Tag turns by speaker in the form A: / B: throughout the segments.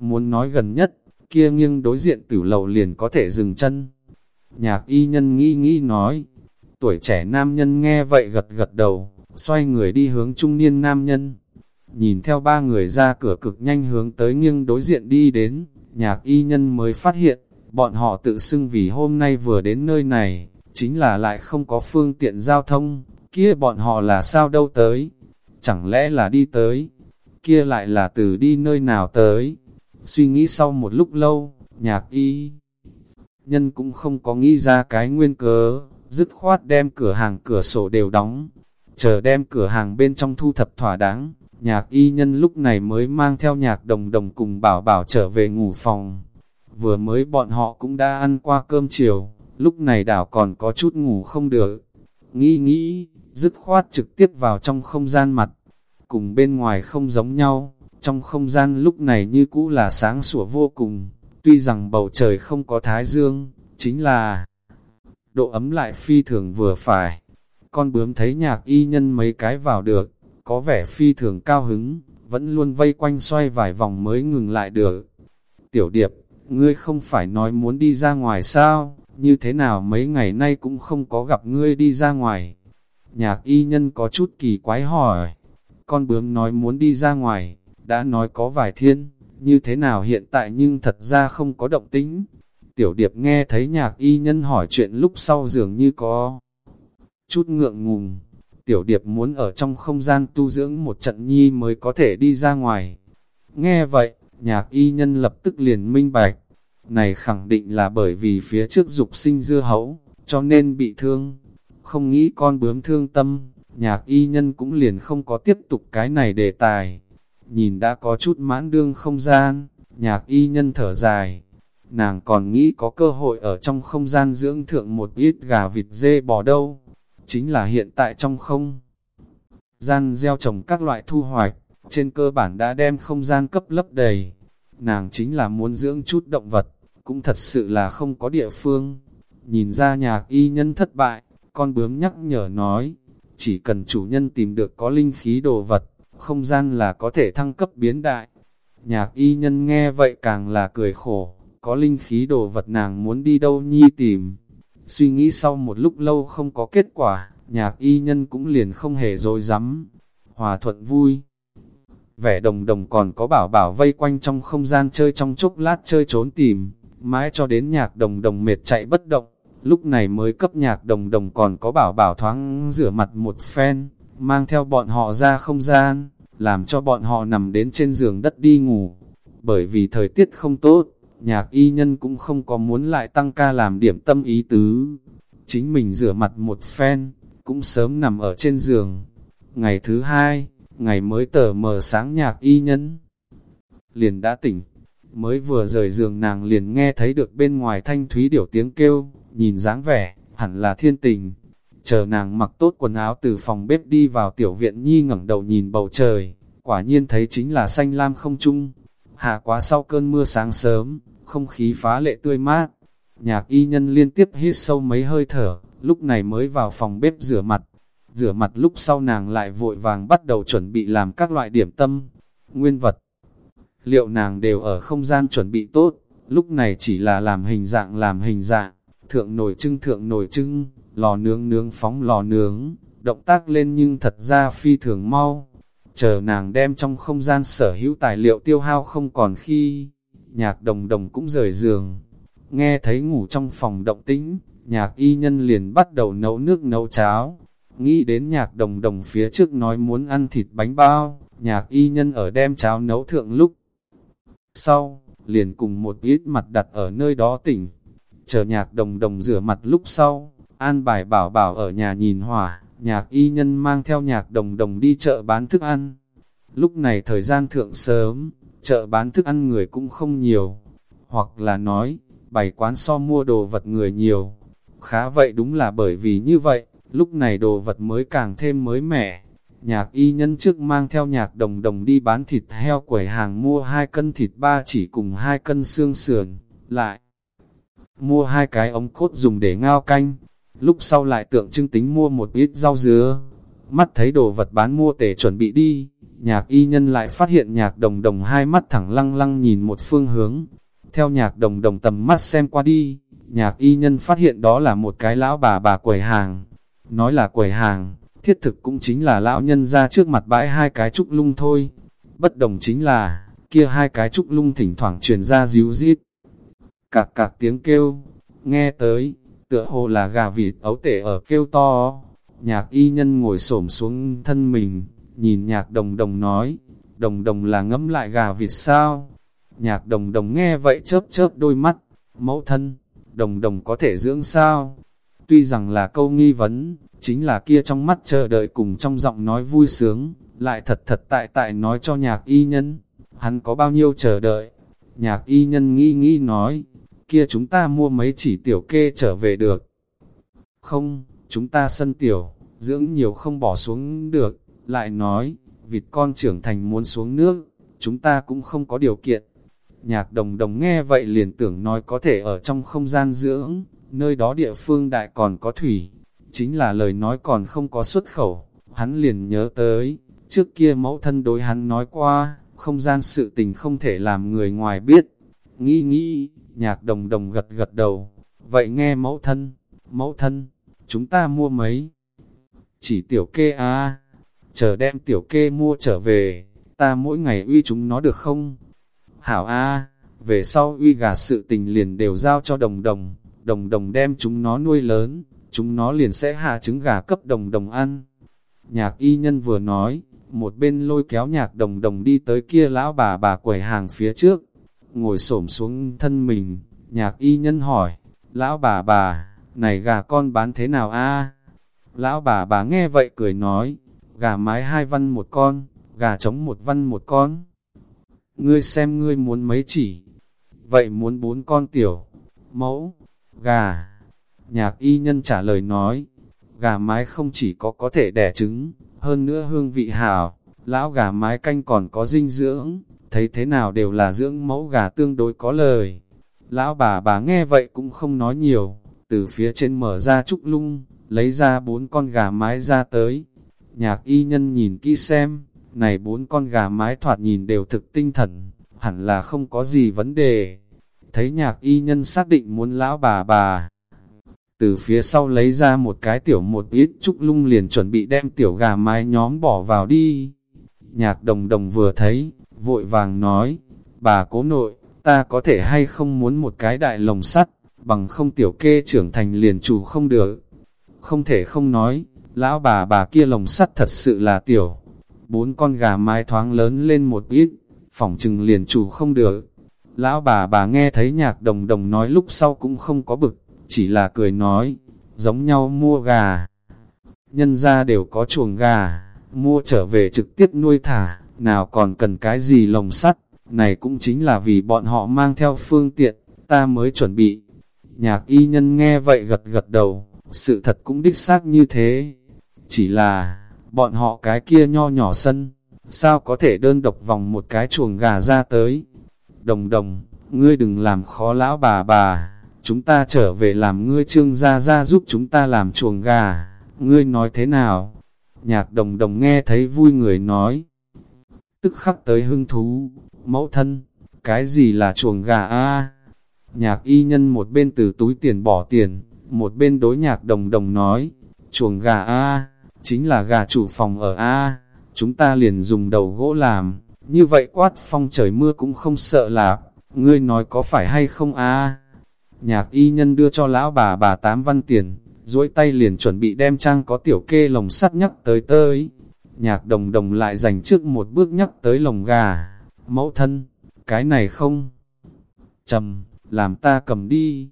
A: Muốn nói gần nhất, kia nghiêng đối diện tử lầu liền có thể dừng chân. Nhạc y nhân nghĩ nghĩ nói, tuổi trẻ nam nhân nghe vậy gật gật đầu, xoay người đi hướng trung niên nam nhân. Nhìn theo ba người ra cửa cực nhanh hướng tới nghiêng đối diện đi đến, nhạc y nhân mới phát hiện, bọn họ tự xưng vì hôm nay vừa đến nơi này, chính là lại không có phương tiện giao thông, kia bọn họ là sao đâu tới, chẳng lẽ là đi tới, kia lại là từ đi nơi nào tới. Suy nghĩ sau một lúc lâu, nhạc y nhân cũng không có nghĩ ra cái nguyên cớ, dứt khoát đem cửa hàng cửa sổ đều đóng, chờ đem cửa hàng bên trong thu thập thỏa đáng, nhạc y nhân lúc này mới mang theo nhạc đồng đồng cùng bảo bảo trở về ngủ phòng. Vừa mới bọn họ cũng đã ăn qua cơm chiều, lúc này đảo còn có chút ngủ không được. Nghĩ nghĩ, dứt khoát trực tiếp vào trong không gian mặt, cùng bên ngoài không giống nhau, trong không gian lúc này như cũ là sáng sủa vô cùng, tuy rằng bầu trời không có thái dương, chính là độ ấm lại phi thường vừa phải. Con bướm thấy nhạc y nhân mấy cái vào được, có vẻ phi thường cao hứng, vẫn luôn vây quanh xoay vài vòng mới ngừng lại được. Tiểu điệp, ngươi không phải nói muốn đi ra ngoài sao, như thế nào mấy ngày nay cũng không có gặp ngươi đi ra ngoài. Nhạc y nhân có chút kỳ quái hỏi, con bướm nói muốn đi ra ngoài, đã nói có vài thiên, như thế nào hiện tại nhưng thật ra không có động tính. Tiểu điệp nghe thấy nhạc y nhân hỏi chuyện lúc sau dường như có chút ngượng ngùng. Tiểu điệp muốn ở trong không gian tu dưỡng một trận nhi mới có thể đi ra ngoài. Nghe vậy, nhạc y nhân lập tức liền minh bạch. Này khẳng định là bởi vì phía trước dục sinh dưa hấu, cho nên bị thương. Không nghĩ con bướm thương tâm, nhạc y nhân cũng liền không có tiếp tục cái này đề tài. Nhìn đã có chút mãn đương không gian, nhạc y nhân thở dài. Nàng còn nghĩ có cơ hội ở trong không gian dưỡng thượng một ít gà vịt dê bò đâu. Chính là hiện tại trong không gian gieo trồng các loại thu hoạch, trên cơ bản đã đem không gian cấp lấp đầy. Nàng chính là muốn dưỡng chút động vật, cũng thật sự là không có địa phương. Nhìn ra nhạc y nhân thất bại, con bướm nhắc nhở nói, chỉ cần chủ nhân tìm được có linh khí đồ vật, không gian là có thể thăng cấp biến đại. Nhạc y nhân nghe vậy càng là cười khổ, có linh khí đồ vật nàng muốn đi đâu nhi tìm. Suy nghĩ sau một lúc lâu không có kết quả, nhạc y nhân cũng liền không hề dối rắm hòa thuận vui. Vẻ đồng đồng còn có bảo bảo vây quanh trong không gian chơi trong chốc lát chơi trốn tìm, mãi cho đến nhạc đồng đồng mệt chạy bất động, lúc này mới cấp nhạc đồng đồng còn có bảo bảo thoáng rửa mặt một phen, mang theo bọn họ ra không gian, làm cho bọn họ nằm đến trên giường đất đi ngủ. Bởi vì thời tiết không tốt, nhạc y nhân cũng không có muốn lại tăng ca làm điểm tâm ý tứ. Chính mình rửa mặt một phen, cũng sớm nằm ở trên giường. Ngày thứ hai, ngày mới tờ mờ sáng nhạc y nhân. Liền đã tỉnh, mới vừa rời giường nàng liền nghe thấy được bên ngoài thanh thúy điểu tiếng kêu, nhìn dáng vẻ, hẳn là thiên tình. Chờ nàng mặc tốt quần áo từ phòng bếp đi vào tiểu viện nhi ngẩng đầu nhìn bầu trời, quả nhiên thấy chính là xanh lam không trung. Hạ quá sau cơn mưa sáng sớm, không khí phá lệ tươi mát. Nhạc y nhân liên tiếp hít sâu mấy hơi thở, lúc này mới vào phòng bếp rửa mặt. Rửa mặt lúc sau nàng lại vội vàng bắt đầu chuẩn bị làm các loại điểm tâm, nguyên vật. Liệu nàng đều ở không gian chuẩn bị tốt, lúc này chỉ là làm hình dạng làm hình dạng thượng nổi trưng thượng nổi trưng, lò nướng nướng phóng lò nướng, động tác lên nhưng thật ra phi thường mau. Chờ nàng đem trong không gian sở hữu tài liệu tiêu hao không còn khi, nhạc đồng đồng cũng rời giường. Nghe thấy ngủ trong phòng động tĩnh, nhạc y nhân liền bắt đầu nấu nước nấu cháo. Nghĩ đến nhạc đồng đồng phía trước nói muốn ăn thịt bánh bao, nhạc y nhân ở đem cháo nấu thượng lúc. Sau, liền cùng một ít mặt đặt ở nơi đó tỉnh, Chờ nhạc đồng đồng rửa mặt lúc sau, an bài bảo bảo ở nhà nhìn hỏa, nhạc y nhân mang theo nhạc đồng đồng đi chợ bán thức ăn. Lúc này thời gian thượng sớm, chợ bán thức ăn người cũng không nhiều, hoặc là nói, bày quán so mua đồ vật người nhiều. Khá vậy đúng là bởi vì như vậy, lúc này đồ vật mới càng thêm mới mẻ. Nhạc y nhân trước mang theo nhạc đồng đồng đi bán thịt heo quẩy hàng mua hai cân thịt ba chỉ cùng hai cân xương sườn, lại mua hai cái ống cốt dùng để ngao canh, lúc sau lại tượng trưng tính mua một ít rau dứa. Mắt thấy đồ vật bán mua tể chuẩn bị đi, nhạc y nhân lại phát hiện nhạc đồng đồng hai mắt thẳng lăng lăng nhìn một phương hướng. Theo nhạc đồng đồng tầm mắt xem qua đi, nhạc y nhân phát hiện đó là một cái lão bà bà quầy hàng. Nói là quầy hàng, thiết thực cũng chính là lão nhân ra trước mặt bãi hai cái trúc lung thôi. Bất đồng chính là, kia hai cái trúc lung thỉnh thoảng truyền ra díu dít. Cạc cạc tiếng kêu, nghe tới, tựa hồ là gà vịt ấu tể ở kêu to. Nhạc y nhân ngồi xổm xuống thân mình, nhìn nhạc đồng đồng nói, đồng đồng là ngẫm lại gà vịt sao? Nhạc đồng đồng nghe vậy chớp chớp đôi mắt, mẫu thân, đồng đồng có thể dưỡng sao? Tuy rằng là câu nghi vấn, chính là kia trong mắt chờ đợi cùng trong giọng nói vui sướng, lại thật thật tại tại nói cho nhạc y nhân, hắn có bao nhiêu chờ đợi. Nhạc y nhân nghĩ nghĩ nói, kia chúng ta mua mấy chỉ tiểu kê trở về được. Không, chúng ta sân tiểu, dưỡng nhiều không bỏ xuống được, lại nói, vịt con trưởng thành muốn xuống nước, chúng ta cũng không có điều kiện. Nhạc đồng đồng nghe vậy liền tưởng nói có thể ở trong không gian dưỡng, nơi đó địa phương đại còn có thủy, chính là lời nói còn không có xuất khẩu, hắn liền nhớ tới, trước kia mẫu thân đối hắn nói qua, không gian sự tình không thể làm người ngoài biết. Nghĩ nghĩ, nhạc đồng đồng gật gật đầu, vậy nghe mẫu thân, mẫu thân, chúng ta mua mấy? Chỉ tiểu kê à, chờ đem tiểu kê mua trở về, ta mỗi ngày uy chúng nó được không? Hảo a về sau uy gà sự tình liền đều giao cho đồng đồng, đồng đồng đem chúng nó nuôi lớn, chúng nó liền sẽ hạ trứng gà cấp đồng đồng ăn. Nhạc y nhân vừa nói, một bên lôi kéo nhạc đồng đồng đi tới kia lão bà bà quầy hàng phía trước, ngồi xổm xuống thân mình, nhạc y nhân hỏi, lão bà bà, này gà con bán thế nào a? Lão bà bà nghe vậy cười nói, gà mái hai văn một con, gà trống một văn một con. Ngươi xem ngươi muốn mấy chỉ, vậy muốn bốn con tiểu, mẫu, gà. Nhạc y nhân trả lời nói, gà mái không chỉ có có thể đẻ trứng, hơn nữa hương vị hảo, lão gà mái canh còn có dinh dưỡng, thấy thế nào đều là dưỡng mẫu gà tương đối có lời. Lão bà bà nghe vậy cũng không nói nhiều, từ phía trên mở ra trúc lung, lấy ra bốn con gà mái ra tới. Nhạc y nhân nhìn kỹ xem, này bốn con gà mái thoạt nhìn đều thực tinh thần, hẳn là không có gì vấn đề. Thấy nhạc y nhân xác định muốn lão bà bà. Từ phía sau lấy ra một cái tiểu một ít trúc lung liền chuẩn bị đem tiểu gà mái nhóm bỏ vào đi. Nhạc đồng đồng vừa thấy, vội vàng nói, bà cố nội, ta có thể hay không muốn một cái đại lồng sắt, bằng không tiểu kê trưởng thành liền chủ không được. Không thể không nói, lão bà bà kia lồng sắt thật sự là tiểu. Bốn con gà mái thoáng lớn lên một ít, phỏng chừng liền chủ không được. Lão bà bà nghe thấy nhạc đồng đồng nói lúc sau cũng không có bực, chỉ là cười nói, giống nhau mua gà. Nhân ra đều có chuồng gà, mua trở về trực tiếp nuôi thả, nào còn cần cái gì lồng sắt, này cũng chính là vì bọn họ mang theo phương tiện, ta mới chuẩn bị. Nhạc y nhân nghe vậy gật gật đầu, sự thật cũng đích xác như thế. Chỉ là, bọn họ cái kia nho nhỏ sân, sao có thể đơn độc vòng một cái chuồng gà ra tới. Đồng đồng, ngươi đừng làm khó lão bà bà, chúng ta trở về làm ngươi trương gia gia giúp chúng ta làm chuồng gà, ngươi nói thế nào? Nhạc đồng đồng nghe thấy vui người nói, tức khắc tới hưng thú, mẫu thân, cái gì là chuồng gà a? Nhạc y nhân một bên từ túi tiền bỏ tiền, một bên đối nhạc đồng đồng nói, chuồng gà a chính là gà chủ phòng ở a. Chúng ta liền dùng đầu gỗ làm, như vậy quát phong trời mưa cũng không sợ là, ngươi nói có phải hay không a? Nhạc y nhân đưa cho lão bà bà tám văn tiền, duỗi tay liền chuẩn bị đem trang có tiểu kê lồng sắt nhắc tới tới. Nhạc đồng đồng lại dành trước một bước nhắc tới lồng gà. Mẫu thân, cái này không? trầm làm ta cầm đi.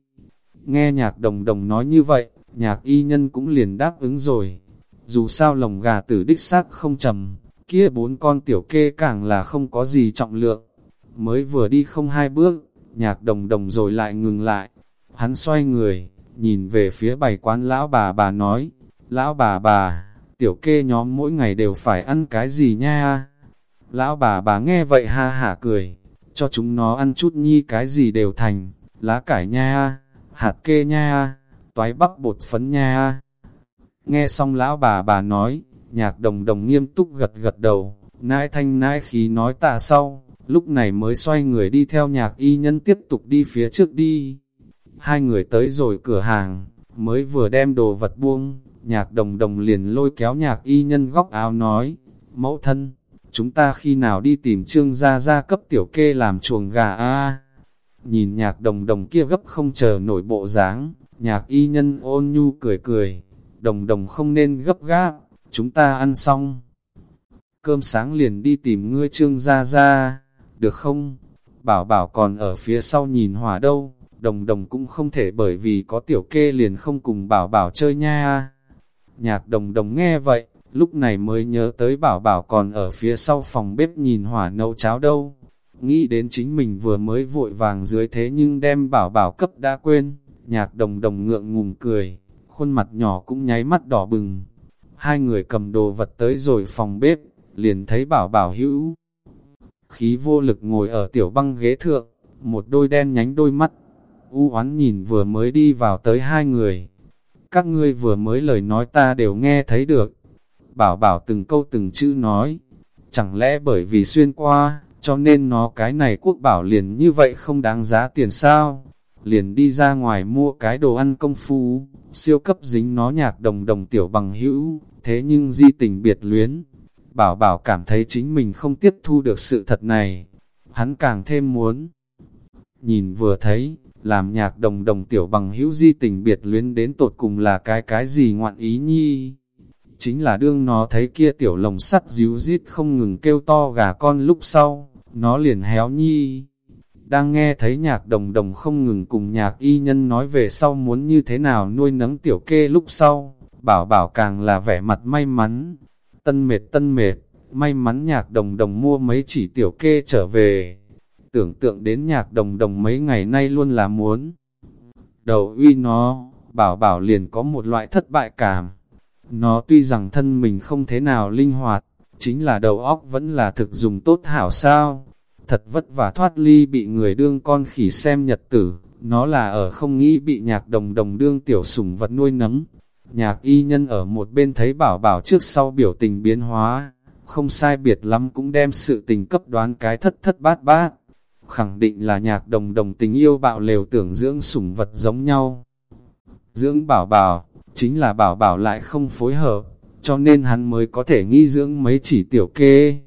A: Nghe nhạc đồng đồng nói như vậy, nhạc y nhân cũng liền đáp ứng rồi. Dù sao lồng gà tử đích xác không trầm, kia bốn con tiểu kê càng là không có gì trọng lượng. Mới vừa đi không hai bước, nhạc đồng đồng rồi lại ngừng lại. Hắn xoay người, nhìn về phía bảy quán lão bà bà nói, lão bà bà, tiểu kê nhóm mỗi ngày đều phải ăn cái gì nha? Lão bà bà nghe vậy ha hả cười, cho chúng nó ăn chút nhi cái gì đều thành, lá cải nha, hạt kê nha, toái bắp bột phấn nha. Nghe xong lão bà bà nói, nhạc đồng đồng nghiêm túc gật gật đầu, nãi thanh nãi khí nói tạ sau, lúc này mới xoay người đi theo nhạc y nhân tiếp tục đi phía trước đi. Hai người tới rồi cửa hàng, mới vừa đem đồ vật buông, nhạc đồng đồng liền lôi kéo nhạc y nhân góc áo nói, mẫu thân, chúng ta khi nào đi tìm trương gia gia cấp tiểu kê làm chuồng gà a Nhìn nhạc đồng đồng kia gấp không chờ nổi bộ dáng, nhạc y nhân ôn nhu cười cười, đồng đồng không nên gấp gáp, chúng ta ăn xong. Cơm sáng liền đi tìm ngươi trương gia gia, được không? Bảo bảo còn ở phía sau nhìn hỏa đâu, đồng đồng cũng không thể bởi vì có tiểu kê liền không cùng bảo bảo chơi nha. Nhạc đồng đồng nghe vậy, lúc này mới nhớ tới bảo bảo còn ở phía sau phòng bếp nhìn hỏa nấu cháo đâu. Nghĩ đến chính mình vừa mới vội vàng dưới thế nhưng đem bảo bảo cấp đã quên, nhạc đồng đồng ngượng ngùng cười, khuôn mặt nhỏ cũng nháy mắt đỏ bừng. Hai người cầm đồ vật tới rồi phòng bếp, liền thấy bảo bảo hữu. Khí vô lực ngồi ở tiểu băng ghế thượng, một đôi đen nhánh đôi mắt, u oán nhìn vừa mới đi vào tới hai người. Các ngươi vừa mới lời nói ta đều nghe thấy được. Bảo bảo từng câu từng chữ nói, chẳng lẽ bởi vì xuyên qua, cho nên nó cái này quốc bảo liền như vậy không đáng giá tiền sao? Liền đi ra ngoài mua cái đồ ăn công phu, siêu cấp dính nó nhạc đồng đồng tiểu bằng hữu, thế nhưng di tình biệt luyến. Bảo bảo cảm thấy chính mình không tiếp thu được sự thật này, hắn càng thêm muốn. Nhìn vừa thấy, làm nhạc đồng đồng tiểu bằng hữu di tình biệt luyến đến tột cùng là cái cái gì ngoạn ý nhi. Chính là đương nó thấy kia tiểu lồng sắt díu dít không ngừng kêu to gà con lúc sau, nó liền héo nhi. Đang nghe thấy nhạc đồng đồng không ngừng cùng nhạc y nhân nói về sau muốn như thế nào nuôi nấng tiểu kê lúc sau, bảo bảo càng là vẻ mặt may mắn. Tân mệt tân mệt, may mắn nhạc đồng đồng mua mấy chỉ tiểu kê trở về, tưởng tượng đến nhạc đồng đồng mấy ngày nay luôn là muốn. Đầu uy nó, bảo bảo liền có một loại thất bại cảm. Nó tuy rằng thân mình không thế nào linh hoạt, chính là đầu óc vẫn là thực dùng tốt hảo sao. Thật vất vả thoát ly bị người đương con khỉ xem nhật tử, nó là ở không nghĩ bị nhạc đồng đồng đương tiểu sủng vật nuôi nấng. Nhạc y nhân ở một bên thấy bảo bảo trước sau biểu tình biến hóa, không sai biệt lắm cũng đem sự tình cấp đoán cái thất thất bát bát khẳng định là nhạc đồng đồng tình yêu bạo lều tưởng dưỡng sủng vật giống nhau. Dưỡng bảo bảo, chính là bảo bảo lại không phối hợp, cho nên hắn mới có thể nghi dưỡng mấy chỉ tiểu kê.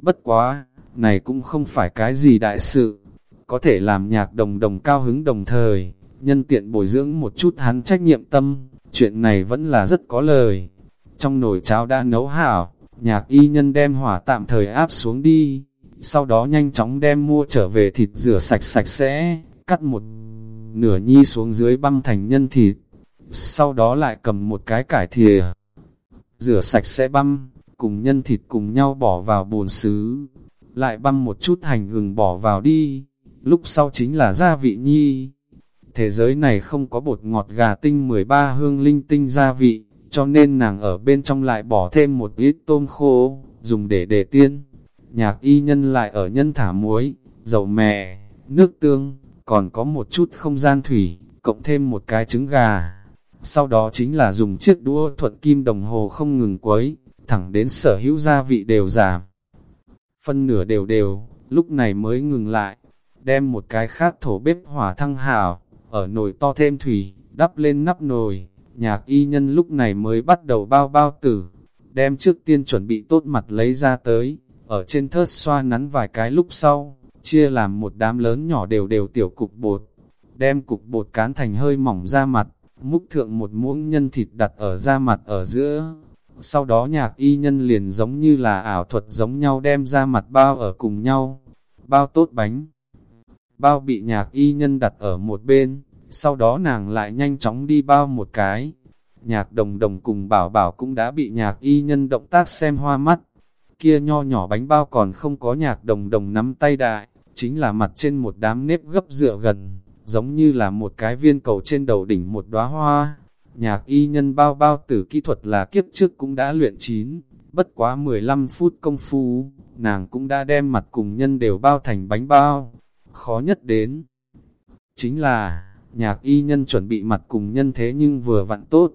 A: Bất quá, này cũng không phải cái gì đại sự, có thể làm nhạc đồng đồng cao hứng đồng thời, nhân tiện bồi dưỡng một chút hắn trách nhiệm tâm, chuyện này vẫn là rất có lời. Trong nồi cháo đã nấu hảo, nhạc y nhân đem hỏa tạm thời áp xuống đi, sau đó nhanh chóng đem mua trở về thịt rửa sạch sạch sẽ, cắt một nửa nhi xuống dưới băm thành nhân thịt, sau đó lại cầm một cái cải thìa, rửa sạch sẽ băm, cùng nhân thịt cùng nhau bỏ vào bồn xứ, lại băm một chút hành gừng bỏ vào đi, lúc sau chính là gia vị nhi. Thế giới này không có bột ngọt gà tinh 13 hương linh tinh gia vị, cho nên nàng ở bên trong lại bỏ thêm một ít tôm khô, dùng để để tiên nhạc y nhân lại ở nhân thả muối, dầu mè, nước tương, còn có một chút không gian thủy, cộng thêm một cái trứng gà. Sau đó chính là dùng chiếc đũa thuận kim đồng hồ không ngừng quấy, thẳng đến sở hữu gia vị đều giảm. Phân nửa đều đều, lúc này mới ngừng lại, đem một cái khác thổ bếp hỏa thăng hào, ở nồi to thêm thủy, đắp lên nắp nồi, nhạc y nhân lúc này mới bắt đầu bao bao tử, đem trước tiên chuẩn bị tốt mặt lấy ra tới, ở trên thớt xoa nắn vài cái lúc sau, chia làm một đám lớn nhỏ đều đều tiểu cục bột, đem cục bột cán thành hơi mỏng ra mặt, múc thượng một muỗng nhân thịt đặt ở da mặt ở giữa. Sau đó nhạc y nhân liền giống như là ảo thuật giống nhau đem ra mặt bao ở cùng nhau, bao tốt bánh. Bao bị nhạc y nhân đặt ở một bên, sau đó nàng lại nhanh chóng đi bao một cái. Nhạc đồng đồng cùng bảo bảo cũng đã bị nhạc y nhân động tác xem hoa mắt, kia nho nhỏ bánh bao còn không có nhạc đồng đồng nắm tay đại, chính là mặt trên một đám nếp gấp dựa gần, giống như là một cái viên cầu trên đầu đỉnh một đóa hoa. Nhạc y nhân bao bao tử kỹ thuật là kiếp trước cũng đã luyện chín, bất quá 15 phút công phu, nàng cũng đã đem mặt cùng nhân đều bao thành bánh bao. Khó nhất đến, chính là, nhạc y nhân chuẩn bị mặt cùng nhân thế nhưng vừa vặn tốt.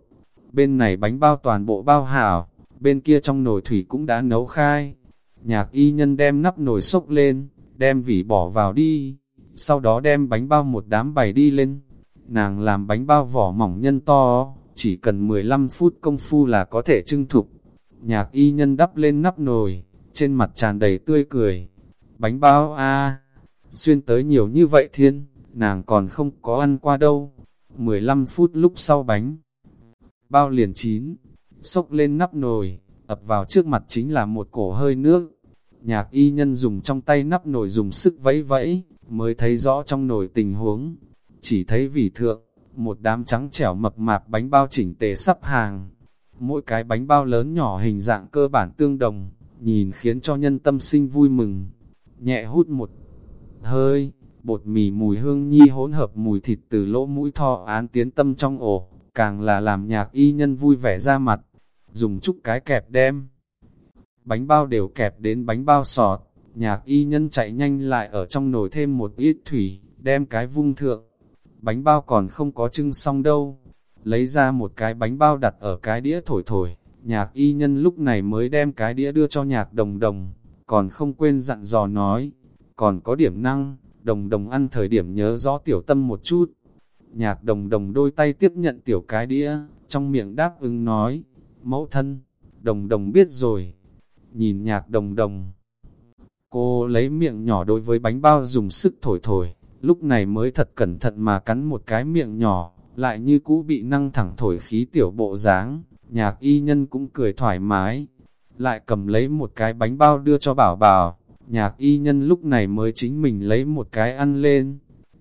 A: Bên này bánh bao toàn bộ bao hảo, bên kia trong nồi thủy cũng đã nấu khai. Nhạc y nhân đem nắp nồi sốc lên, đem vỉ bỏ vào đi, sau đó đem bánh bao một đám bày đi lên. Nàng làm bánh bao vỏ mỏng nhân to, chỉ cần 15 phút công phu là có thể trưng thục. Nhạc y nhân đắp lên nắp nồi, trên mặt tràn đầy tươi cười. Bánh bao a xuyên tới nhiều như vậy thiên, nàng còn không có ăn qua đâu. 15 phút lúc sau bánh, bao liền chín, xốc lên nắp nồi, ập vào trước mặt chính là một cổ hơi nước. Nhạc y nhân dùng trong tay nắp nồi dùng sức vẫy vẫy, mới thấy rõ trong nồi tình huống. Chỉ thấy vì thượng, một đám trắng trẻo mập mạp bánh bao chỉnh tề sắp hàng. Mỗi cái bánh bao lớn nhỏ hình dạng cơ bản tương đồng, nhìn khiến cho nhân tâm sinh vui mừng. Nhẹ hút một hơi, bột mì mùi hương nhi hỗn hợp mùi thịt từ lỗ mũi thọ án tiến tâm trong ổ, càng là làm nhạc y nhân vui vẻ ra mặt, dùng chút cái kẹp đem. Bánh bao đều kẹp đến bánh bao sọt, nhạc y nhân chạy nhanh lại ở trong nồi thêm một ít thủy, đem cái vung thượng. Bánh bao còn không có trưng xong đâu, lấy ra một cái bánh bao đặt ở cái đĩa thổi thổi, nhạc y nhân lúc này mới đem cái đĩa đưa cho nhạc đồng đồng, còn không quên dặn dò nói, còn có điểm năng, đồng đồng ăn thời điểm nhớ rõ tiểu tâm một chút. Nhạc đồng đồng đôi tay tiếp nhận tiểu cái đĩa, trong miệng đáp ứng nói, mẫu thân, đồng đồng biết rồi. Nhìn nhạc đồng đồng, cô lấy miệng nhỏ đối với bánh bao dùng sức thổi thổi, lúc này mới thật cẩn thận mà cắn một cái miệng nhỏ, lại như cũ bị năng thẳng thổi khí tiểu bộ dáng, nhạc y nhân cũng cười thoải mái, lại cầm lấy một cái bánh bao đưa cho bảo bảo, nhạc y nhân lúc này mới chính mình lấy một cái ăn lên,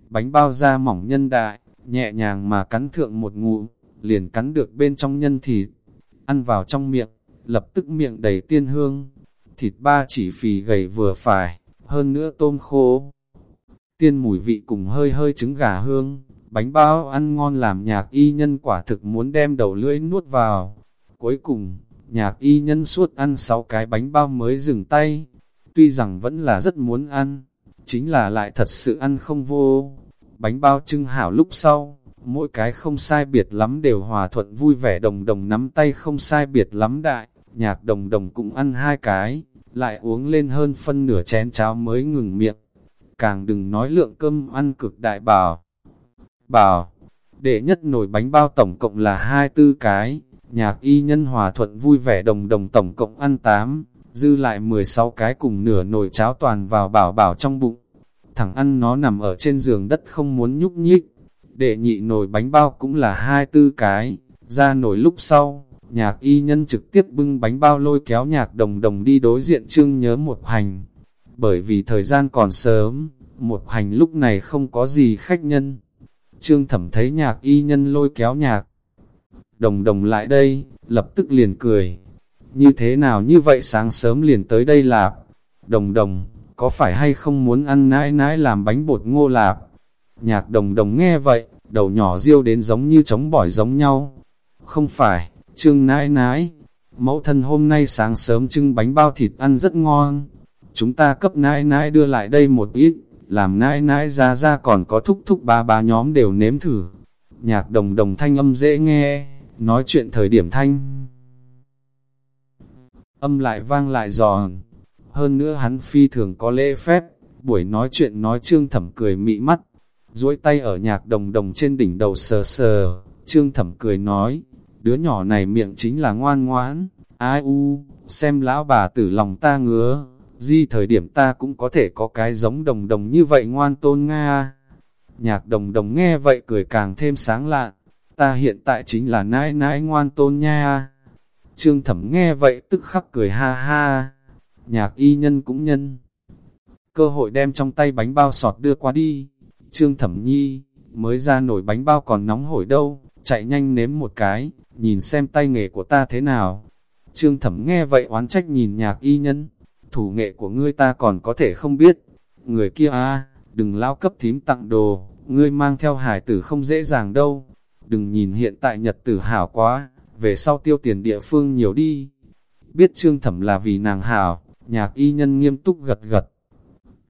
A: bánh bao da mỏng nhân đại, nhẹ nhàng mà cắn thượng một ngụ, liền cắn được bên trong nhân thịt, ăn vào trong miệng, lập tức miệng đầy tiên hương, thịt ba chỉ phì gầy vừa phải, hơn nữa tôm khô. Tiên mùi vị cùng hơi hơi trứng gà hương, bánh bao ăn ngon làm nhạc y nhân quả thực muốn đem đầu lưỡi nuốt vào. Cuối cùng, nhạc y nhân suốt ăn 6 cái bánh bao mới dừng tay, tuy rằng vẫn là rất muốn ăn, chính là lại thật sự ăn không vô. Bánh bao trưng hảo lúc sau, mỗi cái không sai biệt lắm đều hòa thuận vui vẻ đồng đồng nắm tay không sai biệt lắm đại, nhạc đồng đồng cũng ăn hai cái, lại uống lên hơn phân nửa chén cháo mới ngừng miệng. Càng đừng nói lượng cơm ăn cực đại bảo. Bảo, để nhất nồi bánh bao tổng cộng là hai tư cái, nhạc y nhân hòa thuận vui vẻ đồng đồng tổng cộng ăn 8, dư lại 16 cái cùng nửa nồi cháo toàn vào bảo bảo trong bụng. Thằng ăn nó nằm ở trên giường đất không muốn nhúc nhích. Để nhị nồi bánh bao cũng là hai tư cái, ra nồi lúc sau, nhạc y nhân trực tiếp bưng bánh bao lôi kéo nhạc đồng đồng đi đối diện trương nhớ một hành. Bởi vì thời gian còn sớm, một hành lúc này không có gì khách nhân. Trương thẩm thấy nhạc y nhân lôi kéo nhạc. Đồng đồng lại đây, lập tức liền cười, như thế nào như vậy sáng sớm liền tới đây lạp. Đồng đồng, có phải hay không muốn ăn nãi nãi làm bánh bột ngô lạp? Nhạc đồng đồng nghe vậy, đầu nhỏ riêu đến giống như trống bỏi giống nhau. Không phải, trương nãi nãi, mẫu thân hôm nay sáng sớm trưng bánh bao thịt ăn rất ngon. Chúng ta cấp nãi nãi đưa lại đây một ít, làm nãi nãi ra ra còn có thúc thúc ba ba nhóm đều nếm thử. Nhạc đồng đồng thanh âm dễ nghe, nói chuyện thời điểm thanh âm lại vang lại giòn. Hơn nữa hắn phi thường có lễ phép, buổi nói chuyện nói trương thẩm cười mị mắt, duỗi tay ở nhạc đồng đồng trên đỉnh đầu sờ sờ, trương thẩm cười nói, đứa nhỏ này miệng chính là ngoan ngoãn, ai u, xem lão bà tử lòng ta ngứa, di thời điểm ta cũng có thể có cái giống đồng đồng như vậy ngoan tôn Nga. Nhạc đồng đồng nghe vậy cười càng thêm sáng lạn, ta hiện tại chính là nãi nãi ngoan tôn nha. Trương thẩm nghe vậy tức khắc cười ha ha. Nhạc y nhân cũng nhân. Cơ hội đem trong tay bánh bao sọt đưa qua đi. Trương thẩm nhi, mới ra nổi bánh bao còn nóng hổi đâu, chạy nhanh nếm một cái, nhìn xem tay nghề của ta thế nào. Trương thẩm nghe vậy oán trách nhìn nhạc y nhân, thủ nghệ của ngươi ta còn có thể không biết. Người kia a đừng lao cấp thím tặng đồ, ngươi mang theo hải tử không dễ dàng đâu. Đừng nhìn hiện tại nhật tử hảo quá, về sau tiêu tiền địa phương nhiều đi. Biết trương thẩm là vì nàng hảo, nhạc y nhân nghiêm túc gật gật.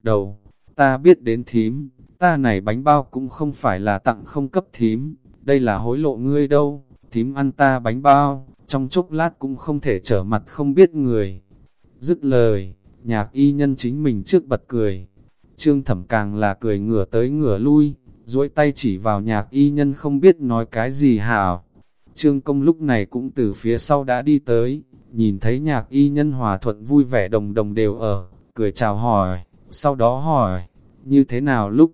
A: Đầu, ta biết đến thím, ta này bánh bao cũng không phải là tặng không cấp thím, đây là hối lộ ngươi đâu, thím ăn ta bánh bao, trong chốc lát cũng không thể trở mặt không biết người. Dứt lời, nhạc y nhân chính mình trước bật cười. Trương thẩm càng là cười ngửa tới ngửa lui, duỗi tay chỉ vào nhạc y nhân không biết nói cái gì hảo. Trương công lúc này cũng từ phía sau đã đi tới, nhìn thấy nhạc y nhân hòa thuận vui vẻ đồng đồng đều ở, cười chào hỏi, sau đó hỏi, như thế nào lúc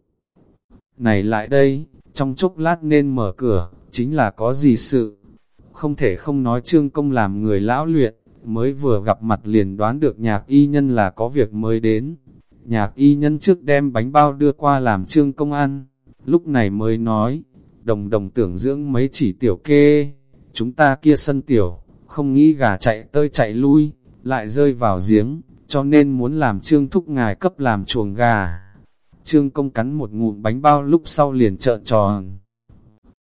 A: này lại đây, trong chốc lát nên mở cửa, chính là có gì sự. Không thể không nói trương công làm người lão luyện, mới vừa gặp mặt liền đoán được nhạc y nhân là có việc mới đến. Nhạc y nhân trước đem bánh bao đưa qua làm trương công ăn, lúc này mới nói, đồng đồng tưởng dưỡng mấy chỉ tiểu kê, chúng ta kia sân tiểu, không nghĩ gà chạy tơi chạy lui, lại rơi vào giếng, cho nên muốn làm trương thúc ngài cấp làm chuồng gà. Trương công cắn một ngụm bánh bao lúc sau liền trợn tròn.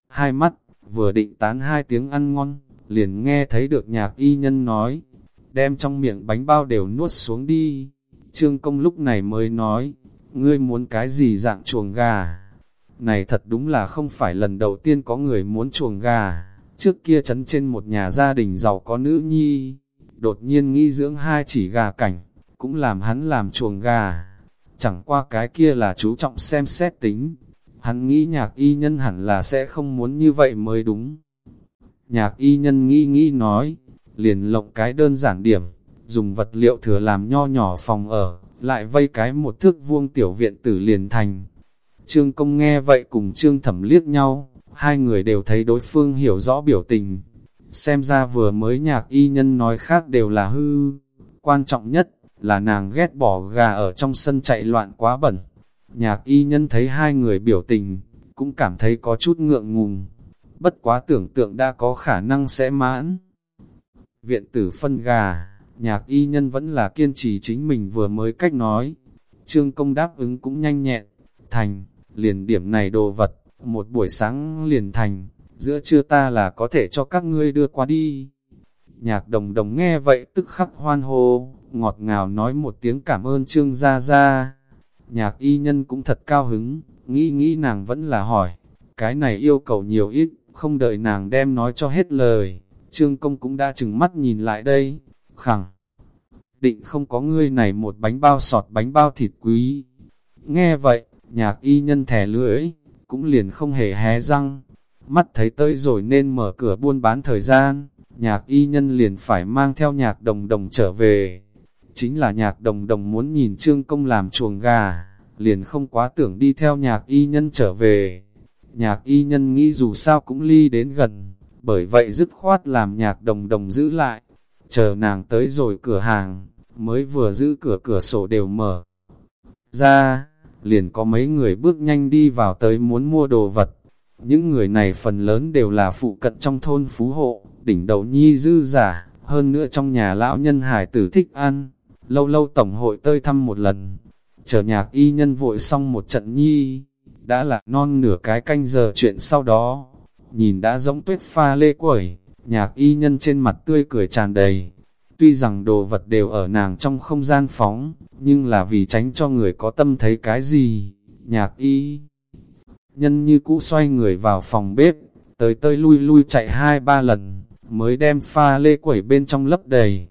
A: Hai mắt, vừa định tán hai tiếng ăn ngon, liền nghe thấy được nhạc y nhân nói, đem trong miệng bánh bao đều nuốt xuống đi. Trương công lúc này mới nói, ngươi muốn cái gì dạng chuồng gà? Này thật đúng là không phải lần đầu tiên có người muốn chuồng gà. Trước kia chấn trên một nhà gia đình giàu có nữ nhi, đột nhiên nghĩ dưỡng hai chỉ gà cảnh, cũng làm hắn làm chuồng gà. Chẳng qua cái kia là chú trọng xem xét tính. Hắn nghĩ nhạc y nhân hẳn là sẽ không muốn như vậy mới đúng. Nhạc y nhân nghĩ nghĩ nói, liền lộng cái đơn giản điểm, dùng vật liệu thừa làm nho nhỏ phòng ở, lại vây cái một thước vuông tiểu viện tử liền thành. Trương công nghe vậy cùng trương thẩm liếc nhau, hai người đều thấy đối phương hiểu rõ biểu tình. Xem ra vừa mới nhạc y nhân nói khác đều là hư. Quan trọng nhất là nàng ghét bỏ gà ở trong sân chạy loạn quá bẩn. Nhạc y nhân thấy hai người biểu tình, cũng cảm thấy có chút ngượng ngùng. Bất quá tưởng tượng đã có khả năng sẽ mãn. Viện tử phân gà, nhạc y nhân vẫn là kiên trì chính mình vừa mới cách nói. Trương công đáp ứng cũng nhanh nhẹn, thành, liền điểm này đồ vật, một buổi sáng liền thành, giữa trưa ta là có thể cho các ngươi đưa qua đi. Nhạc đồng đồng nghe vậy tức khắc hoan hô, ngọt ngào nói một tiếng cảm ơn trương gia gia. Nhạc y nhân cũng thật cao hứng, nghĩ nghĩ nàng vẫn là hỏi, cái này yêu cầu nhiều ít, không đợi nàng đem nói cho hết lời. Trương công cũng đã chừng mắt nhìn lại đây, khẳng. Định không có ngươi này một bánh bao sọt bánh bao thịt quý. Nghe vậy, nhạc y nhân thẻ lưỡi, cũng liền không hề hé răng. Mắt thấy tới rồi nên mở cửa buôn bán thời gian, nhạc y nhân liền phải mang theo nhạc đồng đồng trở về. Chính là nhạc đồng đồng muốn nhìn trương công làm chuồng gà, liền không quá tưởng đi theo nhạc y nhân trở về. Nhạc y nhân nghĩ dù sao cũng ly đến gần, bởi vậy dứt khoát làm nhạc đồng đồng giữ lại. Chờ nàng tới rồi cửa hàng, mới vừa giữ cửa cửa sổ đều mở. Ra, liền có mấy người bước nhanh đi vào tới muốn mua đồ vật. Những người này phần lớn đều là phụ cận trong thôn phú hộ, đỉnh đầu nhi dư giả, hơn nữa trong nhà lão nhân hải tử thích ăn. Lâu lâu tổng hội tơi thăm một lần, chờ nhạc y nhân vội xong một trận nhi, đã là non nửa cái canh giờ chuyện sau đó. Nhìn đã giống tuyết pha lê quẩy, nhạc y nhân trên mặt tươi cười tràn đầy, Tuy rằng đồ vật đều ở nàng trong không gian phóng, nhưng là vì tránh cho người có tâm thấy cái gì, nhạc y. Nhân như cũ xoay người vào phòng bếp, tới tơi lui lui chạy hai ba lần, mới đem pha lê quẩy bên trong lấp đầy.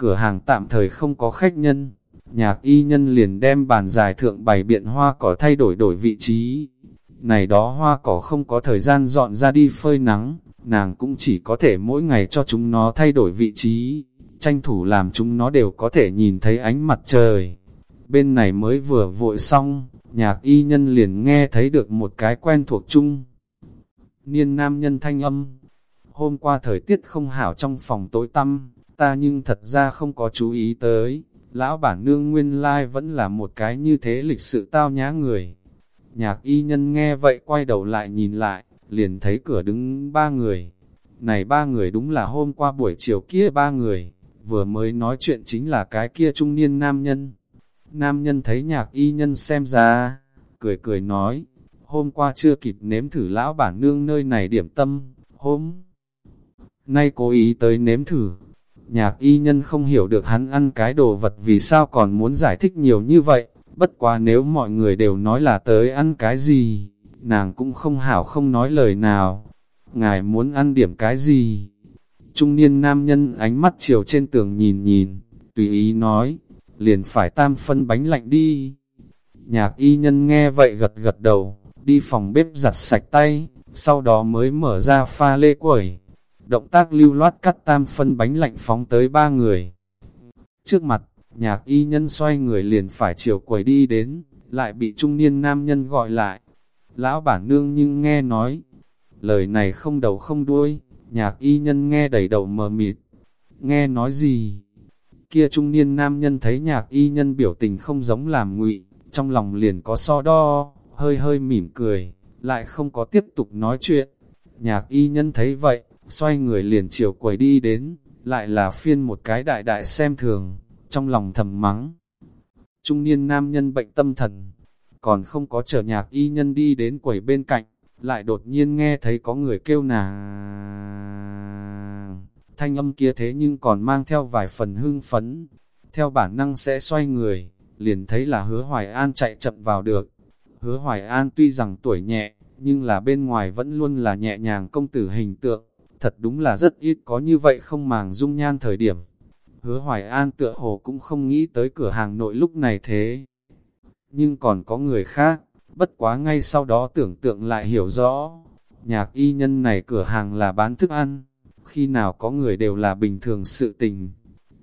A: Cửa hàng tạm thời không có khách nhân, nhạc y nhân liền đem bàn dài thượng bày biện hoa cỏ thay đổi đổi vị trí. Này đó hoa cỏ không có thời gian dọn ra đi phơi nắng, nàng cũng chỉ có thể mỗi ngày cho chúng nó thay đổi vị trí tranh thủ làm chúng nó đều có thể nhìn thấy ánh mặt trời. Bên này mới vừa vội xong, nhạc y nhân liền nghe thấy được một cái quen thuộc chung. Niên nam nhân thanh âm, hôm qua thời tiết không hảo trong phòng tối tăm, ta nhưng thật ra không có chú ý tới, lão bản nương nguyên lai vẫn là một cái như thế lịch sự tao nhã người. Nhạc y nhân nghe vậy quay đầu lại nhìn lại, liền thấy cửa đứng ba người. Này ba người đúng là hôm qua buổi chiều kia ba người vừa mới nói chuyện chính là cái kia trung niên nam nhân. Nam nhân thấy nhạc y nhân xem ra, cười cười nói, hôm qua chưa kịp nếm thử lão bản nương nơi này điểm tâm, hôm nay cố ý tới nếm thử. Nhạc y nhân không hiểu được hắn ăn cái đồ vật vì sao còn muốn giải thích nhiều như vậy, bất quá nếu mọi người đều nói là tới ăn cái gì, nàng cũng không hảo không nói lời nào. Ngài muốn ăn điểm cái gì? Trung niên nam nhân ánh mắt chiều trên tường nhìn nhìn, tùy ý nói, liền phải tam phân bánh lạnh đi. Nhạc y nhân nghe vậy gật gật đầu, đi phòng bếp giặt sạch tay, sau đó mới mở ra pha lê quẩy. Động tác lưu loát cắt tam phân bánh lạnh phóng tới ba người. Trước mặt, nhạc y nhân xoay người liền phải chiều quầy đi đến, lại bị trung niên nam nhân gọi lại. Lão bản nương nhưng nghe nói, lời này không đầu không đuôi, nhạc y nhân nghe đầy đầu mờ mịt. Nghe nói gì? Kia trung niên nam nhân thấy nhạc y nhân biểu tình không giống làm ngụy, trong lòng liền có so đo, hơi hơi mỉm cười, lại không có tiếp tục nói chuyện. Nhạc y nhân thấy vậy, xoay người liền chiều quầy đi đến, lại là phiên một cái đại đại xem thường, trong lòng thầm mắng. Trung niên nam nhân bệnh tâm thần, còn không có chờ nhạc y nhân đi đến quầy bên cạnh, lại đột nhiên nghe thấy có người kêu nàng. Thanh âm kia thế nhưng còn mang theo vài phần hưng phấn, theo bản năng sẽ xoay người, liền thấy là hứa Hoài An chạy chậm vào được. Hứa Hoài An tuy rằng tuổi nhẹ, nhưng là bên ngoài vẫn luôn là nhẹ nhàng công tử hình tượng, thật đúng là rất ít có như vậy không màng dung nhan thời điểm. Hứa Hoài An tựa hồ cũng không nghĩ tới cửa hàng nội lúc này thế. Nhưng còn có người khác, bất quá ngay sau đó tưởng tượng lại hiểu rõ. Nhạc y nhân này cửa hàng là bán thức ăn, khi nào có người đều là bình thường sự tình.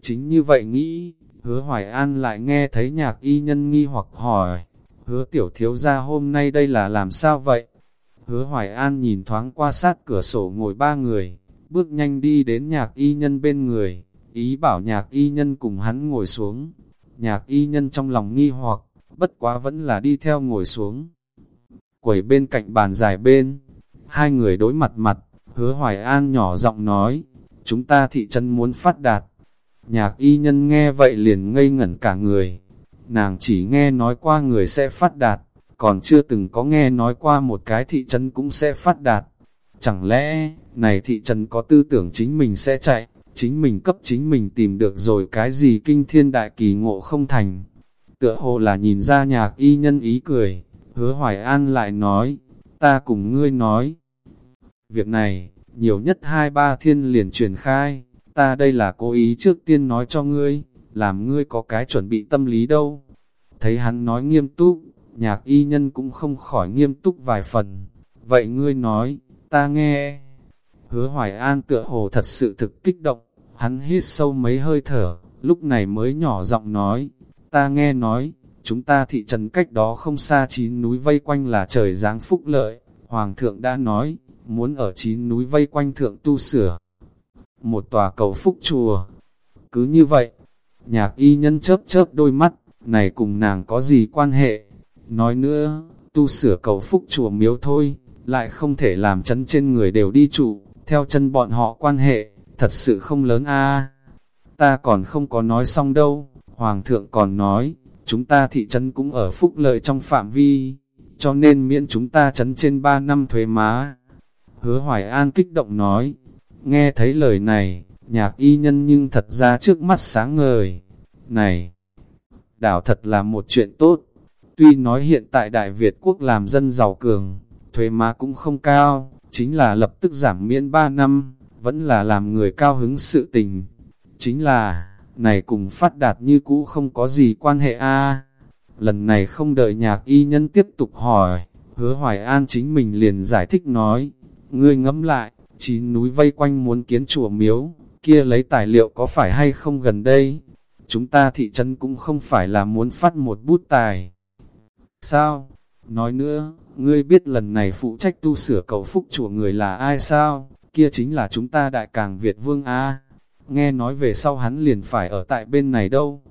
A: Chính như vậy nghĩ, hứa Hoài An lại nghe thấy nhạc y nhân nghi hoặc hỏi, hứa tiểu thiếu gia hôm nay đây là làm sao vậy? Hứa Hoài An nhìn thoáng qua sát cửa sổ ngồi ba người, bước nhanh đi đến nhạc y nhân bên người, ý bảo nhạc y nhân cùng hắn ngồi xuống. Nhạc y nhân trong lòng nghi hoặc, bất quá vẫn là đi theo ngồi xuống. Quẩy bên cạnh bàn dài bên, hai người đối mặt mặt, hứa Hoài An nhỏ giọng nói, chúng ta thị trấn muốn phát đạt. Nhạc y nhân nghe vậy liền ngây ngẩn cả người, nàng chỉ nghe nói qua người sẽ phát đạt, còn chưa từng có nghe nói qua một cái thị trấn cũng sẽ phát đạt. Chẳng lẽ, này thị trấn có tư tưởng chính mình sẽ chạy, chính mình cấp chính mình tìm được rồi cái gì kinh thiên đại kỳ ngộ không thành. Tựa hồ là nhìn ra nhạc y nhân ý cười, hứa Hoài An lại nói, ta cùng ngươi nói. Việc này, nhiều nhất hai ba thiên liền truyền khai, ta đây là cố ý trước tiên nói cho ngươi, làm ngươi có cái chuẩn bị tâm lý đâu. Thấy hắn nói nghiêm túc, nhạc y nhân cũng không khỏi nghiêm túc vài phần. Vậy ngươi nói, ta nghe. Hứa Hoài An tựa hồ thật sự thực kích động, hắn hít sâu mấy hơi thở, lúc này mới nhỏ giọng nói, ta nghe nói, chúng ta thị trấn cách đó không xa chín núi vây quanh là trời giáng phúc lợi, Hoàng thượng đã nói, muốn ở chín núi vây quanh thượng tu sửa. Một tòa cầu phúc chùa. Cứ như vậy, nhạc y nhân chớp chớp đôi mắt, này cùng nàng có gì quan hệ? Nói nữa, tu sửa cầu phúc chùa miếu thôi, lại không thể làm chân trên người đều đi trụ, theo chân bọn họ quan hệ, thật sự không lớn a Ta còn không có nói xong đâu, Hoàng thượng còn nói, chúng ta thị trấn cũng ở phúc lợi trong phạm vi, cho nên miễn chúng ta trấn trên 3 năm thuế má. Hứa Hoài An kích động nói, nghe thấy lời này, nhạc y nhân nhưng thật ra trước mắt sáng ngời. Này, đảo thật là một chuyện tốt, tuy nói hiện tại Đại Việt quốc làm dân giàu cường, thuế má cũng không cao, chính là lập tức giảm miễn 3 năm, vẫn là làm người cao hứng sự tình. Chính là, này cùng phát đạt như cũ không có gì quan hệ a Lần này không đợi nhạc y nhân tiếp tục hỏi, hứa Hoài An chính mình liền giải thích nói, ngươi ngẫm lại, chín núi vây quanh muốn kiến chùa miếu, kia lấy tài liệu có phải hay không gần đây? Chúng ta thị trấn cũng không phải là muốn phát một bút tài. Sao? Nói nữa, ngươi biết lần này phụ trách tu sửa cầu phúc chùa người là ai sao? Kia chính là chúng ta đại càng Việt Vương A nghe nói về sau hắn liền phải ở tại bên này đâu.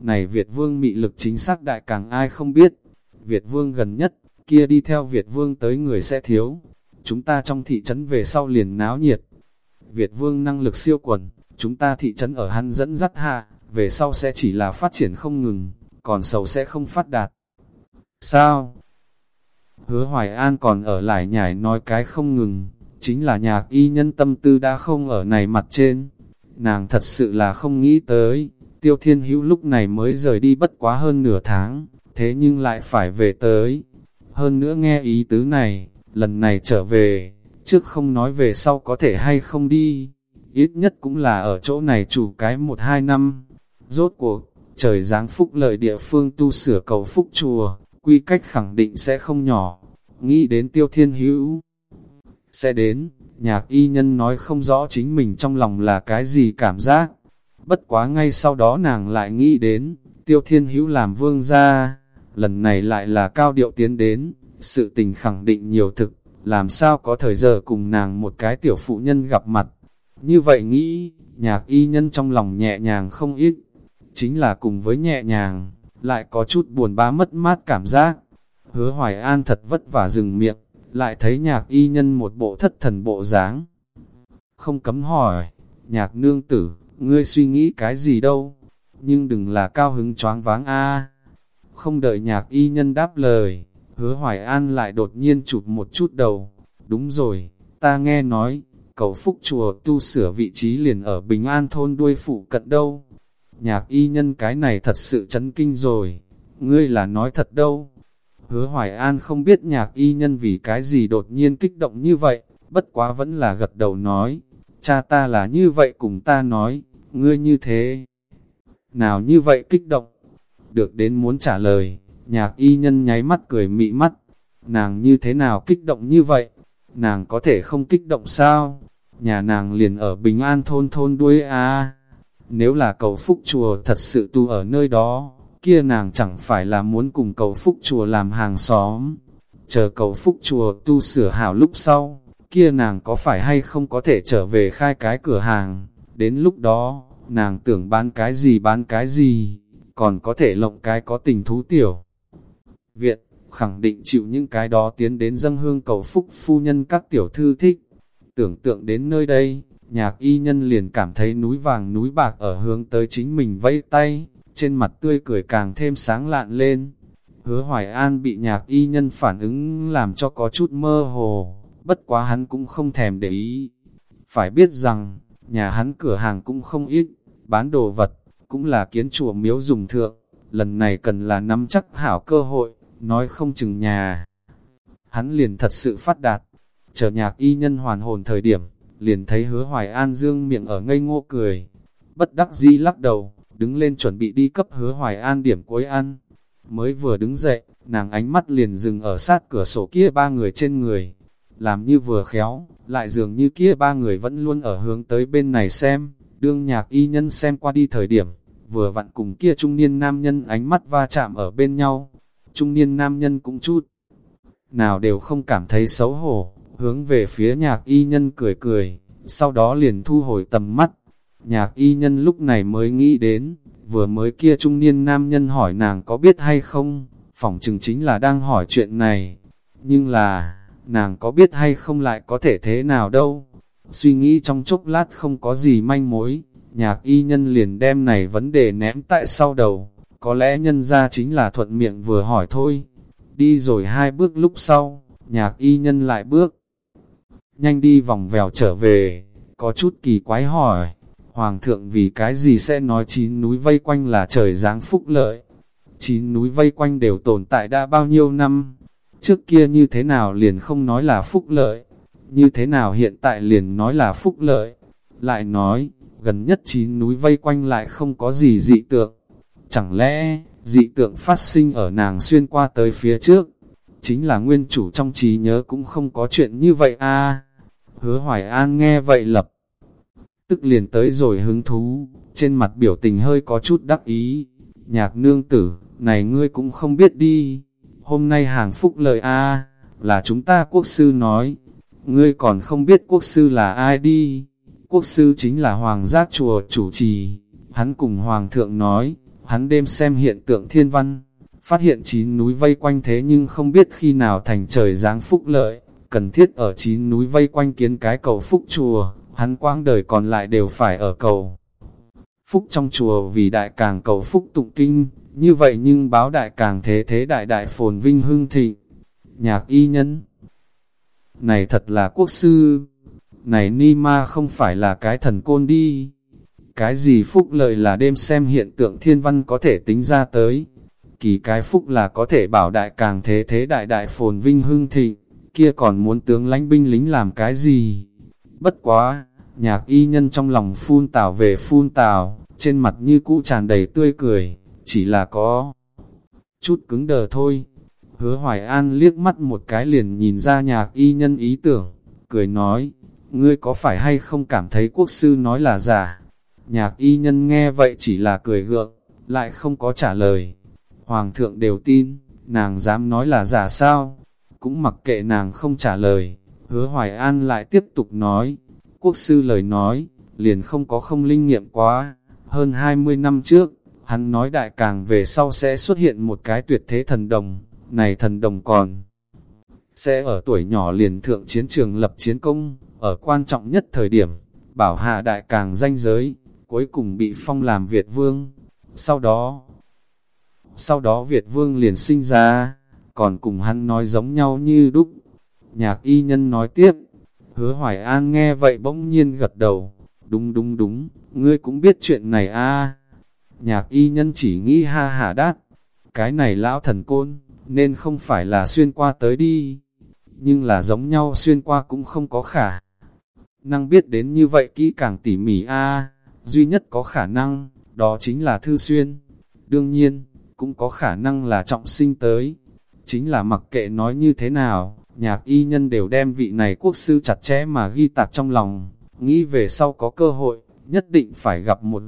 A: Này Việt Vương mị lực chính xác đại càng ai không biết, Việt Vương gần nhất, kia đi theo Việt Vương tới người sẽ thiếu, chúng ta trong thị trấn về sau liền náo nhiệt. Việt Vương năng lực siêu quần, chúng ta thị trấn ở hắn dẫn dắt hạ, về sau sẽ chỉ là phát triển không ngừng, còn sầu sẽ không phát đạt. Sao? Hứa Hoài An còn ở lại nhảy nói cái không ngừng, chính là nhạc y nhân tâm tư đã không ở này mặt trên. Nàng thật sự là không nghĩ tới, tiêu thiên hữu lúc này mới rời đi bất quá hơn nửa tháng, thế nhưng lại phải về tới. Hơn nữa nghe ý tứ này, lần này trở về, trước không nói về sau có thể hay không đi, ít nhất cũng là ở chỗ này chủ cái một hai năm. Rốt cuộc, trời giáng phúc lợi địa phương tu sửa cầu phúc chùa, quy cách khẳng định sẽ không nhỏ. Nghĩ đến tiêu thiên hữu, sẽ đến, nhạc y nhân nói không rõ chính mình trong lòng là cái gì cảm giác. Bất quá ngay sau đó nàng lại nghĩ đến, tiêu thiên hữu làm vương gia, lần này lại là cao điệu tiến đến, sự tình khẳng định nhiều thực, làm sao có thời giờ cùng nàng một cái tiểu phụ nhân gặp mặt. Như vậy nghĩ, nhạc y nhân trong lòng nhẹ nhàng không ít, chính là cùng với nhẹ nhàng, lại có chút buồn bã mất mát cảm giác. Hứa hoài an thật vất vả dừng miệng, lại thấy nhạc y nhân một bộ thất thần bộ dáng. Không cấm hỏi, nhạc nương tử, ngươi suy nghĩ cái gì đâu, nhưng đừng là cao hứng choáng váng a Không đợi nhạc y nhân đáp lời, hứa hoài an lại đột nhiên chụp một chút đầu. Đúng rồi, ta nghe nói, cầu phúc chùa tu sửa vị trí liền ở Bình An thôn đuôi phụ cận đâu. Nhạc y nhân cái này thật sự chấn kinh rồi, ngươi là nói thật đâu. Hứa Hoài An không biết nhạc y nhân vì cái gì đột nhiên kích động như vậy, bất quá vẫn là gật đầu nói, cha ta là như vậy cùng ta nói, ngươi như thế. Nào như vậy kích động? Được đến muốn trả lời, nhạc y nhân nháy mắt cười mị mắt, nàng như thế nào kích động như vậy? Nàng có thể không kích động sao? Nhà nàng liền ở Bình An thôn thôn đuôi à nếu là cầu phúc chùa thật sự tu ở nơi đó, kia nàng chẳng phải là muốn cùng cầu phúc chùa làm hàng xóm. Chờ cầu phúc chùa tu sửa hảo lúc sau, kia nàng có phải hay không có thể trở về khai cái cửa hàng. Đến lúc đó, nàng tưởng bán cái gì bán cái gì, còn có thể lộng cái có tình thú tiểu. Viện, khẳng định chịu những cái đó tiến đến dâng hương cầu phúc phu nhân các tiểu thư thích. Tưởng tượng đến nơi đây, nhạc y nhân liền cảm thấy núi vàng núi bạc ở hướng tới chính mình vẫy tay, trên mặt tươi cười càng thêm sáng lạn lên. Hứa Hoài An bị nhạc y nhân phản ứng làm cho có chút mơ hồ, bất quá hắn cũng không thèm để ý. Phải biết rằng, nhà hắn cửa hàng cũng không ít, bán đồ vật, cũng là kiến chùa miếu dùng thượng, lần này cần là nắm chắc hảo cơ hội, nói không chừng nhà. Hắn liền thật sự phát đạt, chờ nhạc y nhân hoàn hồn thời điểm, liền thấy hứa hoài an dương miệng ở ngây ngô cười, bất đắc dĩ lắc đầu, đứng lên chuẩn bị đi cấp hứa hoài an điểm cuối ăn. Mới vừa đứng dậy, nàng ánh mắt liền dừng ở sát cửa sổ kia ba người trên người. Làm như vừa khéo, lại dường như kia ba người vẫn luôn ở hướng tới bên này xem, đương nhạc y nhân xem qua đi thời điểm, vừa vặn cùng kia trung niên nam nhân ánh mắt va chạm ở bên nhau. Trung niên nam nhân cũng chút, nào đều không cảm thấy xấu hổ, hướng về phía nhạc y nhân cười cười, sau đó liền thu hồi tầm mắt, Nhạc y nhân lúc này mới nghĩ đến, vừa mới kia trung niên nam nhân hỏi nàng có biết hay không, phỏng chừng chính là đang hỏi chuyện này. Nhưng là, nàng có biết hay không lại có thể thế nào đâu. Suy nghĩ trong chốc lát không có gì manh mối, nhạc y nhân liền đem này vấn đề ném tại sau đầu. Có lẽ nhân ra chính là thuận miệng vừa hỏi thôi. Đi rồi hai bước lúc sau, nhạc y nhân lại bước. Nhanh đi vòng vèo trở về, có chút kỳ quái hỏi, Hoàng thượng vì cái gì sẽ nói chín núi vây quanh là trời giáng phúc lợi. Chín núi vây quanh đều tồn tại đã bao nhiêu năm. Trước kia như thế nào liền không nói là phúc lợi. Như thế nào hiện tại liền nói là phúc lợi. Lại nói, gần nhất chín núi vây quanh lại không có gì dị tượng. Chẳng lẽ, dị tượng phát sinh ở nàng xuyên qua tới phía trước. Chính là nguyên chủ trong trí nhớ cũng không có chuyện như vậy a. Hứa Hoài An nghe vậy lập tức liền tới rồi hứng thú, trên mặt biểu tình hơi có chút đắc ý. Nhạc nương tử, này ngươi cũng không biết đi, hôm nay hàng phúc lời A, là chúng ta quốc sư nói, ngươi còn không biết quốc sư là ai đi, quốc sư chính là hoàng giác chùa chủ trì, hắn cùng hoàng thượng nói, hắn đêm xem hiện tượng thiên văn, phát hiện chín núi vây quanh thế nhưng không biết khi nào thành trời giáng phúc lợi, cần thiết ở chín núi vây quanh kiến cái cầu phúc chùa, hắn quang đời còn lại đều phải ở cầu. Phúc trong chùa vì đại càng cầu phúc tụng kinh, như vậy nhưng báo đại càng thế thế đại đại phồn vinh hưng thịnh. Nhạc y nhân Này thật là quốc sư, này ni ma không phải là cái thần côn đi. Cái gì phúc lợi là đêm xem hiện tượng thiên văn có thể tính ra tới. Kỳ cái phúc là có thể bảo đại càng thế thế đại đại phồn vinh hưng thịnh, kia còn muốn tướng lãnh binh lính làm cái gì? Bất quá, nhạc y nhân trong lòng phun tào về phun tào, trên mặt như cũ tràn đầy tươi cười, chỉ là có chút cứng đờ thôi. Hứa Hoài An liếc mắt một cái liền nhìn ra nhạc y nhân ý tưởng, cười nói, ngươi có phải hay không cảm thấy quốc sư nói là giả? Nhạc y nhân nghe vậy chỉ là cười gượng, lại không có trả lời. Hoàng thượng đều tin, nàng dám nói là giả sao? Cũng mặc kệ nàng không trả lời, hứa Hoài An lại tiếp tục nói, quốc sư lời nói, liền không có không linh nghiệm quá. Hơn 20 năm trước, hắn nói đại càng về sau sẽ xuất hiện một cái tuyệt thế thần đồng, này thần đồng còn sẽ ở tuổi nhỏ liền thượng chiến trường lập chiến công, ở quan trọng nhất thời điểm, bảo hạ đại càng danh giới, cuối cùng bị phong làm Việt Vương. Sau đó, sau đó Việt Vương liền sinh ra, còn cùng hắn nói giống nhau như đúc. Nhạc y nhân nói tiếp, hứa Hoài An nghe vậy bỗng nhiên gật đầu, đúng đúng đúng, ngươi cũng biết chuyện này a Nhạc y nhân chỉ nghĩ ha hả đát, cái này lão thần côn, nên không phải là xuyên qua tới đi, nhưng là giống nhau xuyên qua cũng không có khả. Năng biết đến như vậy kỹ càng tỉ mỉ a duy nhất có khả năng, đó chính là thư xuyên. Đương nhiên, cũng có khả năng là trọng sinh tới. Chính là mặc kệ nói như thế nào, nhạc y nhân đều đem vị này quốc sư chặt chẽ mà ghi tạc trong lòng, nghĩ về sau có cơ hội, nhất định phải gặp một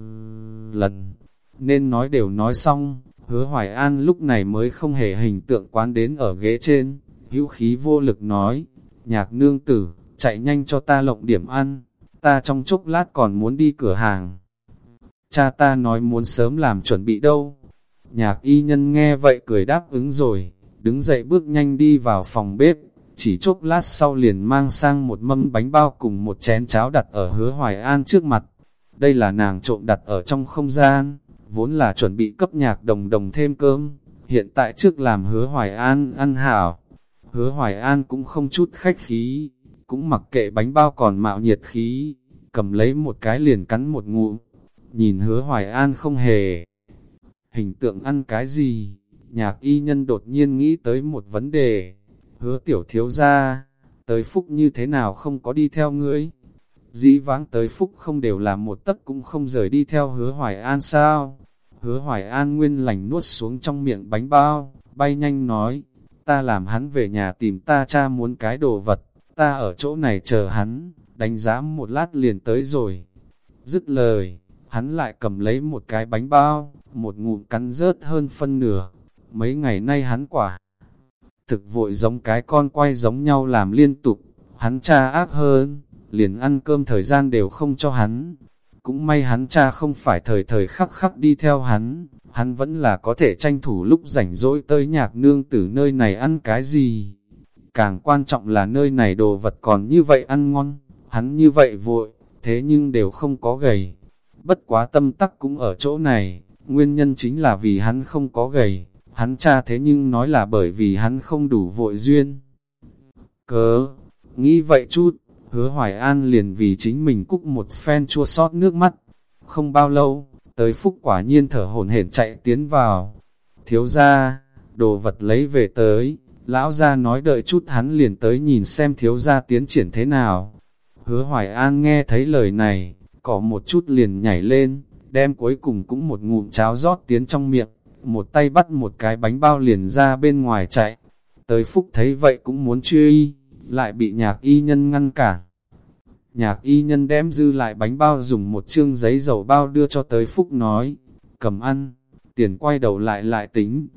A: lần. Nên nói đều nói xong, hứa Hoài An lúc này mới không hề hình tượng quán đến ở ghế trên, hữu khí vô lực nói, nhạc nương tử, chạy nhanh cho ta lộng điểm ăn, ta trong chốc lát còn muốn đi cửa hàng. Cha ta nói muốn sớm làm chuẩn bị đâu. Nhạc y nhân nghe vậy cười đáp ứng rồi, đứng dậy bước nhanh đi vào phòng bếp, chỉ chốc lát sau liền mang sang một mâm bánh bao cùng một chén cháo đặt ở hứa hoài an trước mặt. Đây là nàng trộm đặt ở trong không gian, vốn là chuẩn bị cấp nhạc đồng đồng thêm cơm, hiện tại trước làm hứa hoài an ăn hảo. Hứa hoài an cũng không chút khách khí, cũng mặc kệ bánh bao còn mạo nhiệt khí, cầm lấy một cái liền cắn một ngụm, nhìn hứa hoài an không hề. Hình tượng ăn cái gì, nhạc y nhân đột nhiên nghĩ tới một vấn đề, hứa tiểu thiếu ra, tới phúc như thế nào không có đi theo ngươi. Dĩ vãng tới phúc không đều là một tấc cũng không rời đi theo hứa hoài an sao. Hứa hoài an nguyên lành nuốt xuống trong miệng bánh bao, bay nhanh nói, ta làm hắn về nhà tìm ta cha muốn cái đồ vật, ta ở chỗ này chờ hắn, đánh giá một lát liền tới rồi. Dứt lời, hắn lại cầm lấy một cái bánh bao, một ngụm cắn rớt hơn phân nửa. Mấy ngày nay hắn quả thực vội giống cái con quay giống nhau làm liên tục, hắn cha ác hơn, liền ăn cơm thời gian đều không cho hắn. Cũng may hắn cha không phải thời thời khắc khắc đi theo hắn, hắn vẫn là có thể tranh thủ lúc rảnh rỗi tới nhạc nương từ nơi này ăn cái gì. Càng quan trọng là nơi này đồ vật còn như vậy ăn ngon, hắn như vậy vội, thế nhưng đều không có gầy. Bất quá tâm tắc cũng ở chỗ này, nguyên nhân chính là vì hắn không có gầy, hắn cha thế nhưng nói là bởi vì hắn không đủ vội duyên. Cớ, nghĩ vậy chút, hứa Hoài An liền vì chính mình cúc một phen chua sót nước mắt. Không bao lâu, tới phúc quả nhiên thở hổn hển chạy tiến vào. Thiếu ra, đồ vật lấy về tới, lão ra nói đợi chút hắn liền tới nhìn xem thiếu ra tiến triển thế nào. Hứa Hoài An nghe thấy lời này, cỏ một chút liền nhảy lên, đem cuối cùng cũng một ngụm cháo rót tiến trong miệng một tay bắt một cái bánh bao liền ra bên ngoài chạy. Tới Phúc thấy vậy cũng muốn truy y, lại bị nhạc y nhân ngăn cản. Nhạc y nhân đem dư lại bánh bao dùng một chương giấy dầu bao đưa cho tới Phúc nói, cầm ăn, tiền quay đầu lại lại tính.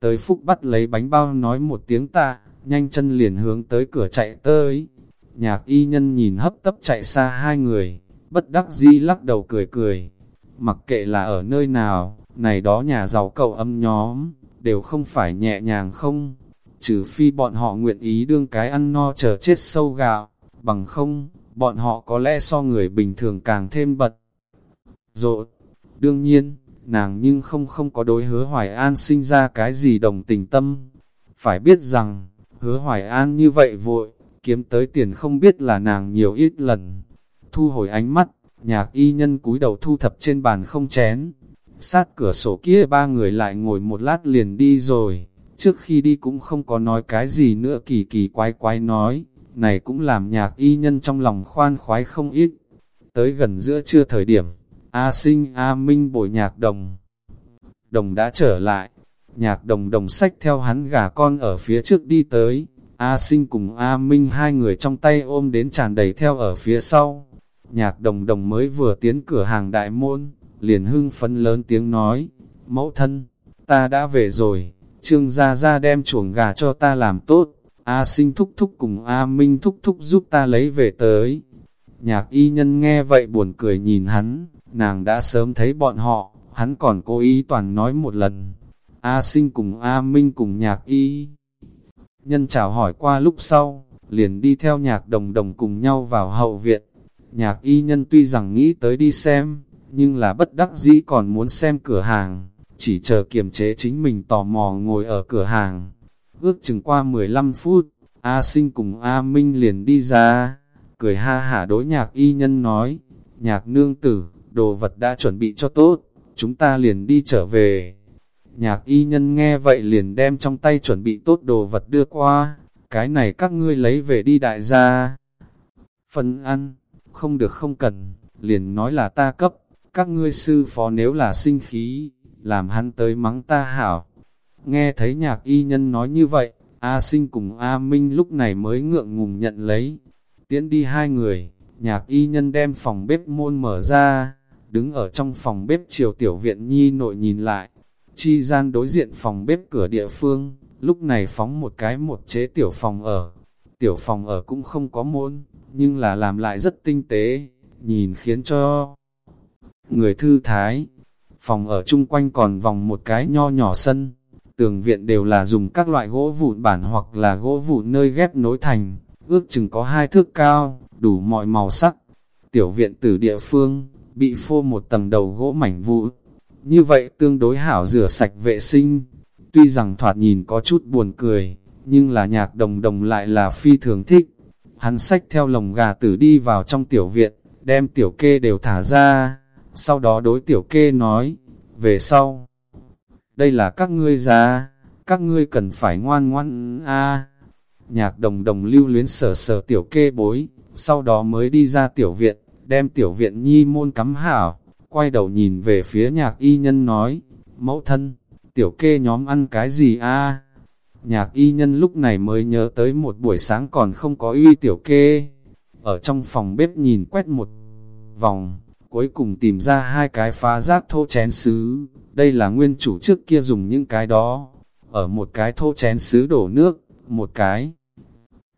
A: Tới Phúc bắt lấy bánh bao nói một tiếng tạ, nhanh chân liền hướng tới cửa chạy tới. Nhạc y nhân nhìn hấp tấp chạy xa hai người, bất đắc di lắc đầu cười cười. Mặc kệ là ở nơi nào, này đó nhà giàu cầu âm nhóm, đều không phải nhẹ nhàng không, trừ phi bọn họ nguyện ý đương cái ăn no chờ chết sâu gạo, bằng không, bọn họ có lẽ so người bình thường càng thêm bật. Rồi, đương nhiên, nàng nhưng không không có đối hứa Hoài An sinh ra cái gì đồng tình tâm. Phải biết rằng, hứa Hoài An như vậy vội, kiếm tới tiền không biết là nàng nhiều ít lần. Thu hồi ánh mắt, nhạc y nhân cúi đầu thu thập trên bàn không chén, Sát cửa sổ kia ba người lại ngồi một lát liền đi rồi, trước khi đi cũng không có nói cái gì nữa kỳ kỳ quái quái nói, này cũng làm nhạc y nhân trong lòng khoan khoái không ít. Tới gần giữa trưa thời điểm, A sinh A Minh bồi nhạc đồng. đồng đã trở lại. Nhạc đồng đồng sách theo hắn gà con ở phía trước đi tới, A sinh cùng A Minh hai người trong tay ôm đến tràn đầy theo ở phía sau. Nhạc đồng đồng mới vừa tiến cửa hàng đại môn, liền hưng phấn lớn tiếng nói, mẫu thân, ta đã về rồi, trương gia gia đem chuồng gà cho ta làm tốt, A sinh thúc thúc cùng A Minh thúc thúc giúp ta lấy về tới. Nhạc y nhân nghe vậy buồn cười nhìn hắn, nàng đã sớm thấy bọn họ, hắn còn cố ý toàn nói một lần. A sinh cùng A Minh cùng nhạc y. Nhân chào hỏi qua lúc sau, liền đi theo nhạc đồng đồng cùng nhau vào hậu viện. Nhạc y nhân tuy rằng nghĩ tới đi xem, nhưng là bất đắc dĩ còn muốn xem cửa hàng, chỉ chờ kiềm chế chính mình tò mò ngồi ở cửa hàng. Ước chừng qua 15 phút, A sinh cùng A Minh liền đi ra, cười ha hả đối nhạc y nhân nói, nhạc nương tử, đồ vật đã chuẩn bị cho tốt, chúng ta liền đi trở về. Nhạc y nhân nghe vậy liền đem trong tay chuẩn bị tốt đồ vật đưa qua, cái này các ngươi lấy về đi đại gia. Phần ăn, không được không cần, liền nói là ta cấp, các ngươi sư phó nếu là sinh khí, làm hắn tới mắng ta hảo. Nghe thấy nhạc y nhân nói như vậy, A sinh cùng A Minh lúc này mới ngượng ngùng nhận lấy. Tiễn đi hai người, nhạc y nhân đem phòng bếp môn mở ra, đứng ở trong phòng bếp chiều tiểu viện nhi nội nhìn lại. Chi gian đối diện phòng bếp cửa địa phương, lúc này phóng một cái một chế tiểu phòng ở. Tiểu phòng ở cũng không có môn, nhưng là làm lại rất tinh tế, nhìn khiến cho người thư thái. Phòng ở chung quanh còn vòng một cái nho nhỏ sân, tường viện đều là dùng các loại gỗ vụn bản hoặc là gỗ vụn nơi ghép nối thành, ước chừng có hai thước cao, đủ mọi màu sắc. Tiểu viện từ địa phương, bị phô một tầng đầu gỗ mảnh vụn, như vậy tương đối hảo rửa sạch vệ sinh. Tuy rằng thoạt nhìn có chút buồn cười, nhưng là nhạc đồng đồng lại là phi thường thích. Hắn xách theo lồng gà tử đi vào trong tiểu viện, đem tiểu kê đều thả ra. Sau đó đối tiểu kê nói, về sau. Đây là các ngươi già, các ngươi cần phải ngoan ngoan a Nhạc đồng đồng lưu luyến sở sở tiểu kê bối, sau đó mới đi ra tiểu viện, đem tiểu viện nhi môn cắm hảo, quay đầu nhìn về phía nhạc y nhân nói, mẫu thân, tiểu kê nhóm ăn cái gì a Nhạc y nhân lúc này mới nhớ tới một buổi sáng còn không có uy tiểu kê, ở trong phòng bếp nhìn quét một vòng, cuối cùng tìm ra hai cái phá rác thô chén sứ, đây là nguyên chủ trước kia dùng những cái đó, ở một cái thô chén sứ đổ nước, một cái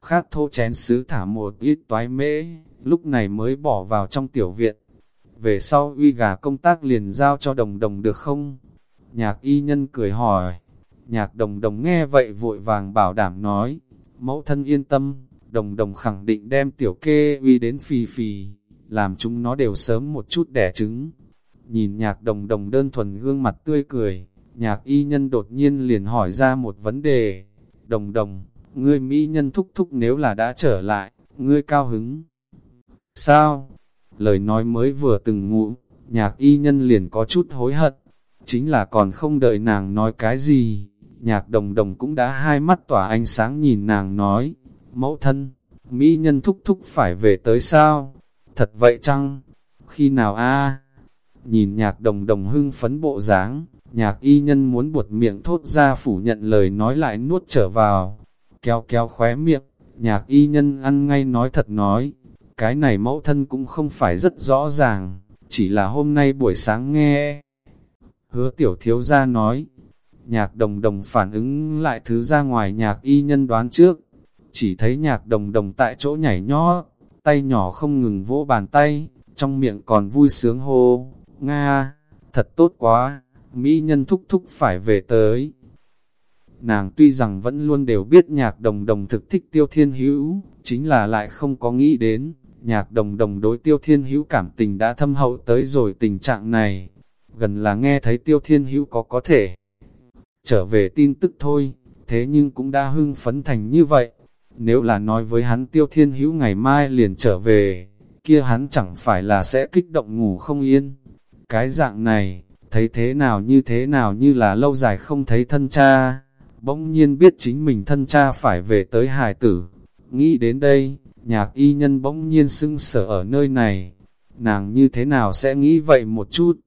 A: khác thô chén sứ thả một ít toái mễ, lúc này mới bỏ vào trong tiểu viện. Về sau uy gà công tác liền giao cho đồng đồng được không? Nhạc y nhân cười hỏi. Nhạc đồng đồng nghe vậy vội vàng bảo đảm nói, mẫu thân yên tâm, đồng đồng khẳng định đem tiểu kê uy đến phì phì, làm chúng nó đều sớm một chút đẻ trứng. Nhìn nhạc đồng đồng đơn thuần gương mặt tươi cười, nhạc y nhân đột nhiên liền hỏi ra một vấn đề. Đồng đồng, ngươi mỹ nhân thúc thúc nếu là đã trở lại, ngươi cao hứng. Sao? Lời nói mới vừa từng ngụ, nhạc y nhân liền có chút hối hận. Chính là còn không đợi nàng nói cái gì, nhạc đồng đồng cũng đã hai mắt tỏa ánh sáng nhìn nàng nói, mẫu thân, mỹ nhân thúc thúc phải về tới sao? Thật vậy chăng? Khi nào a Nhìn nhạc đồng đồng hưng phấn bộ dáng, nhạc y nhân muốn buột miệng thốt ra phủ nhận lời nói lại nuốt trở vào, kéo kéo khóe miệng, nhạc y nhân ăn ngay nói thật nói, cái này mẫu thân cũng không phải rất rõ ràng, chỉ là hôm nay buổi sáng nghe. Hứa tiểu thiếu ra nói, nhạc đồng đồng phản ứng lại thứ ra ngoài nhạc y nhân đoán trước, chỉ thấy nhạc đồng đồng tại chỗ nhảy nhót, tay nhỏ không ngừng vỗ bàn tay, trong miệng còn vui sướng hô, Nga, thật tốt quá, Mỹ nhân thúc thúc phải về tới. Nàng tuy rằng vẫn luôn đều biết nhạc đồng đồng thực thích tiêu thiên hữu, chính là lại không có nghĩ đến, nhạc đồng đồng đối tiêu thiên hữu cảm tình đã thâm hậu tới rồi tình trạng này. Gần là nghe thấy tiêu thiên hữu có có thể trở về tin tức thôi, thế nhưng cũng đã hưng phấn thành như vậy. Nếu là nói với hắn tiêu thiên hữu ngày mai liền trở về, kia hắn chẳng phải là sẽ kích động ngủ không yên. Cái dạng này, thấy thế nào như thế nào như là lâu dài không thấy thân cha, bỗng nhiên biết chính mình thân cha phải về tới hải tử. Nghĩ đến đây, nhạc y nhân bỗng nhiên sưng sở ở nơi này, nàng như thế nào sẽ nghĩ vậy một chút,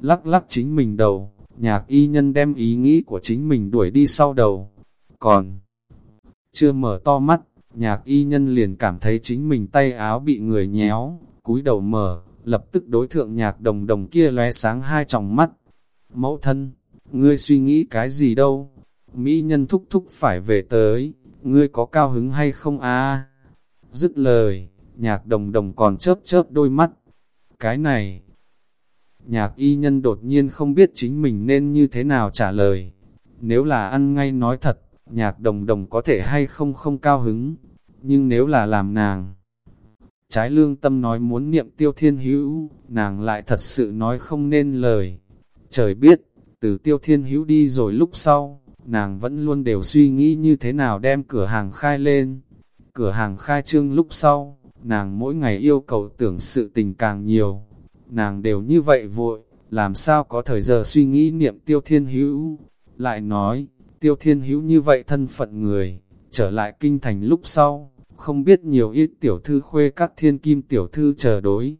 A: lắc lắc chính mình đầu, nhạc y nhân đem ý nghĩ của chính mình đuổi đi sau đầu. Còn, chưa mở to mắt, nhạc y nhân liền cảm thấy chính mình tay áo bị người nhéo, cúi đầu mở, lập tức đối thượng nhạc đồng đồng kia lóe sáng hai tròng mắt. Mẫu thân, ngươi suy nghĩ cái gì đâu? Mỹ nhân thúc thúc phải về tới, ngươi có cao hứng hay không a? Dứt lời, nhạc đồng đồng còn chớp chớp đôi mắt. Cái này, nhạc y nhân đột nhiên không biết chính mình nên như thế nào trả lời. Nếu là ăn ngay nói thật, nhạc đồng đồng có thể hay không không cao hứng, nhưng nếu là làm nàng, trái lương tâm nói muốn niệm tiêu thiên hữu, nàng lại thật sự nói không nên lời. Trời biết, từ tiêu thiên hữu đi rồi lúc sau, nàng vẫn luôn đều suy nghĩ như thế nào đem cửa hàng khai lên. Cửa hàng khai trương lúc sau, nàng mỗi ngày yêu cầu tưởng sự tình càng nhiều. Nàng đều như vậy vội, làm sao có thời giờ suy nghĩ niệm tiêu thiên hữu. Lại nói, tiêu thiên hữu như vậy thân phận người, trở lại kinh thành lúc sau, không biết nhiều ít tiểu thư khuê các thiên kim tiểu thư chờ đối.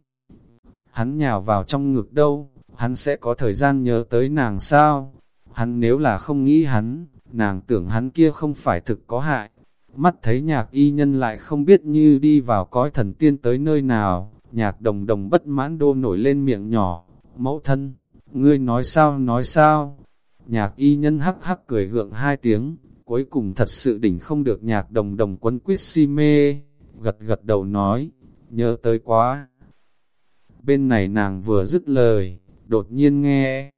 A: Hắn nhào vào trong ngực đâu, hắn sẽ có thời gian nhớ tới nàng sao? Hắn nếu là không nghĩ hắn, nàng tưởng hắn kia không phải thực có hại. Mắt thấy nhạc y nhân lại không biết như đi vào cõi thần tiên tới nơi nào, nhạc đồng đồng bất mãn đô nổi lên miệng nhỏ, mẫu thân, ngươi nói sao nói sao? Nhạc y nhân hắc hắc cười gượng hai tiếng, cuối cùng thật sự đỉnh không được nhạc đồng đồng quân quyết si mê, gật gật đầu nói, nhớ tới quá. Bên này nàng vừa dứt lời, đột nhiên nghe,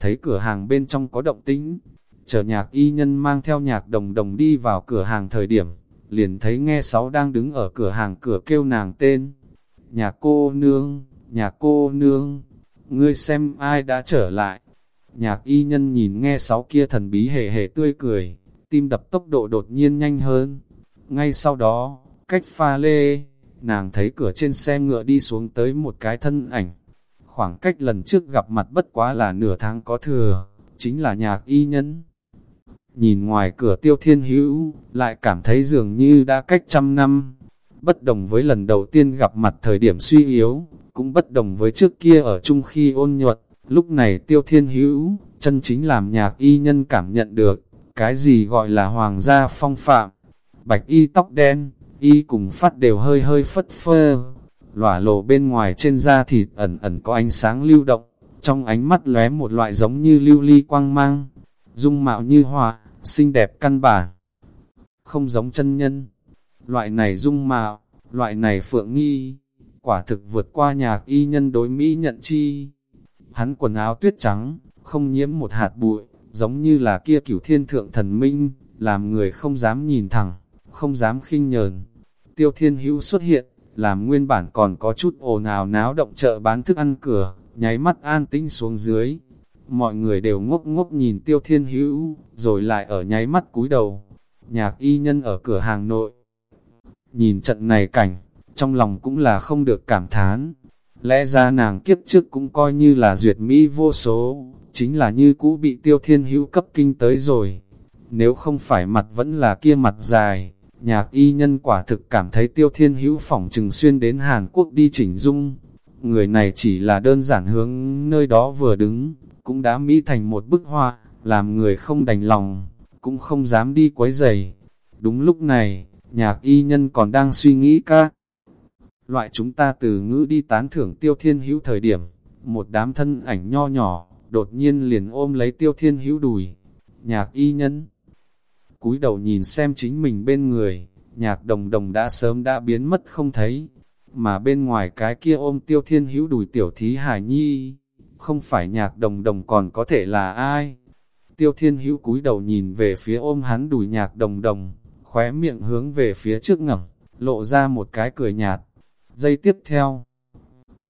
A: thấy cửa hàng bên trong có động tĩnh, chờ nhạc y nhân mang theo nhạc đồng đồng đi vào cửa hàng thời điểm, liền thấy nghe sáu đang đứng ở cửa hàng cửa kêu nàng tên nhà cô nương, nhà cô nương, ngươi xem ai đã trở lại. Nhạc y nhân nhìn nghe sáu kia thần bí hề hề tươi cười, tim đập tốc độ đột nhiên nhanh hơn. Ngay sau đó, cách pha lê, nàng thấy cửa trên xe ngựa đi xuống tới một cái thân ảnh. Khoảng cách lần trước gặp mặt bất quá là nửa tháng có thừa, chính là nhạc y nhân. Nhìn ngoài cửa tiêu thiên hữu, lại cảm thấy dường như đã cách trăm năm. Bất đồng với lần đầu tiên gặp mặt thời điểm suy yếu, cũng bất đồng với trước kia ở chung khi ôn nhuận. Lúc này tiêu thiên hữu, chân chính làm nhạc y nhân cảm nhận được, cái gì gọi là hoàng gia phong phạm. Bạch y tóc đen, y cùng phát đều hơi hơi phất phơ, lỏa lộ bên ngoài trên da thịt ẩn ẩn có ánh sáng lưu động, trong ánh mắt lóe một loại giống như lưu ly quang mang, dung mạo như họa, xinh đẹp căn bản, không giống chân nhân. Loại này dung mạo, loại này phượng nghi, quả thực vượt qua nhạc y nhân đối Mỹ nhận chi. Hắn quần áo tuyết trắng, không nhiễm một hạt bụi, giống như là kia cửu thiên thượng thần minh, làm người không dám nhìn thẳng, không dám khinh nhờn. Tiêu thiên hữu xuất hiện, làm nguyên bản còn có chút ồn ào náo động chợ bán thức ăn cửa, nháy mắt an tĩnh xuống dưới. Mọi người đều ngốc ngốc nhìn tiêu thiên hữu, rồi lại ở nháy mắt cúi đầu. Nhạc y nhân ở cửa hàng nội. Nhìn trận này cảnh, trong lòng cũng là không được cảm thán. Lẽ ra nàng kiếp trước cũng coi như là duyệt mỹ vô số, chính là như cũ bị tiêu thiên hữu cấp kinh tới rồi. Nếu không phải mặt vẫn là kia mặt dài, nhạc y nhân quả thực cảm thấy tiêu thiên hữu phỏng trừng xuyên đến Hàn Quốc đi chỉnh dung. Người này chỉ là đơn giản hướng nơi đó vừa đứng, cũng đã mỹ thành một bức hoa, làm người không đành lòng, cũng không dám đi quấy giày. Đúng lúc này, nhạc y nhân còn đang suy nghĩ các loại chúng ta từ ngữ đi tán thưởng tiêu thiên hữu thời điểm, một đám thân ảnh nho nhỏ, đột nhiên liền ôm lấy tiêu thiên hữu đùi. Nhạc y nhân, cúi đầu nhìn xem chính mình bên người, nhạc đồng đồng đã sớm đã biến mất không thấy, mà bên ngoài cái kia ôm tiêu thiên hữu đùi tiểu thí hải nhi, không phải nhạc đồng đồng còn có thể là ai. Tiêu thiên hữu cúi đầu nhìn về phía ôm hắn đùi nhạc đồng đồng, khóe miệng hướng về phía trước ngẩng lộ ra một cái cười nhạt. Giây tiếp theo,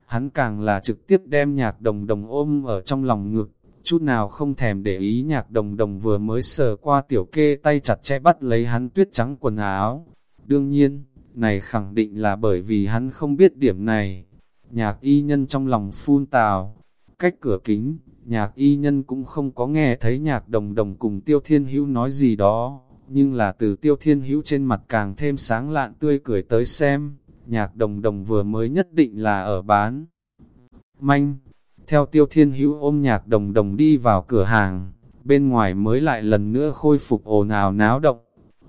A: hắn càng là trực tiếp đem nhạc đồng đồng ôm ở trong lòng ngực, chút nào không thèm để ý nhạc đồng đồng vừa mới sờ qua tiểu kê tay chặt chẽ bắt lấy hắn tuyết trắng quần áo. Đương nhiên, này khẳng định là bởi vì hắn không biết điểm này. Nhạc y nhân trong lòng phun tào, cách cửa kính, nhạc y nhân cũng không có nghe thấy nhạc đồng đồng cùng tiêu thiên hữu nói gì đó, nhưng là từ tiêu thiên hữu trên mặt càng thêm sáng lạn tươi cười tới xem, nhạc đồng đồng vừa mới nhất định là ở bán. Manh, theo tiêu thiên hữu ôm nhạc đồng đồng đi vào cửa hàng, bên ngoài mới lại lần nữa khôi phục ồn ào náo động.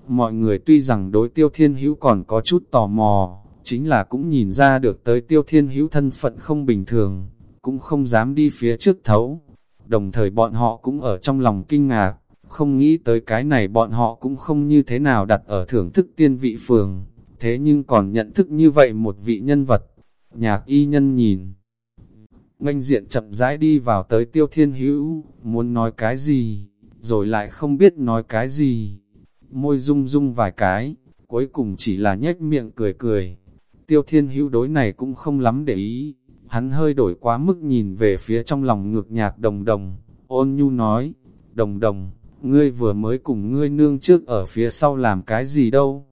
A: Mọi người tuy rằng đối tiêu thiên hữu còn có chút tò mò, chính là cũng nhìn ra được tới tiêu thiên hữu thân phận không bình thường, cũng không dám đi phía trước thấu. Đồng thời bọn họ cũng ở trong lòng kinh ngạc, không nghĩ tới cái này bọn họ cũng không như thế nào đặt ở thưởng thức tiên vị phường, thế nhưng còn nhận thức như vậy một vị nhân vật. Nhạc y nhân nhìn, nganh diện chậm rãi đi vào tới tiêu thiên hữu, muốn nói cái gì, rồi lại không biết nói cái gì. Môi rung rung vài cái, cuối cùng chỉ là nhếch miệng cười cười. Tiêu thiên hữu đối này cũng không lắm để ý, hắn hơi đổi quá mức nhìn về phía trong lòng ngược nhạc đồng đồng, ôn nhu nói, đồng đồng, ngươi vừa mới cùng ngươi nương trước ở phía sau làm cái gì đâu.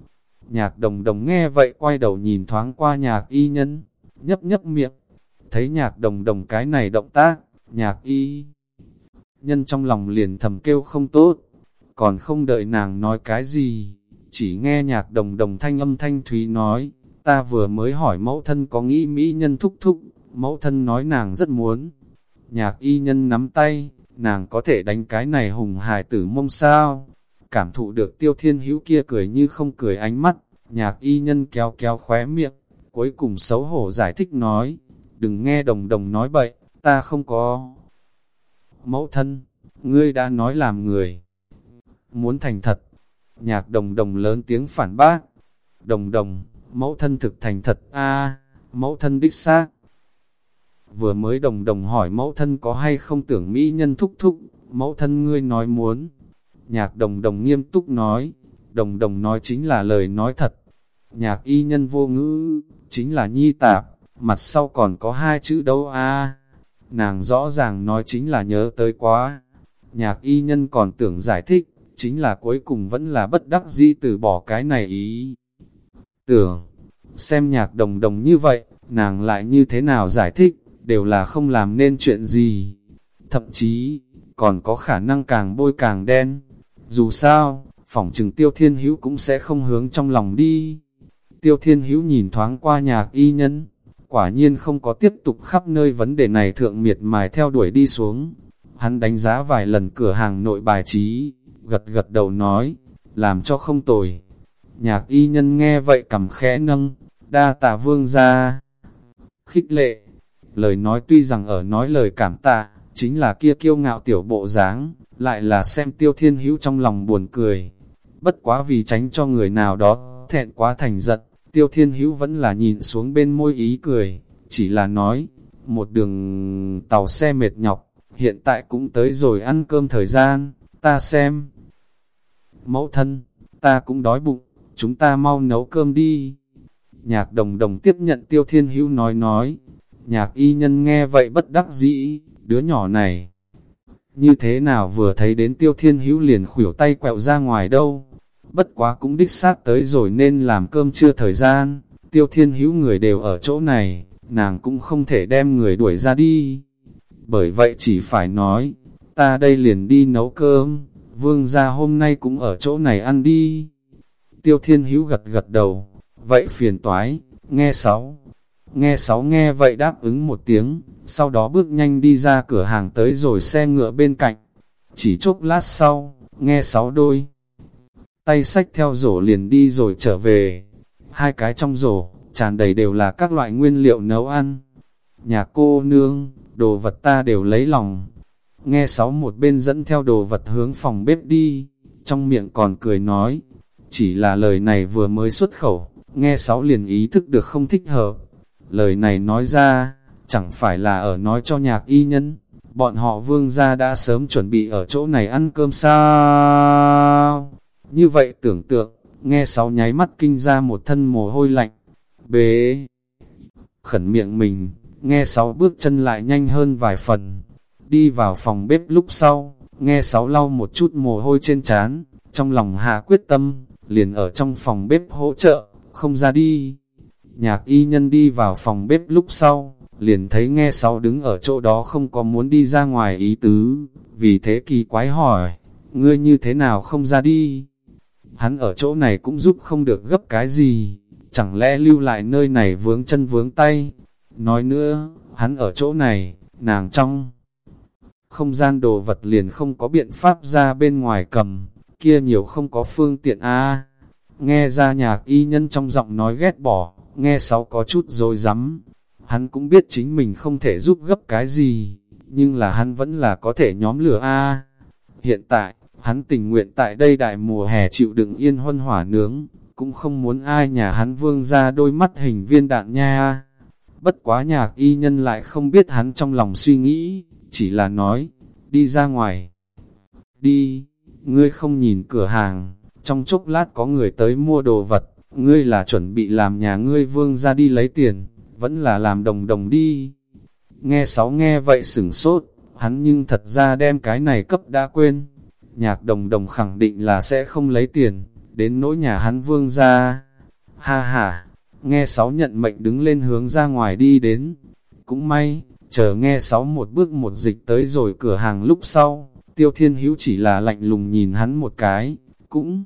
A: Nhạc đồng đồng nghe vậy quay đầu nhìn thoáng qua nhạc y nhân, nhấp nhấp miệng, thấy nhạc đồng đồng cái này động tác, nhạc y nhân trong lòng liền thầm kêu không tốt, còn không đợi nàng nói cái gì, chỉ nghe nhạc đồng đồng thanh âm thanh thúy nói, ta vừa mới hỏi mẫu thân có nghĩ mỹ nhân thúc thúc, mẫu thân nói nàng rất muốn. Nhạc y nhân nắm tay, nàng có thể đánh cái này hùng hài tử mông sao. Cảm thụ được tiêu thiên hữu kia cười như không cười ánh mắt, nhạc y nhân kéo kéo khóe miệng, cuối cùng xấu hổ giải thích nói, đừng nghe đồng đồng nói bậy, ta không có. Mẫu thân, ngươi đã nói làm người. Muốn thành thật, nhạc đồng đồng lớn tiếng phản bác. Đồng đồng, mẫu thân thực thành thật, a mẫu thân đích xác. Vừa mới đồng đồng hỏi mẫu thân có hay không tưởng mỹ nhân thúc thúc, mẫu thân ngươi nói muốn. Nhạc đồng đồng nghiêm túc nói, đồng đồng nói chính là lời nói thật. Nhạc y nhân vô ngữ, chính là nhi tạp, mặt sau còn có hai chữ đâu a Nàng rõ ràng nói chính là nhớ tới quá. Nhạc y nhân còn tưởng giải thích, chính là cuối cùng vẫn là bất đắc dĩ từ bỏ cái này ý. Tưởng, xem nhạc đồng đồng như vậy, nàng lại như thế nào giải thích, đều là không làm nên chuyện gì. Thậm chí, còn có khả năng càng bôi càng đen. Dù sao, phỏng trừng tiêu thiên hữu cũng sẽ không hướng trong lòng đi. Tiêu thiên hữu nhìn thoáng qua nhạc y nhân, quả nhiên không có tiếp tục khắp nơi vấn đề này thượng miệt mài theo đuổi đi xuống. Hắn đánh giá vài lần cửa hàng nội bài trí, gật gật đầu nói, làm cho không tồi. Nhạc y nhân nghe vậy cầm khẽ nâng, đa tạ vương ra. Khích lệ, lời nói tuy rằng ở nói lời cảm tạ, chính là kia kiêu ngạo tiểu bộ dáng, lại là xem tiêu thiên hữu trong lòng buồn cười. Bất quá vì tránh cho người nào đó thẹn quá thành giận, tiêu thiên hữu vẫn là nhìn xuống bên môi ý cười, chỉ là nói, một đường tàu xe mệt nhọc, hiện tại cũng tới rồi ăn cơm thời gian, ta xem. Mẫu thân, ta cũng đói bụng, chúng ta mau nấu cơm đi. Nhạc đồng đồng tiếp nhận tiêu thiên hữu nói nói, nhạc y nhân nghe vậy bất đắc dĩ, đứa nhỏ này. Như thế nào vừa thấy đến tiêu thiên hữu liền khủyểu tay quẹo ra ngoài đâu, bất quá cũng đích xác tới rồi nên làm cơm chưa thời gian, tiêu thiên hữu người đều ở chỗ này, nàng cũng không thể đem người đuổi ra đi. Bởi vậy chỉ phải nói, ta đây liền đi nấu cơm, vương gia hôm nay cũng ở chỗ này ăn đi. Tiêu thiên hữu gật gật đầu, vậy phiền toái, nghe sáu. Nghe sáu nghe vậy đáp ứng một tiếng, sau đó bước nhanh đi ra cửa hàng tới rồi xe ngựa bên cạnh. Chỉ chốc lát sau, nghe sáu đôi. Tay sách theo rổ liền đi rồi trở về. Hai cái trong rổ, tràn đầy đều là các loại nguyên liệu nấu ăn. Nhà cô nương, đồ vật ta đều lấy lòng. Nghe sáu một bên dẫn theo đồ vật hướng phòng bếp đi, trong miệng còn cười nói. Chỉ là lời này vừa mới xuất khẩu, nghe sáu liền ý thức được không thích hợp. Lời này nói ra, chẳng phải là ở nói cho nhạc y nhân, bọn họ vương gia đã sớm chuẩn bị ở chỗ này ăn cơm sao. Như vậy tưởng tượng, nghe sáu nháy mắt kinh ra một thân mồ hôi lạnh, bế, khẩn miệng mình, nghe sáu bước chân lại nhanh hơn vài phần, đi vào phòng bếp lúc sau, nghe sáu lau một chút mồ hôi trên trán, trong lòng hạ quyết tâm, liền ở trong phòng bếp hỗ trợ, không ra đi. Nhạc y nhân đi vào phòng bếp lúc sau, liền thấy nghe sáu đứng ở chỗ đó không có muốn đi ra ngoài ý tứ, vì thế kỳ quái hỏi, ngươi như thế nào không ra đi? Hắn ở chỗ này cũng giúp không được gấp cái gì, chẳng lẽ lưu lại nơi này vướng chân vướng tay? Nói nữa, hắn ở chỗ này, nàng trong không gian đồ vật liền không có biện pháp ra bên ngoài cầm, kia nhiều không có phương tiện a Nghe ra nhạc y nhân trong giọng nói ghét bỏ, nghe sáu có chút rồi rắm Hắn cũng biết chính mình không thể giúp gấp cái gì, nhưng là hắn vẫn là có thể nhóm lửa a Hiện tại, hắn tình nguyện tại đây đại mùa hè chịu đựng yên huân hỏa nướng, cũng không muốn ai nhà hắn vương ra đôi mắt hình viên đạn nha. Bất quá nhạc y nhân lại không biết hắn trong lòng suy nghĩ, chỉ là nói, đi ra ngoài. Đi, ngươi không nhìn cửa hàng, trong chốc lát có người tới mua đồ vật, ngươi là chuẩn bị làm nhà ngươi vương ra đi lấy tiền, vẫn là làm đồng đồng đi. Nghe sáu nghe vậy sửng sốt, hắn nhưng thật ra đem cái này cấp đã quên. Nhạc đồng đồng khẳng định là sẽ không lấy tiền, đến nỗi nhà hắn vương ra. Ha ha, nghe sáu nhận mệnh đứng lên hướng ra ngoài đi đến. Cũng may, chờ nghe sáu một bước một dịch tới rồi cửa hàng lúc sau, tiêu thiên hữu chỉ là lạnh lùng nhìn hắn một cái, cũng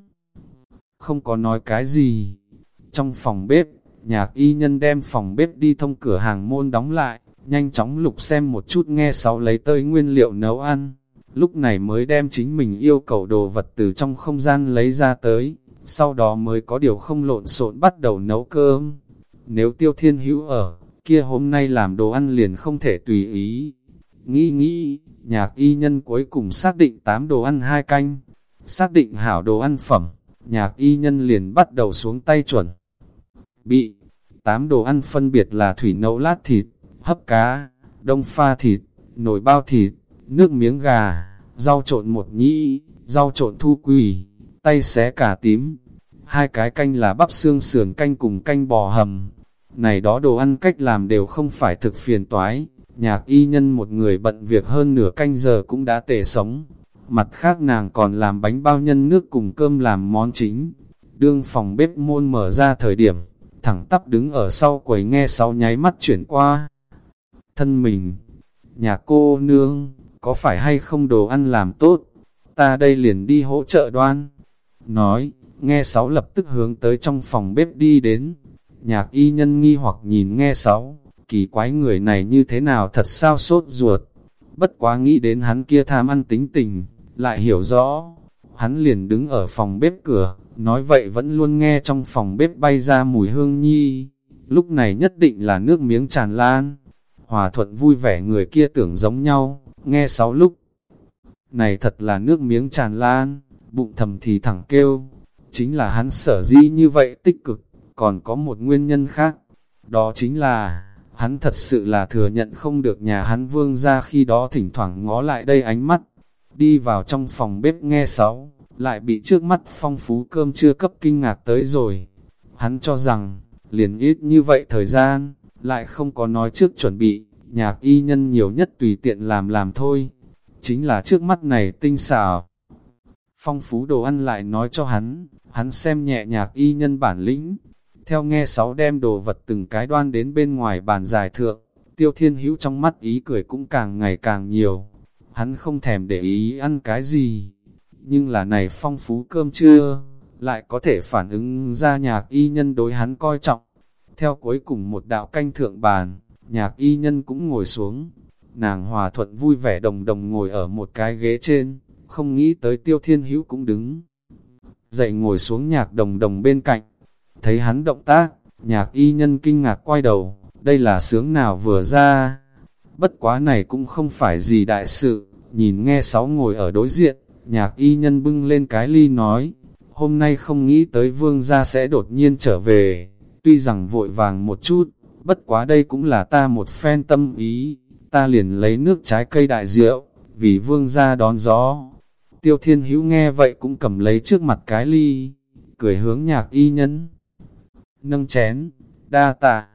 A: không có nói cái gì. Trong phòng bếp, nhạc y nhân đem phòng bếp đi thông cửa hàng môn đóng lại, nhanh chóng lục xem một chút nghe sáu lấy tới nguyên liệu nấu ăn. Lúc này mới đem chính mình yêu cầu đồ vật từ trong không gian lấy ra tới, sau đó mới có điều không lộn xộn bắt đầu nấu cơm. Nếu tiêu thiên hữu ở, kia hôm nay làm đồ ăn liền không thể tùy ý. Nghĩ nghĩ, nhạc y nhân cuối cùng xác định 8 đồ ăn hai canh, xác định hảo đồ ăn phẩm, nhạc y nhân liền bắt đầu xuống tay chuẩn. Bị, tám đồ ăn phân biệt là thủy nấu lát thịt, hấp cá, đông pha thịt, nồi bao thịt, nước miếng gà, rau trộn một nhĩ, rau trộn thu quỳ, tay xé cả tím. Hai cái canh là bắp xương sườn canh cùng canh bò hầm, này đó đồ ăn cách làm đều không phải thực phiền toái, nhạc y nhân một người bận việc hơn nửa canh giờ cũng đã tề sống. Mặt khác nàng còn làm bánh bao nhân nước cùng cơm làm món chính. Đương phòng bếp môn mở ra thời điểm, thẳng tắp đứng ở sau quầy nghe sau nháy mắt chuyển qua. Thân mình, nhà cô nương, có phải hay không đồ ăn làm tốt, ta đây liền đi hỗ trợ đoan. Nói, nghe sáu lập tức hướng tới trong phòng bếp đi đến, Nhạc y nhân nghi hoặc nhìn nghe sáu, kỳ quái người này như thế nào thật sao sốt ruột. Bất quá nghĩ đến hắn kia tham ăn tính tình, lại hiểu rõ. Hắn liền đứng ở phòng bếp cửa, nói vậy vẫn luôn nghe trong phòng bếp bay ra mùi hương nhi. Lúc này nhất định là nước miếng tràn lan. Hòa thuận vui vẻ người kia tưởng giống nhau, nghe sáu lúc. Này thật là nước miếng tràn lan, bụng thầm thì thẳng kêu. Chính là hắn sở dĩ như vậy tích cực, còn có một nguyên nhân khác, đó chính là, hắn thật sự là thừa nhận không được nhà hắn vương ra khi đó thỉnh thoảng ngó lại đây ánh mắt, đi vào trong phòng bếp nghe sáu, lại bị trước mắt phong phú cơm chưa cấp kinh ngạc tới rồi. Hắn cho rằng, liền ít như vậy thời gian, lại không có nói trước chuẩn bị, nhạc y nhân nhiều nhất tùy tiện làm làm thôi. Chính là trước mắt này tinh xảo. Phong phú đồ ăn lại nói cho hắn, hắn xem nhẹ nhạc y nhân bản lĩnh, theo nghe sáu đem đồ vật từng cái đoan đến bên ngoài bàn giải thượng, tiêu thiên hữu trong mắt ý cười cũng càng ngày càng nhiều. Hắn không thèm để ý ăn cái gì, nhưng là này phong phú cơm trưa, lại có thể phản ứng ra nhạc y nhân đối hắn coi trọng. Theo cuối cùng một đạo canh thượng bàn, nhạc y nhân cũng ngồi xuống. Nàng hòa thuận vui vẻ đồng đồng ngồi ở một cái ghế trên, không nghĩ tới tiêu thiên hữu cũng đứng. Dậy ngồi xuống nhạc đồng đồng bên cạnh, Thấy hắn động tác, nhạc y nhân kinh ngạc quay đầu, đây là sướng nào vừa ra. Bất quá này cũng không phải gì đại sự, nhìn nghe sáu ngồi ở đối diện, nhạc y nhân bưng lên cái ly nói, hôm nay không nghĩ tới vương gia sẽ đột nhiên trở về, tuy rằng vội vàng một chút, bất quá đây cũng là ta một phen tâm ý, ta liền lấy nước trái cây đại rượu, vì vương gia đón gió. Tiêu thiên hữu nghe vậy cũng cầm lấy trước mặt cái ly, cười hướng nhạc y nhân nâng chén, đa tạ.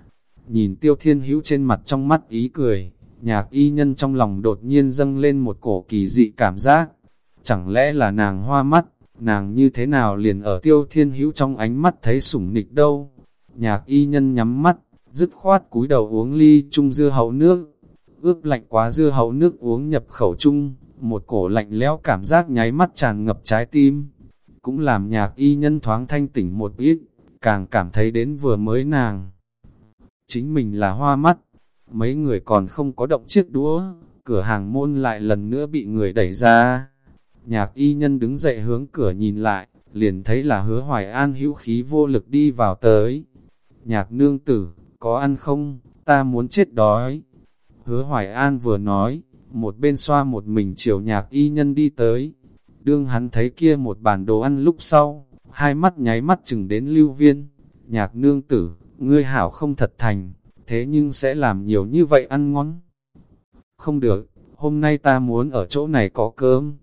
A: Nhìn tiêu thiên hữu trên mặt trong mắt ý cười, nhạc y nhân trong lòng đột nhiên dâng lên một cổ kỳ dị cảm giác. Chẳng lẽ là nàng hoa mắt, nàng như thế nào liền ở tiêu thiên hữu trong ánh mắt thấy sủng nịch đâu. Nhạc y nhân nhắm mắt, dứt khoát cúi đầu uống ly chung dưa hấu nước. Ướp lạnh quá dưa hấu nước uống nhập khẩu chung, một cổ lạnh lẽo cảm giác nháy mắt tràn ngập trái tim. Cũng làm nhạc y nhân thoáng thanh tỉnh một ít càng cảm thấy đến vừa mới nàng. Chính mình là hoa mắt, mấy người còn không có động chiếc đũa, cửa hàng môn lại lần nữa bị người đẩy ra. Nhạc y nhân đứng dậy hướng cửa nhìn lại, liền thấy là hứa hoài an hữu khí vô lực đi vào tới. Nhạc nương tử, có ăn không, ta muốn chết đói. Hứa hoài an vừa nói, một bên xoa một mình chiều nhạc y nhân đi tới. Đương hắn thấy kia một bản đồ ăn lúc sau, hai mắt nháy mắt chừng đến lưu viên. Nhạc nương tử, ngươi hảo không thật thành, thế nhưng sẽ làm nhiều như vậy ăn ngon. Không được, hôm nay ta muốn ở chỗ này có cơm.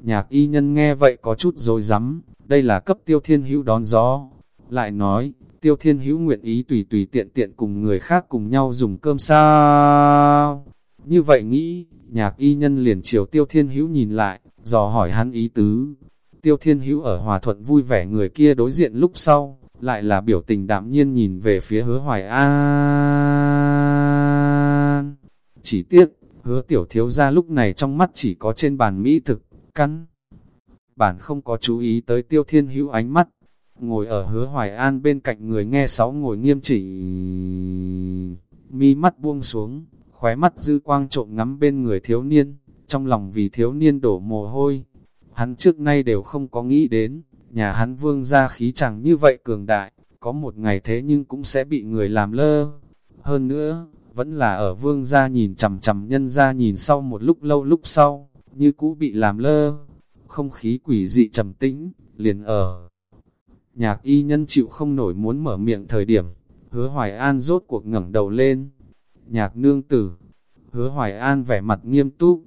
A: Nhạc y nhân nghe vậy có chút rồi rắm đây là cấp tiêu thiên hữu đón gió. Lại nói, tiêu thiên hữu nguyện ý tùy tùy tiện tiện cùng người khác cùng nhau dùng cơm sao. Như vậy nghĩ, nhạc y nhân liền chiều tiêu thiên hữu nhìn lại, dò hỏi hắn ý tứ. Tiêu thiên hữu ở hòa thuận vui vẻ người kia đối diện lúc sau, lại là biểu tình đạm nhiên nhìn về phía hứa hoài an. Chỉ tiếc, hứa tiểu thiếu ra lúc này trong mắt chỉ có trên bàn mỹ thực, căn. Bản không có chú ý tới tiêu thiên hữu ánh mắt, ngồi ở hứa hoài an bên cạnh người nghe sáu ngồi nghiêm chỉnh. Mi mắt buông xuống, khóe mắt dư quang trộm ngắm bên người thiếu niên, trong lòng vì thiếu niên đổ mồ hôi. Hắn trước nay đều không có nghĩ đến, nhà hắn vương ra khí chẳng như vậy cường đại, có một ngày thế nhưng cũng sẽ bị người làm lơ. Hơn nữa, vẫn là ở vương ra nhìn chầm chầm nhân ra nhìn sau một lúc lâu lúc sau, như cũ bị làm lơ. Không khí quỷ dị trầm tĩnh, liền ở. Nhạc y nhân chịu không nổi muốn mở miệng thời điểm, hứa hoài an rốt cuộc ngẩng đầu lên. Nhạc nương tử, hứa hoài an vẻ mặt nghiêm túc,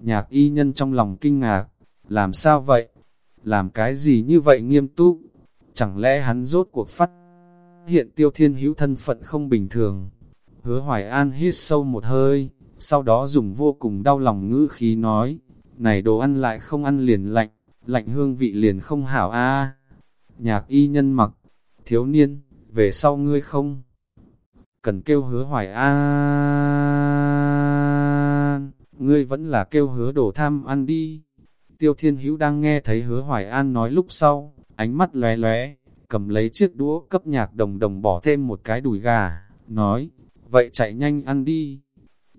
A: nhạc y nhân trong lòng kinh ngạc, làm sao vậy? Làm cái gì như vậy nghiêm túc? Chẳng lẽ hắn rốt cuộc phát hiện tiêu thiên hữu thân phận không bình thường? Hứa hoài an hít sâu một hơi, sau đó dùng vô cùng đau lòng ngữ khí nói, này đồ ăn lại không ăn liền lạnh, lạnh hương vị liền không hảo a. Nhạc y nhân mặc, thiếu niên, về sau ngươi không? Cần kêu hứa hoài an, ngươi vẫn là kêu hứa đồ tham ăn đi. Tiêu Thiên Hữu đang nghe thấy hứa Hoài An nói lúc sau, ánh mắt lóe lóe, cầm lấy chiếc đũa cấp nhạc đồng đồng bỏ thêm một cái đùi gà, nói, vậy chạy nhanh ăn đi.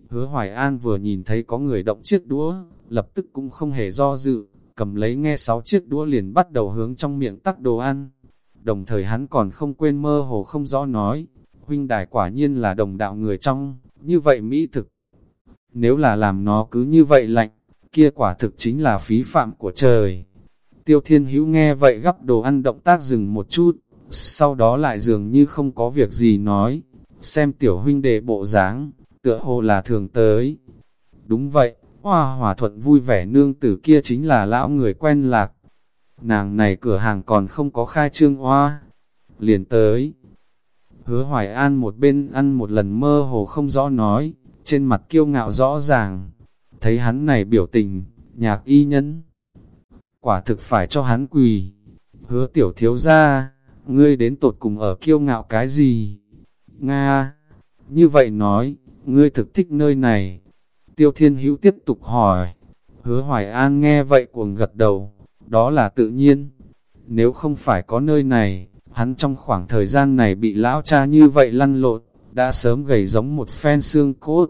A: Hứa Hoài An vừa nhìn thấy có người động chiếc đũa, lập tức cũng không hề do dự, cầm lấy nghe sáu chiếc đũa liền bắt đầu hướng trong miệng tắc đồ ăn. Đồng thời hắn còn không quên mơ hồ không rõ nói, huynh đài quả nhiên là đồng đạo người trong, như vậy mỹ thực. Nếu là làm nó cứ như vậy lạnh, kia quả thực chính là phí phạm của trời. Tiêu Thiên Hữu nghe vậy gấp đồ ăn động tác dừng một chút, sau đó lại dường như không có việc gì nói, xem tiểu huynh đệ bộ dáng, tựa hồ là thường tới. Đúng vậy, hoa hòa thuận vui vẻ nương tử kia chính là lão người quen lạc. Nàng này cửa hàng còn không có khai trương hoa, liền tới. Hứa Hoài An một bên ăn một lần mơ hồ không rõ nói, trên mặt kiêu ngạo rõ ràng, Thấy hắn này biểu tình, nhạc y nhân. Quả thực phải cho hắn quỳ. Hứa tiểu thiếu ra, ngươi đến tột cùng ở kiêu ngạo cái gì? Nga, như vậy nói, ngươi thực thích nơi này. Tiêu thiên hữu tiếp tục hỏi. Hứa hoài an nghe vậy cuồng gật đầu, đó là tự nhiên. Nếu không phải có nơi này, hắn trong khoảng thời gian này bị lão cha như vậy lăn lộn, đã sớm gầy giống một phen xương cốt.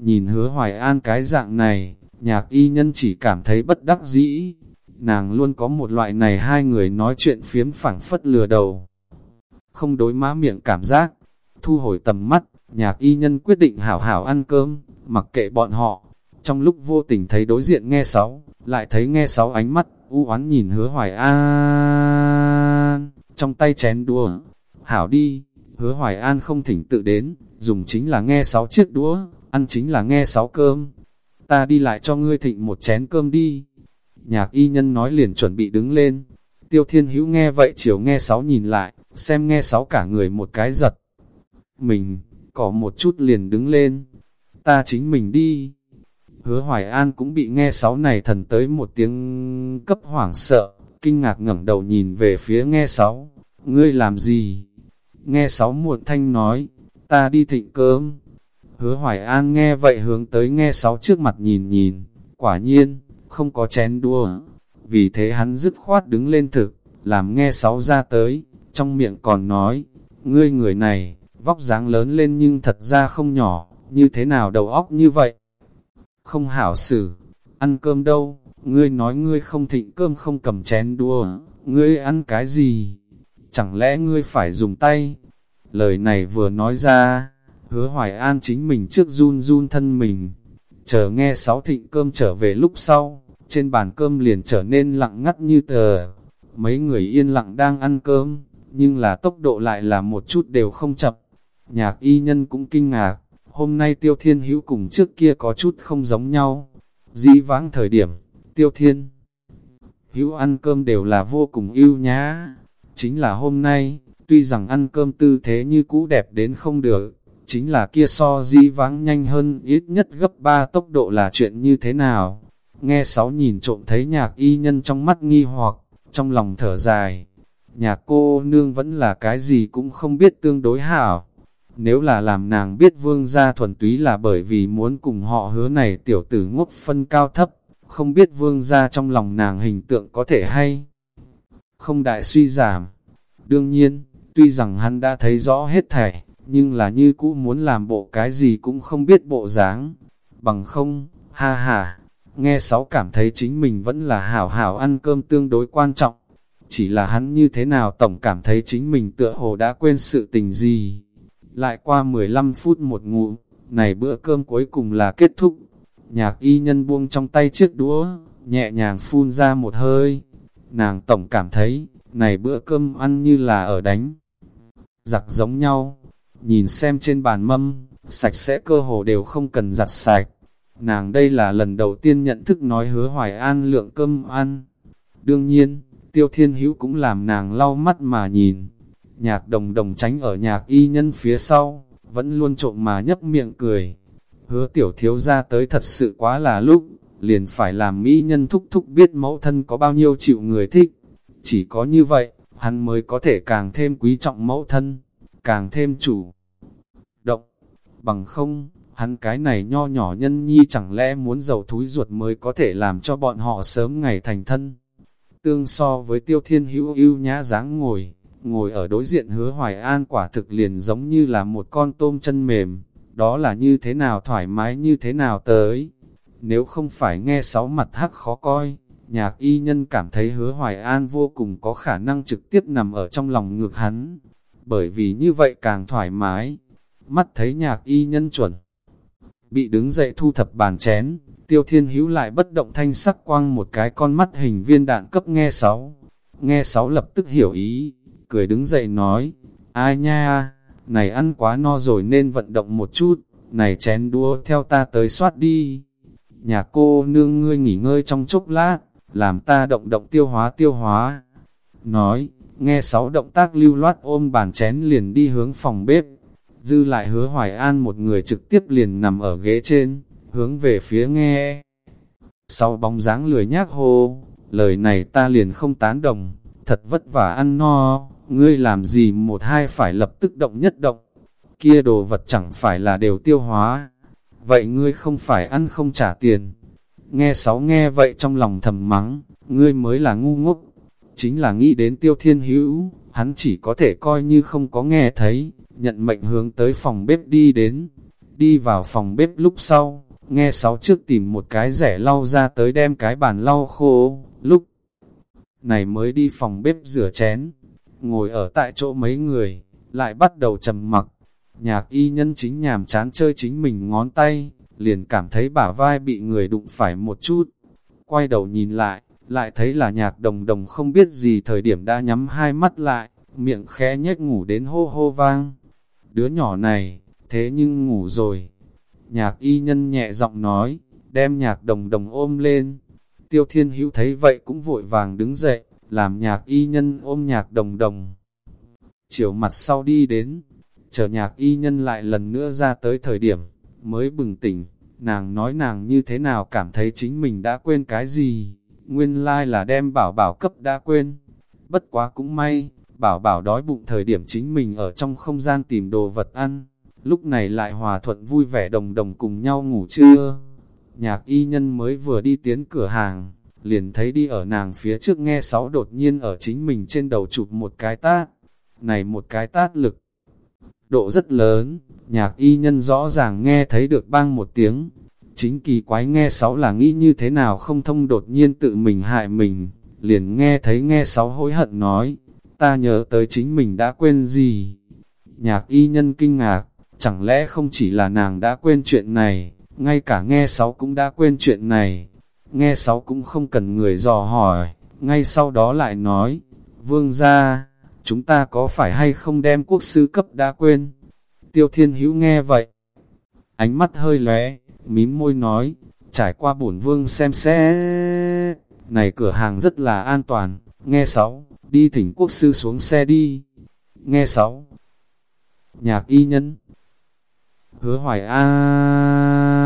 A: Nhìn hứa hoài an cái dạng này, nhạc y nhân chỉ cảm thấy bất đắc dĩ. Nàng luôn có một loại này hai người nói chuyện phiếm phẳng phất lừa đầu. Không đối má miệng cảm giác, thu hồi tầm mắt, nhạc y nhân quyết định hảo hảo ăn cơm, mặc kệ bọn họ. Trong lúc vô tình thấy đối diện nghe sáu, lại thấy nghe sáu ánh mắt, u oán nhìn hứa hoài an, trong tay chén đũa. Hảo đi, hứa hoài an không thỉnh tự đến, dùng chính là nghe sáu chiếc đũa, ăn chính là nghe sáu cơm. Ta đi lại cho ngươi thịnh một chén cơm đi. Nhạc y nhân nói liền chuẩn bị đứng lên. Tiêu thiên hữu nghe vậy chiều nghe sáu nhìn lại, xem nghe sáu cả người một cái giật. Mình, có một chút liền đứng lên. Ta chính mình đi. Hứa Hoài An cũng bị nghe sáu này thần tới một tiếng cấp hoảng sợ, kinh ngạc ngẩng đầu nhìn về phía nghe sáu. Ngươi làm gì? Nghe sáu muộn thanh nói, ta đi thịnh cơm. Hứa Hoài An nghe vậy hướng tới nghe sáu trước mặt nhìn nhìn, quả nhiên, không có chén đua. Vì thế hắn dứt khoát đứng lên thực, làm nghe sáu ra tới, trong miệng còn nói, ngươi người này, vóc dáng lớn lên nhưng thật ra không nhỏ, như thế nào đầu óc như vậy? Không hảo xử, ăn cơm đâu, ngươi nói ngươi không thịnh cơm không cầm chén đua, ngươi ăn cái gì? Chẳng lẽ ngươi phải dùng tay? Lời này vừa nói ra, hứa hoài an chính mình trước run run thân mình, chờ nghe sáu thịnh cơm trở về lúc sau, trên bàn cơm liền trở nên lặng ngắt như tờ. Mấy người yên lặng đang ăn cơm, nhưng là tốc độ lại là một chút đều không chậm. Nhạc y nhân cũng kinh ngạc, hôm nay tiêu thiên hữu cùng trước kia có chút không giống nhau. Dĩ vãng thời điểm, tiêu thiên hữu ăn cơm đều là vô cùng yêu nhã. Chính là hôm nay, tuy rằng ăn cơm tư thế như cũ đẹp đến không được, chính là kia so di vắng nhanh hơn ít nhất gấp 3 tốc độ là chuyện như thế nào. Nghe sáu nhìn trộm thấy nhạc y nhân trong mắt nghi hoặc, trong lòng thở dài. Nhạc cô nương vẫn là cái gì cũng không biết tương đối hảo. Nếu là làm nàng biết vương gia thuần túy là bởi vì muốn cùng họ hứa này tiểu tử ngốc phân cao thấp, không biết vương gia trong lòng nàng hình tượng có thể hay. Không đại suy giảm. Đương nhiên, tuy rằng hắn đã thấy rõ hết thảy, nhưng là như cũ muốn làm bộ cái gì cũng không biết bộ dáng. Bằng không, ha ha, nghe sáu cảm thấy chính mình vẫn là hảo hảo ăn cơm tương đối quan trọng. Chỉ là hắn như thế nào tổng cảm thấy chính mình tựa hồ đã quên sự tình gì. Lại qua 15 phút một ngủ này bữa cơm cuối cùng là kết thúc. Nhạc y nhân buông trong tay chiếc đũa, nhẹ nhàng phun ra một hơi. Nàng tổng cảm thấy, này bữa cơm ăn như là ở đánh. Giặc giống nhau, nhìn xem trên bàn mâm, sạch sẽ cơ hồ đều không cần giặt sạch. Nàng đây là lần đầu tiên nhận thức nói hứa hoài an lượng cơm ăn. Đương nhiên, tiêu thiên hữu cũng làm nàng lau mắt mà nhìn. Nhạc đồng đồng tránh ở nhạc y nhân phía sau, vẫn luôn trộm mà nhấp miệng cười. Hứa tiểu thiếu ra tới thật sự quá là lúc, liền phải làm mỹ nhân thúc thúc biết mẫu thân có bao nhiêu chịu người thích. Chỉ có như vậy, hắn mới có thể càng thêm quý trọng mẫu thân, càng thêm chủ động. Bằng không, hắn cái này nho nhỏ nhân nhi chẳng lẽ muốn giàu thúi ruột mới có thể làm cho bọn họ sớm ngày thành thân. Tương so với tiêu thiên hữu ưu nhã dáng ngồi, ngồi ở đối diện hứa hoài an quả thực liền giống như là một con tôm chân mềm, đó là như thế nào thoải mái như thế nào tới. Nếu không phải nghe sáu mặt hắc khó coi, nhạc y nhân cảm thấy hứa hoài an vô cùng có khả năng trực tiếp nằm ở trong lòng ngược hắn, bởi vì như vậy càng thoải mái. Mắt thấy nhạc y nhân chuẩn, bị đứng dậy thu thập bàn chén, tiêu thiên hữu lại bất động thanh sắc quang một cái con mắt hình viên đạn cấp nghe sáu. Nghe sáu lập tức hiểu ý, cười đứng dậy nói, ai nha, này ăn quá no rồi nên vận động một chút, này chén đua theo ta tới soát đi. Nhà cô nương ngươi nghỉ ngơi trong chốc lát, làm ta động động tiêu hóa tiêu hóa. Nói, nghe sáu động tác lưu loát ôm bàn chén liền đi hướng phòng bếp dư lại hứa hoài an một người trực tiếp liền nằm ở ghế trên, hướng về phía nghe. Sau bóng dáng lười nhác hô, lời này ta liền không tán đồng, thật vất vả ăn no, ngươi làm gì một hai phải lập tức động nhất động, kia đồ vật chẳng phải là đều tiêu hóa, vậy ngươi không phải ăn không trả tiền. Nghe sáu nghe vậy trong lòng thầm mắng, ngươi mới là ngu ngốc, chính là nghĩ đến tiêu thiên hữu, hắn chỉ có thể coi như không có nghe thấy, nhận mệnh hướng tới phòng bếp đi đến. Đi vào phòng bếp lúc sau, nghe sáu trước tìm một cái rẻ lau ra tới đem cái bàn lau khô, lúc này mới đi phòng bếp rửa chén. Ngồi ở tại chỗ mấy người, lại bắt đầu trầm mặc. Nhạc y nhân chính nhàm chán chơi chính mình ngón tay, liền cảm thấy bả vai bị người đụng phải một chút. Quay đầu nhìn lại, lại thấy là nhạc đồng đồng không biết gì thời điểm đã nhắm hai mắt lại, miệng khẽ nhếch ngủ đến hô hô vang đứa nhỏ này, thế nhưng ngủ rồi. Nhạc y nhân nhẹ giọng nói, đem nhạc đồng đồng ôm lên. Tiêu thiên hữu thấy vậy cũng vội vàng đứng dậy, làm nhạc y nhân ôm nhạc đồng đồng. Chiều mặt sau đi đến, chờ nhạc y nhân lại lần nữa ra tới thời điểm, mới bừng tỉnh, nàng nói nàng như thế nào cảm thấy chính mình đã quên cái gì, nguyên lai là đem bảo bảo cấp đã quên. Bất quá cũng may, bảo bảo đói bụng thời điểm chính mình ở trong không gian tìm đồ vật ăn, lúc này lại hòa thuận vui vẻ đồng đồng cùng nhau ngủ trưa. Nhạc y nhân mới vừa đi tiến cửa hàng, liền thấy đi ở nàng phía trước nghe sáu đột nhiên ở chính mình trên đầu chụp một cái tát. Này một cái tát lực, độ rất lớn, nhạc y nhân rõ ràng nghe thấy được bang một tiếng. Chính kỳ quái nghe sáu là nghĩ như thế nào không thông đột nhiên tự mình hại mình, liền nghe thấy nghe sáu hối hận nói, ta nhớ tới chính mình đã quên gì. Nhạc y nhân kinh ngạc, chẳng lẽ không chỉ là nàng đã quên chuyện này, ngay cả nghe sáu cũng đã quên chuyện này. Nghe sáu cũng không cần người dò hỏi, ngay sau đó lại nói, vương gia, chúng ta có phải hay không đem quốc sư cấp đã quên? Tiêu thiên hữu nghe vậy, ánh mắt hơi lóe, mím môi nói, trải qua bổn vương xem xe, này cửa hàng rất là an toàn, nghe sáu, đi thỉnh quốc sư xuống xe đi, nghe sáu, nhạc y nhân, hứa hoài an,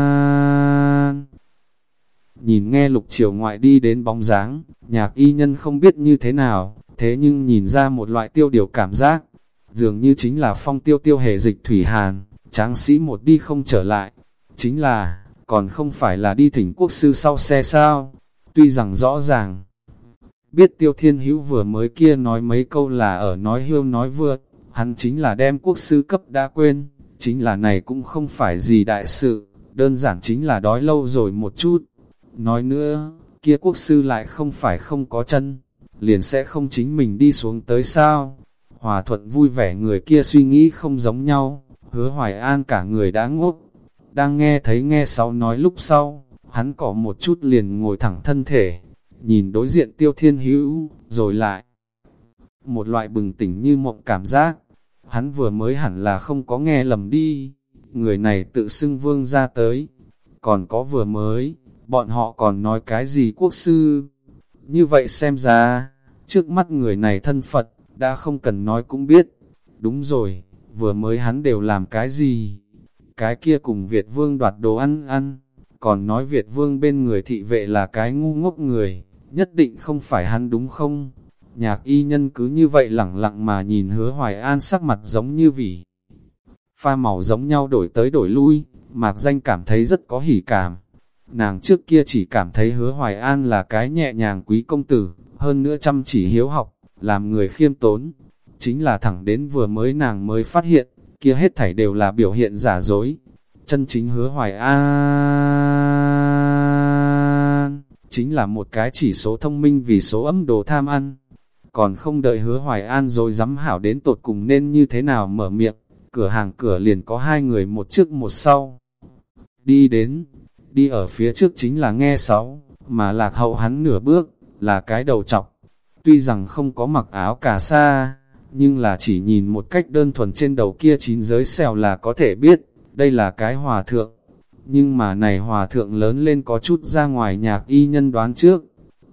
A: nhìn nghe lục triều ngoại đi đến bóng dáng, nhạc y nhân không biết như thế nào, thế nhưng nhìn ra một loại tiêu điều cảm giác, dường như chính là phong tiêu tiêu hề dịch thủy hàn, tráng sĩ một đi không trở lại, chính là, còn không phải là đi thỉnh quốc sư sau xe sao, tuy rằng rõ ràng, biết tiêu thiên hữu vừa mới kia nói mấy câu là ở nói hưu nói vượt, hắn chính là đem quốc sư cấp đã quên, chính là này cũng không phải gì đại sự, đơn giản chính là đói lâu rồi một chút, nói nữa, kia quốc sư lại không phải không có chân liền sẽ không chính mình đi xuống tới sao. Hòa thuận vui vẻ người kia suy nghĩ không giống nhau, hứa hoài an cả người đã ngốc. Đang nghe thấy nghe sáu nói lúc sau, hắn có một chút liền ngồi thẳng thân thể, nhìn đối diện tiêu thiên hữu, rồi lại. Một loại bừng tỉnh như mộng cảm giác, hắn vừa mới hẳn là không có nghe lầm đi, người này tự xưng vương ra tới, còn có vừa mới, bọn họ còn nói cái gì quốc sư, như vậy xem ra, trước mắt người này thân Phật, đã không cần nói cũng biết. Đúng rồi, vừa mới hắn đều làm cái gì? Cái kia cùng Việt Vương đoạt đồ ăn ăn, còn nói Việt Vương bên người thị vệ là cái ngu ngốc người, nhất định không phải hắn đúng không? Nhạc y nhân cứ như vậy lẳng lặng mà nhìn hứa hoài an sắc mặt giống như vỉ. Pha màu giống nhau đổi tới đổi lui, mạc danh cảm thấy rất có hỉ cảm. Nàng trước kia chỉ cảm thấy hứa hoài an là cái nhẹ nhàng quý công tử, hơn nữa chăm chỉ hiếu học, làm người khiêm tốn. Chính là thẳng đến vừa mới nàng mới phát hiện, kia hết thảy đều là biểu hiện giả dối. Chân chính hứa hoài an, chính là một cái chỉ số thông minh vì số âm đồ tham ăn. Còn không đợi hứa hoài an rồi dám hảo đến tột cùng nên như thế nào mở miệng, cửa hàng cửa liền có hai người một trước một sau. Đi đến, đi ở phía trước chính là nghe sáu, mà lạc hậu hắn nửa bước, là cái đầu chọc, Tuy rằng không có mặc áo cà sa, nhưng là chỉ nhìn một cách đơn thuần trên đầu kia chín giới xèo là có thể biết, đây là cái hòa thượng. Nhưng mà này hòa thượng lớn lên có chút ra ngoài nhạc y nhân đoán trước.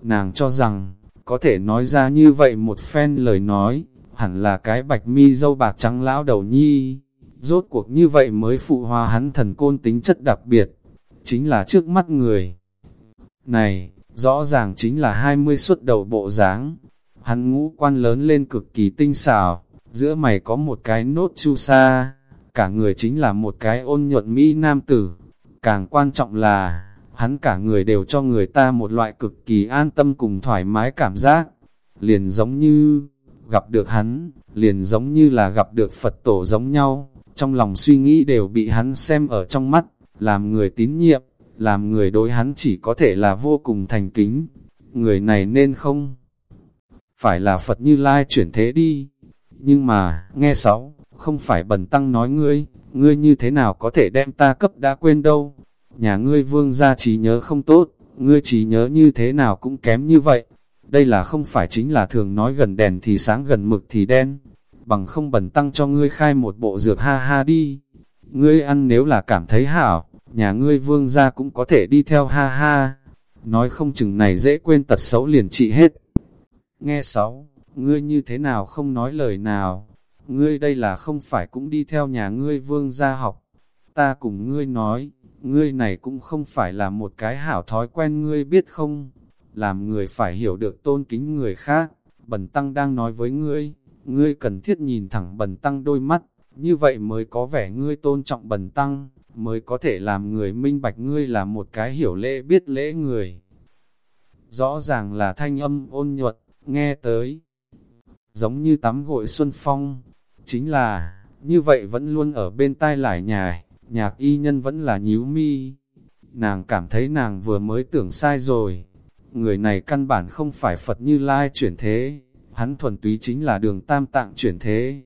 A: Nàng cho rằng, có thể nói ra như vậy một phen lời nói, hẳn là cái bạch mi dâu bạc trắng lão đầu nhi. Rốt cuộc như vậy mới phụ hòa hắn thần côn tính chất đặc biệt chính là trước mắt người. Này, rõ ràng chính là 20 suất đầu bộ dáng. Hắn ngũ quan lớn lên cực kỳ tinh xảo, giữa mày có một cái nốt chu sa, cả người chính là một cái ôn nhuận Mỹ nam tử. Càng quan trọng là, hắn cả người đều cho người ta một loại cực kỳ an tâm cùng thoải mái cảm giác. Liền giống như, gặp được hắn, liền giống như là gặp được Phật tổ giống nhau, trong lòng suy nghĩ đều bị hắn xem ở trong mắt làm người tín nhiệm, làm người đối hắn chỉ có thể là vô cùng thành kính. Người này nên không phải là Phật Như Lai chuyển thế đi. Nhưng mà, nghe sáu, không phải bần tăng nói ngươi, ngươi như thế nào có thể đem ta cấp đã quên đâu. Nhà ngươi vương gia trí nhớ không tốt, ngươi trí nhớ như thế nào cũng kém như vậy. Đây là không phải chính là thường nói gần đèn thì sáng gần mực thì đen. Bằng không bần tăng cho ngươi khai một bộ dược ha ha đi. Ngươi ăn nếu là cảm thấy hảo, nhà ngươi vương gia cũng có thể đi theo ha ha. Nói không chừng này dễ quên tật xấu liền trị hết. Nghe sáu, ngươi như thế nào không nói lời nào. Ngươi đây là không phải cũng đi theo nhà ngươi vương gia học. Ta cùng ngươi nói, ngươi này cũng không phải là một cái hảo thói quen ngươi biết không. Làm người phải hiểu được tôn kính người khác. Bần tăng đang nói với ngươi, ngươi cần thiết nhìn thẳng bần tăng đôi mắt, như vậy mới có vẻ ngươi tôn trọng bần tăng mới có thể làm người minh bạch ngươi là một cái hiểu lễ biết lễ người. Rõ ràng là thanh âm ôn nhuận, nghe tới, giống như tắm gội xuân phong, chính là, như vậy vẫn luôn ở bên tai lại nhài, nhạc y nhân vẫn là nhíu mi. Nàng cảm thấy nàng vừa mới tưởng sai rồi. Người này căn bản không phải Phật như Lai chuyển thế, hắn thuần túy chính là đường tam tạng chuyển thế.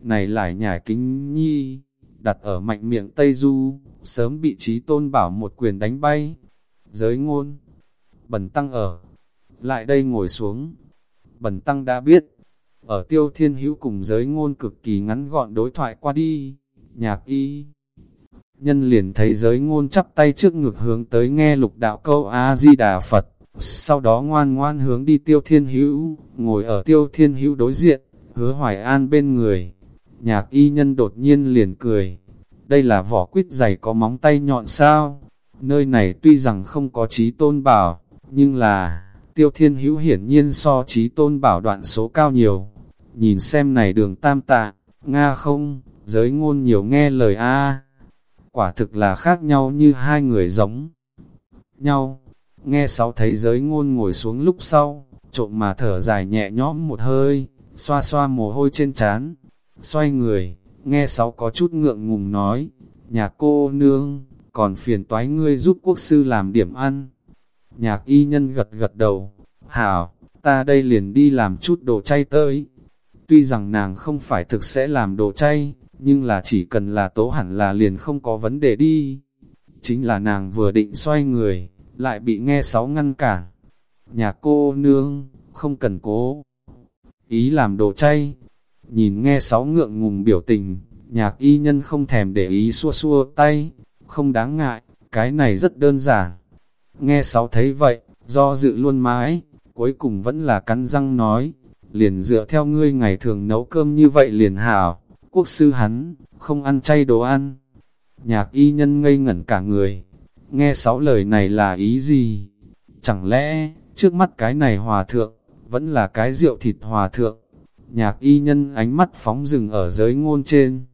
A: Này lại nhài kính nhi, đặt ở mạnh miệng Tây Du, sớm bị trí tôn bảo một quyền đánh bay. Giới ngôn, bần tăng ở, lại đây ngồi xuống. Bần tăng đã biết, ở tiêu thiên hữu cùng giới ngôn cực kỳ ngắn gọn đối thoại qua đi, nhạc y. Nhân liền thấy giới ngôn chắp tay trước ngực hướng tới nghe lục đạo câu A-di-đà Phật, sau đó ngoan ngoan hướng đi tiêu thiên hữu, ngồi ở tiêu thiên hữu đối diện, hứa hoài an bên người. Nhạc y nhân đột nhiên liền cười, đây là vỏ quýt dày có móng tay nhọn sao, nơi này tuy rằng không có trí tôn bảo, nhưng là, tiêu thiên hữu hiển nhiên so trí tôn bảo đoạn số cao nhiều. Nhìn xem này đường tam tạ, Nga không, giới ngôn nhiều nghe lời A. Quả thực là khác nhau như hai người giống nhau. Nghe sáu thấy giới ngôn ngồi xuống lúc sau, trộm mà thở dài nhẹ nhõm một hơi, xoa xoa mồ hôi trên trán Xoay người, nghe sáu có chút ngượng ngùng nói, nhà cô nương, còn phiền toái ngươi giúp quốc sư làm điểm ăn. Nhạc y nhân gật gật đầu, hảo, ta đây liền đi làm chút đồ chay tới. Tuy rằng nàng không phải thực sẽ làm đồ chay, nhưng là chỉ cần là tố hẳn là liền không có vấn đề đi. Chính là nàng vừa định xoay người, lại bị nghe sáu ngăn cản. Nhà cô nương, không cần cố. Ý làm đồ chay, nhìn nghe sáu ngượng ngùng biểu tình, nhạc y nhân không thèm để ý xua xua tay, không đáng ngại, cái này rất đơn giản. Nghe sáu thấy vậy, do dự luôn mãi, cuối cùng vẫn là cắn răng nói, liền dựa theo ngươi ngày thường nấu cơm như vậy liền hảo, quốc sư hắn, không ăn chay đồ ăn. Nhạc y nhân ngây ngẩn cả người, nghe sáu lời này là ý gì? Chẳng lẽ, trước mắt cái này hòa thượng, vẫn là cái rượu thịt hòa thượng? Nhạc y nhân ánh mắt phóng rừng ở giới ngôn trên.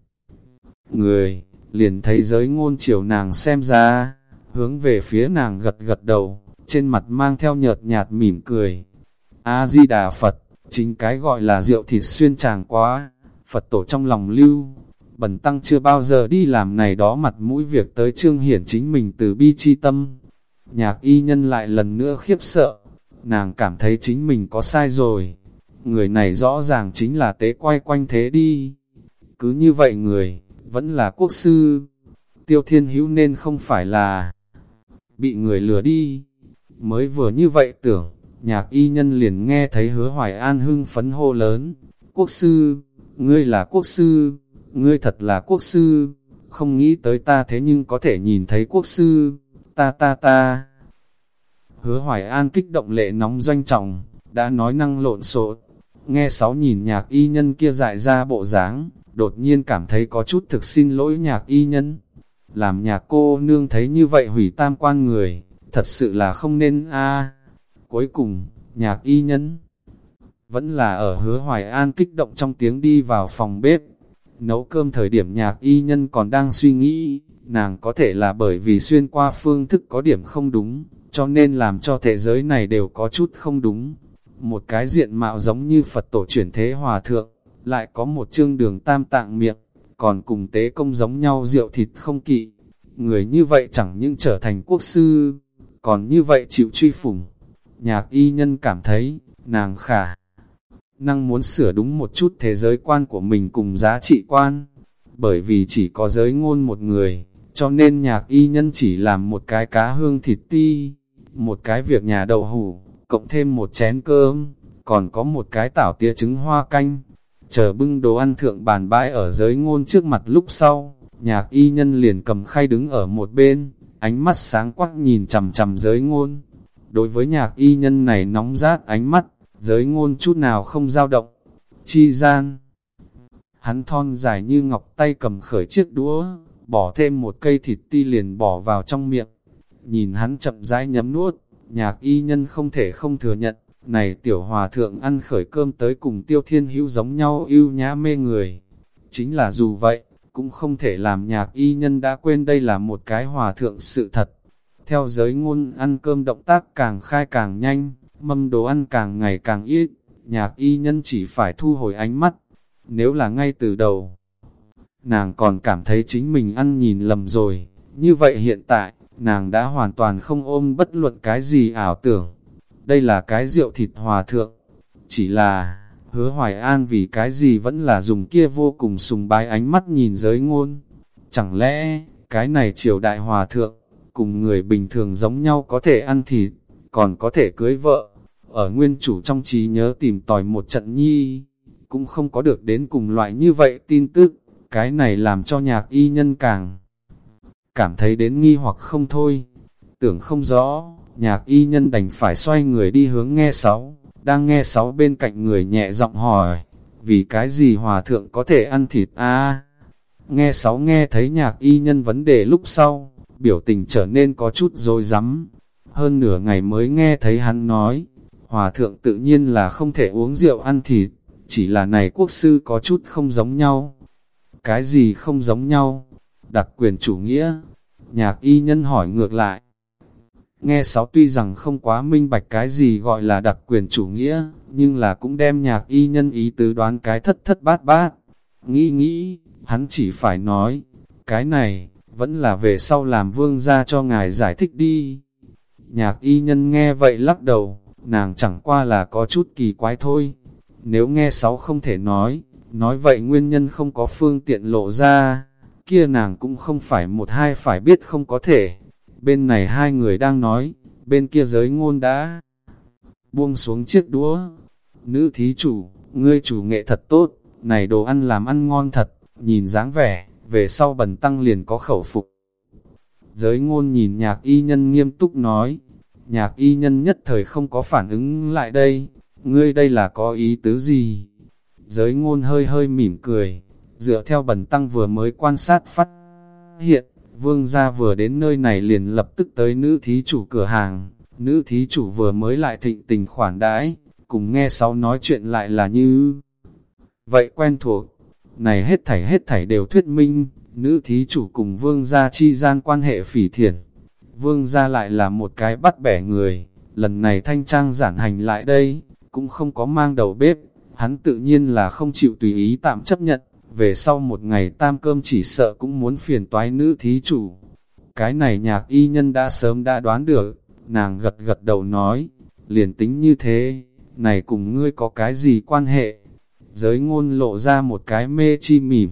A: Người, liền thấy giới ngôn chiều nàng xem ra, hướng về phía nàng gật gật đầu, trên mặt mang theo nhợt nhạt mỉm cười. A-di-đà Phật, chính cái gọi là rượu thịt xuyên chàng quá, Phật tổ trong lòng lưu, bần tăng chưa bao giờ đi làm này đó mặt mũi việc tới trương hiển chính mình từ bi chi tâm. Nhạc y nhân lại lần nữa khiếp sợ, nàng cảm thấy chính mình có sai rồi, người này rõ ràng chính là tế quay quanh thế đi. Cứ như vậy người, vẫn là quốc sư, tiêu thiên hữu nên không phải là bị người lừa đi. Mới vừa như vậy tưởng, nhạc y nhân liền nghe thấy hứa hoài an hưng phấn hô lớn, quốc sư, ngươi là quốc sư, ngươi thật là quốc sư, không nghĩ tới ta thế nhưng có thể nhìn thấy quốc sư, ta ta ta. Hứa hoài an kích động lệ nóng doanh trọng, đã nói năng lộn xộn, nghe sáu nhìn nhạc y nhân kia dại ra bộ dáng, đột nhiên cảm thấy có chút thực xin lỗi nhạc y nhân. Làm nhạc cô nương thấy như vậy hủy tam quan người, thật sự là không nên a Cuối cùng, nhạc y nhân vẫn là ở hứa hoài an kích động trong tiếng đi vào phòng bếp. Nấu cơm thời điểm nhạc y nhân còn đang suy nghĩ, nàng có thể là bởi vì xuyên qua phương thức có điểm không đúng, cho nên làm cho thế giới này đều có chút không đúng. Một cái diện mạo giống như Phật tổ chuyển thế hòa thượng, lại có một chương đường tam tạng miệng, còn cùng tế công giống nhau rượu thịt không kỵ. Người như vậy chẳng những trở thành quốc sư, còn như vậy chịu truy phủng. Nhạc y nhân cảm thấy, nàng khả năng muốn sửa đúng một chút thế giới quan của mình cùng giá trị quan. Bởi vì chỉ có giới ngôn một người, cho nên nhạc y nhân chỉ làm một cái cá hương thịt ti, một cái việc nhà đậu hủ, cộng thêm một chén cơm, còn có một cái tảo tía trứng hoa canh. Chờ bưng đồ ăn thượng bàn bãi ở giới ngôn trước mặt lúc sau, nhạc y nhân liền cầm khay đứng ở một bên, ánh mắt sáng quắc nhìn chầm chầm giới ngôn. Đối với nhạc y nhân này nóng rát ánh mắt, giới ngôn chút nào không dao động. Chi gian, hắn thon dài như ngọc tay cầm khởi chiếc đũa, bỏ thêm một cây thịt ti liền bỏ vào trong miệng. Nhìn hắn chậm rãi nhấm nuốt, nhạc y nhân không thể không thừa nhận, này tiểu hòa thượng ăn khởi cơm tới cùng tiêu thiên hữu giống nhau yêu nhã mê người. Chính là dù vậy, cũng không thể làm nhạc y nhân đã quên đây là một cái hòa thượng sự thật. Theo giới ngôn ăn cơm động tác càng khai càng nhanh, mâm đồ ăn càng ngày càng ít, nhạc y nhân chỉ phải thu hồi ánh mắt. Nếu là ngay từ đầu, nàng còn cảm thấy chính mình ăn nhìn lầm rồi, như vậy hiện tại, nàng đã hoàn toàn không ôm bất luận cái gì ảo tưởng. Đây là cái rượu thịt hòa thượng, chỉ là, hứa hoài an vì cái gì vẫn là dùng kia vô cùng sùng bái ánh mắt nhìn giới ngôn. Chẳng lẽ, cái này triều đại hòa thượng, cùng người bình thường giống nhau có thể ăn thịt, còn có thể cưới vợ. Ở nguyên chủ trong trí nhớ tìm tòi một trận nhi, cũng không có được đến cùng loại như vậy tin tức, cái này làm cho nhạc y nhân càng cảm thấy đến nghi hoặc không thôi. Tưởng không rõ, nhạc y nhân đành phải xoay người đi hướng nghe sáu, đang nghe sáu bên cạnh người nhẹ giọng hỏi, vì cái gì hòa thượng có thể ăn thịt a Nghe sáu nghe thấy nhạc y nhân vấn đề lúc sau, biểu tình trở nên có chút dối rắm hơn nửa ngày mới nghe thấy hắn nói, hòa thượng tự nhiên là không thể uống rượu ăn thịt, chỉ là này quốc sư có chút không giống nhau. Cái gì không giống nhau? Đặc quyền chủ nghĩa. Nhạc y nhân hỏi ngược lại. Nghe sáu tuy rằng không quá minh bạch cái gì gọi là đặc quyền chủ nghĩa, nhưng là cũng đem nhạc y nhân ý tứ đoán cái thất thất bát bát. Nghĩ nghĩ, hắn chỉ phải nói, cái này, vẫn là về sau làm vương ra cho ngài giải thích đi. Nhạc y nhân nghe vậy lắc đầu, nàng chẳng qua là có chút kỳ quái thôi. Nếu nghe sáu không thể nói, nói vậy nguyên nhân không có phương tiện lộ ra, kia nàng cũng không phải một hai phải biết không có thể. Bên này hai người đang nói, bên kia giới ngôn đã buông xuống chiếc đũa. Nữ thí chủ, ngươi chủ nghệ thật tốt, này đồ ăn làm ăn ngon thật, nhìn dáng vẻ, về sau bần tăng liền có khẩu phục. Giới ngôn nhìn nhạc y nhân nghiêm túc nói, nhạc y nhân nhất thời không có phản ứng lại đây, ngươi đây là có ý tứ gì? Giới ngôn hơi hơi mỉm cười, dựa theo bần tăng vừa mới quan sát phát hiện, vương gia vừa đến nơi này liền lập tức tới nữ thí chủ cửa hàng, nữ thí chủ vừa mới lại thịnh tình khoản đãi, cùng nghe sáu nói chuyện lại là như vậy quen thuộc, này hết thảy hết thảy đều thuyết minh, nữ thí chủ cùng vương gia chi gian quan hệ phỉ thiện. Vương gia lại là một cái bắt bẻ người, lần này thanh trang giản hành lại đây, cũng không có mang đầu bếp, hắn tự nhiên là không chịu tùy ý tạm chấp nhận, về sau một ngày tam cơm chỉ sợ cũng muốn phiền toái nữ thí chủ. Cái này nhạc y nhân đã sớm đã đoán được, nàng gật gật đầu nói, liền tính như thế, này cùng ngươi có cái gì quan hệ? Giới ngôn lộ ra một cái mê chi mỉm,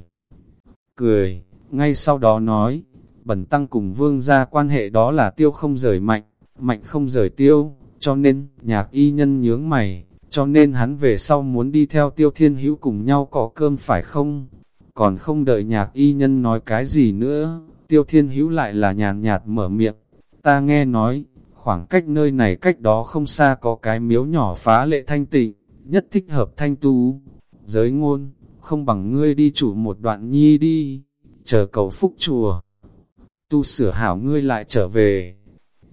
A: cười, ngay sau đó nói, bẩn tăng cùng vương gia quan hệ đó là tiêu không rời mạnh, mạnh không rời tiêu, cho nên, nhạc y nhân nhướng mày, cho nên hắn về sau muốn đi theo tiêu thiên hữu cùng nhau có cơm phải không? Còn không đợi nhạc y nhân nói cái gì nữa, tiêu thiên hữu lại là nhàn nhạt mở miệng, ta nghe nói, khoảng cách nơi này cách đó không xa có cái miếu nhỏ phá lệ thanh tịnh, nhất thích hợp thanh tu, giới ngôn, không bằng ngươi đi chủ một đoạn nhi đi, chờ cầu phúc chùa. Tu sửa hảo ngươi lại trở về.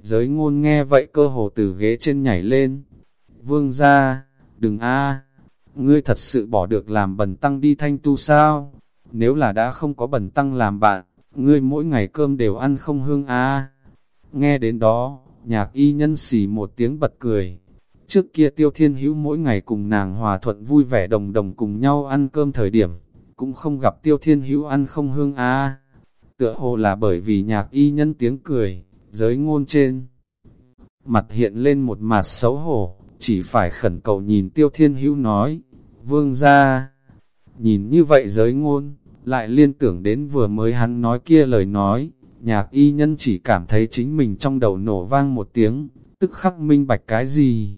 A: Giới ngôn nghe vậy cơ hồ từ ghế trên nhảy lên. Vương ra, đừng a ngươi thật sự bỏ được làm bần tăng đi thanh tu sao? Nếu là đã không có bần tăng làm bạn, ngươi mỗi ngày cơm đều ăn không hương a Nghe đến đó, nhạc y nhân xì một tiếng bật cười. Trước kia tiêu thiên hữu mỗi ngày cùng nàng hòa thuận vui vẻ đồng đồng cùng nhau ăn cơm thời điểm, cũng không gặp tiêu thiên hữu ăn không hương a Tựa hồ là bởi vì nhạc y nhân tiếng cười, giới ngôn trên. Mặt hiện lên một mặt xấu hổ, chỉ phải khẩn cầu nhìn tiêu thiên hữu nói, vương ra. Nhìn như vậy giới ngôn, lại liên tưởng đến vừa mới hắn nói kia lời nói, nhạc y nhân chỉ cảm thấy chính mình trong đầu nổ vang một tiếng, tức khắc minh bạch cái gì.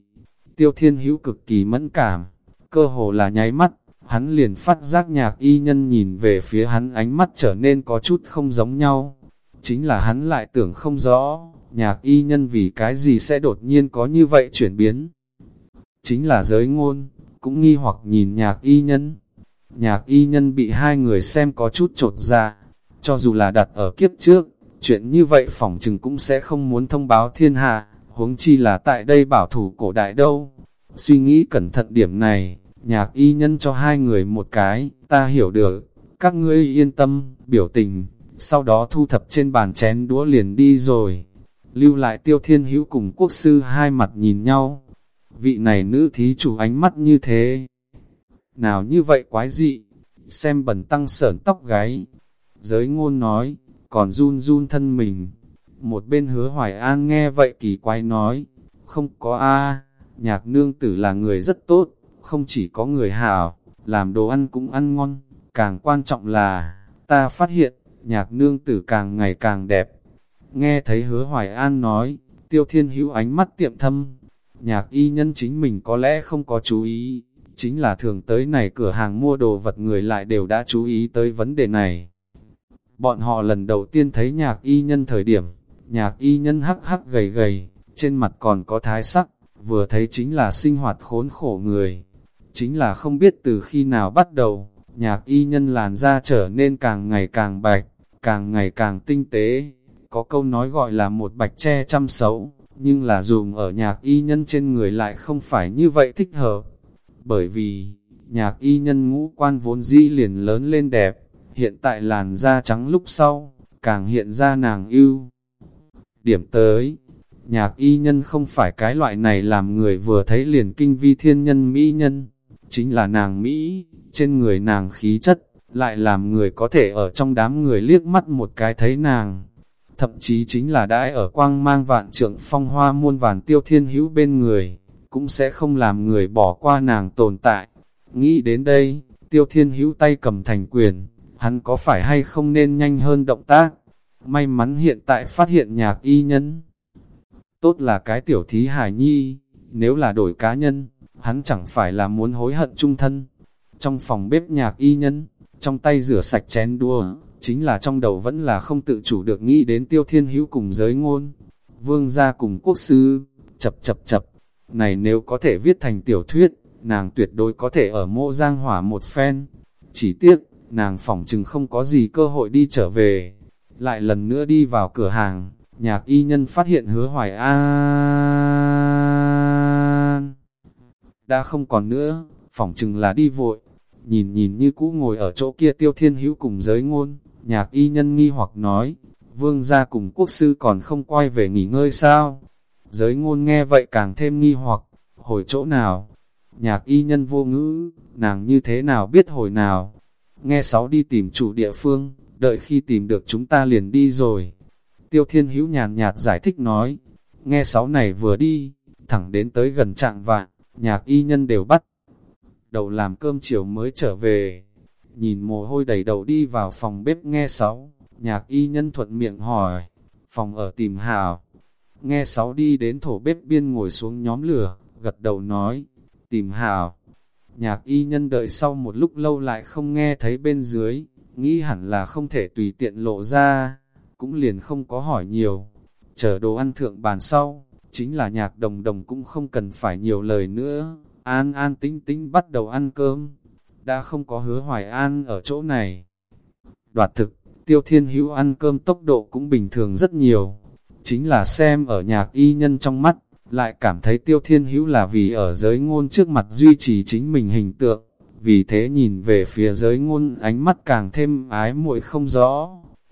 A: Tiêu thiên hữu cực kỳ mẫn cảm, cơ hồ là nháy mắt, hắn liền phát giác nhạc y nhân nhìn về phía hắn ánh mắt trở nên có chút không giống nhau. Chính là hắn lại tưởng không rõ, nhạc y nhân vì cái gì sẽ đột nhiên có như vậy chuyển biến. Chính là giới ngôn, cũng nghi hoặc nhìn nhạc y nhân. Nhạc y nhân bị hai người xem có chút trột ra, cho dù là đặt ở kiếp trước, chuyện như vậy phỏng chừng cũng sẽ không muốn thông báo thiên hạ, huống chi là tại đây bảo thủ cổ đại đâu. Suy nghĩ cẩn thận điểm này, nhạc y nhân cho hai người một cái, ta hiểu được, các ngươi yên tâm, biểu tình, sau đó thu thập trên bàn chén đũa liền đi rồi. Lưu lại tiêu thiên hữu cùng quốc sư hai mặt nhìn nhau. Vị này nữ thí chủ ánh mắt như thế. Nào như vậy quái dị, xem bẩn tăng sởn tóc gáy. Giới ngôn nói, còn run run thân mình. Một bên hứa hoài an nghe vậy kỳ quái nói, không có a nhạc nương tử là người rất tốt, không chỉ có người hảo, làm đồ ăn cũng ăn ngon, càng quan trọng là, ta phát hiện, nhạc nương tử càng ngày càng đẹp. Nghe thấy hứa hoài an nói, tiêu thiên hữu ánh mắt tiệm thâm, nhạc y nhân chính mình có lẽ không có chú ý, chính là thường tới này cửa hàng mua đồ vật người lại đều đã chú ý tới vấn đề này. Bọn họ lần đầu tiên thấy nhạc y nhân thời điểm, nhạc y nhân hắc hắc gầy gầy, trên mặt còn có thái sắc, vừa thấy chính là sinh hoạt khốn khổ người. Chính là không biết từ khi nào bắt đầu, nhạc y nhân làn da trở nên càng ngày càng bạch, càng ngày càng tinh tế. Có câu nói gọi là một bạch che chăm xấu, nhưng là dùng ở nhạc y nhân trên người lại không phải như vậy thích hợp. Bởi vì, nhạc y nhân ngũ quan vốn dĩ liền lớn lên đẹp, hiện tại làn da trắng lúc sau, càng hiện ra nàng ưu. Điểm tới, nhạc y nhân không phải cái loại này làm người vừa thấy liền kinh vi thiên nhân mỹ nhân, chính là nàng Mỹ, trên người nàng khí chất, lại làm người có thể ở trong đám người liếc mắt một cái thấy nàng. Thậm chí chính là đãi ở quang mang vạn trượng phong hoa muôn vàn tiêu thiên hữu bên người, cũng sẽ không làm người bỏ qua nàng tồn tại. Nghĩ đến đây, tiêu thiên hữu tay cầm thành quyền, hắn có phải hay không nên nhanh hơn động tác? May mắn hiện tại phát hiện nhạc y nhân. Tốt là cái tiểu thí hải nhi, nếu là đổi cá nhân, hắn chẳng phải là muốn hối hận trung thân. Trong phòng bếp nhạc y nhân, trong tay rửa sạch chén đua, chính là trong đầu vẫn là không tự chủ được nghĩ đến tiêu thiên hữu cùng giới ngôn. Vương gia cùng quốc sư, chập chập chập, này nếu có thể viết thành tiểu thuyết, nàng tuyệt đối có thể ở mộ giang hỏa một phen. Chỉ tiếc, nàng phỏng chừng không có gì cơ hội đi trở về. Lại lần nữa đi vào cửa hàng, nhạc y nhân phát hiện hứa hoài an. Đã không còn nữa, phỏng chừng là đi vội. Nhìn nhìn như cũ ngồi ở chỗ kia tiêu thiên hữu cùng giới ngôn, nhạc y nhân nghi hoặc nói, vương gia cùng quốc sư còn không quay về nghỉ ngơi sao? Giới ngôn nghe vậy càng thêm nghi hoặc, hồi chỗ nào? Nhạc y nhân vô ngữ, nàng như thế nào biết hồi nào? Nghe sáu đi tìm chủ địa phương, đợi khi tìm được chúng ta liền đi rồi. Tiêu Thiên Hữu nhàn nhạt giải thích nói, nghe sáu này vừa đi, thẳng đến tới gần trạng vạn, nhạc y nhân đều bắt. Đầu làm cơm chiều mới trở về, nhìn mồ hôi đầy đầu đi vào phòng bếp nghe sáu, nhạc y nhân thuận miệng hỏi, phòng ở tìm hào. Nghe sáu đi đến thổ bếp biên ngồi xuống nhóm lửa, gật đầu nói, tìm hào. Nhạc y nhân đợi sau một lúc lâu lại không nghe thấy bên dưới, nghĩ hẳn là không thể tùy tiện lộ ra, cũng liền không có hỏi nhiều. Chờ đồ ăn thượng bàn sau, chính là nhạc đồng đồng cũng không cần phải nhiều lời nữa, an an tính tính bắt đầu ăn cơm, đã không có hứa hoài an ở chỗ này. Đoạt thực, tiêu thiên hữu ăn cơm tốc độ cũng bình thường rất nhiều, chính là xem ở nhạc y nhân trong mắt, lại cảm thấy tiêu thiên hữu là vì ở giới ngôn trước mặt duy trì chính mình hình tượng, vì thế nhìn về phía giới ngôn ánh mắt càng thêm ái muội không rõ.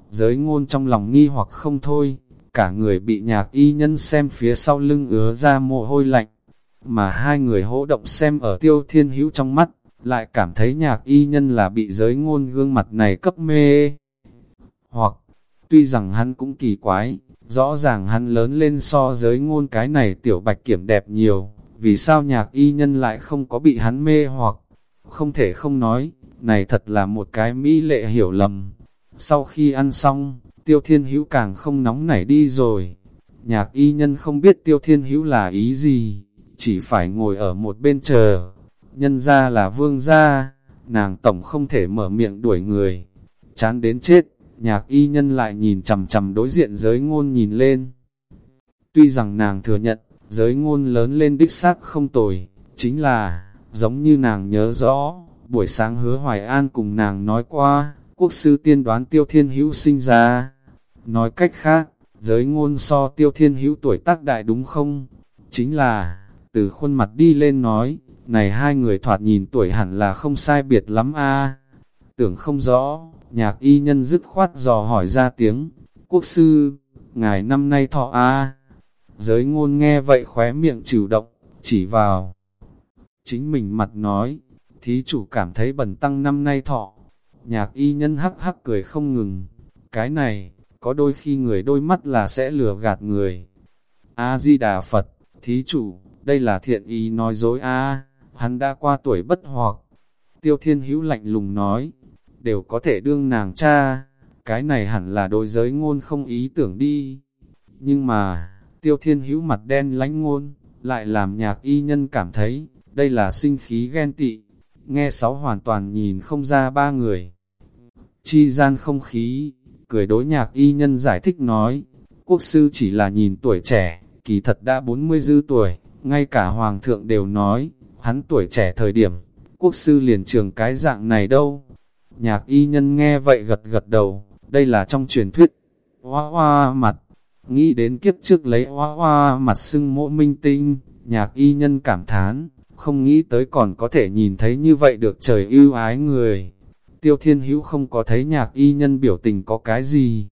A: Giới ngôn trong lòng nghi hoặc không thôi, cả người bị nhạc y nhân xem phía sau lưng ứa ra mồ hôi lạnh, mà hai người hỗ động xem ở tiêu thiên hữu trong mắt, lại cảm thấy nhạc y nhân là bị giới ngôn gương mặt này cấp mê. Hoặc, tuy rằng hắn cũng kỳ quái, rõ ràng hắn lớn lên so giới ngôn cái này tiểu bạch kiểm đẹp nhiều, vì sao nhạc y nhân lại không có bị hắn mê hoặc, không thể không nói, này thật là một cái mỹ lệ hiểu lầm. Sau khi ăn xong, tiêu thiên hữu càng không nóng nảy đi rồi. Nhạc y nhân không biết tiêu thiên hữu là ý gì, chỉ phải ngồi ở một bên chờ. Nhân ra là vương gia, nàng tổng không thể mở miệng đuổi người. Chán đến chết, nhạc y nhân lại nhìn chầm chầm đối diện giới ngôn nhìn lên. Tuy rằng nàng thừa nhận, giới ngôn lớn lên đích xác không tồi, chính là, giống như nàng nhớ rõ, buổi sáng hứa Hoài An cùng nàng nói qua, quốc sư tiên đoán tiêu thiên hữu sinh ra. Nói cách khác, giới ngôn so tiêu thiên hữu tuổi tác đại đúng không? Chính là, từ khuôn mặt đi lên nói, này hai người thoạt nhìn tuổi hẳn là không sai biệt lắm a Tưởng không rõ, nhạc y nhân dứt khoát dò hỏi ra tiếng, quốc sư, ngài năm nay thọ a Giới ngôn nghe vậy khóe miệng chịu động, chỉ vào. Chính mình mặt nói, thí chủ cảm thấy bần tăng năm nay thọ, Nhạc y nhân hắc hắc cười không ngừng. Cái này, có đôi khi người đôi mắt là sẽ lừa gạt người. A-di-đà Phật, thí chủ, đây là thiện ý nói dối a hắn đã qua tuổi bất hoặc. Tiêu thiên hữu lạnh lùng nói, đều có thể đương nàng cha, cái này hẳn là đối giới ngôn không ý tưởng đi. Nhưng mà, tiêu thiên hữu mặt đen lánh ngôn, lại làm nhạc y nhân cảm thấy, đây là sinh khí ghen tị. Nghe sáu hoàn toàn nhìn không ra ba người. Chi gian không khí, cười đối nhạc y nhân giải thích nói, quốc sư chỉ là nhìn tuổi trẻ, kỳ thật đã 40 dư tuổi, ngay cả hoàng thượng đều nói, hắn tuổi trẻ thời điểm, quốc sư liền trường cái dạng này đâu. Nhạc y nhân nghe vậy gật gật đầu, đây là trong truyền thuyết. Hoa hoa mặt, nghĩ đến kiếp trước lấy hoa hoa mặt xưng mộ minh tinh, nhạc y nhân cảm thán, không nghĩ tới còn có thể nhìn thấy như vậy được trời ưu ái người. Tiêu thiên hữu không có thấy nhạc y nhân biểu tình có cái gì.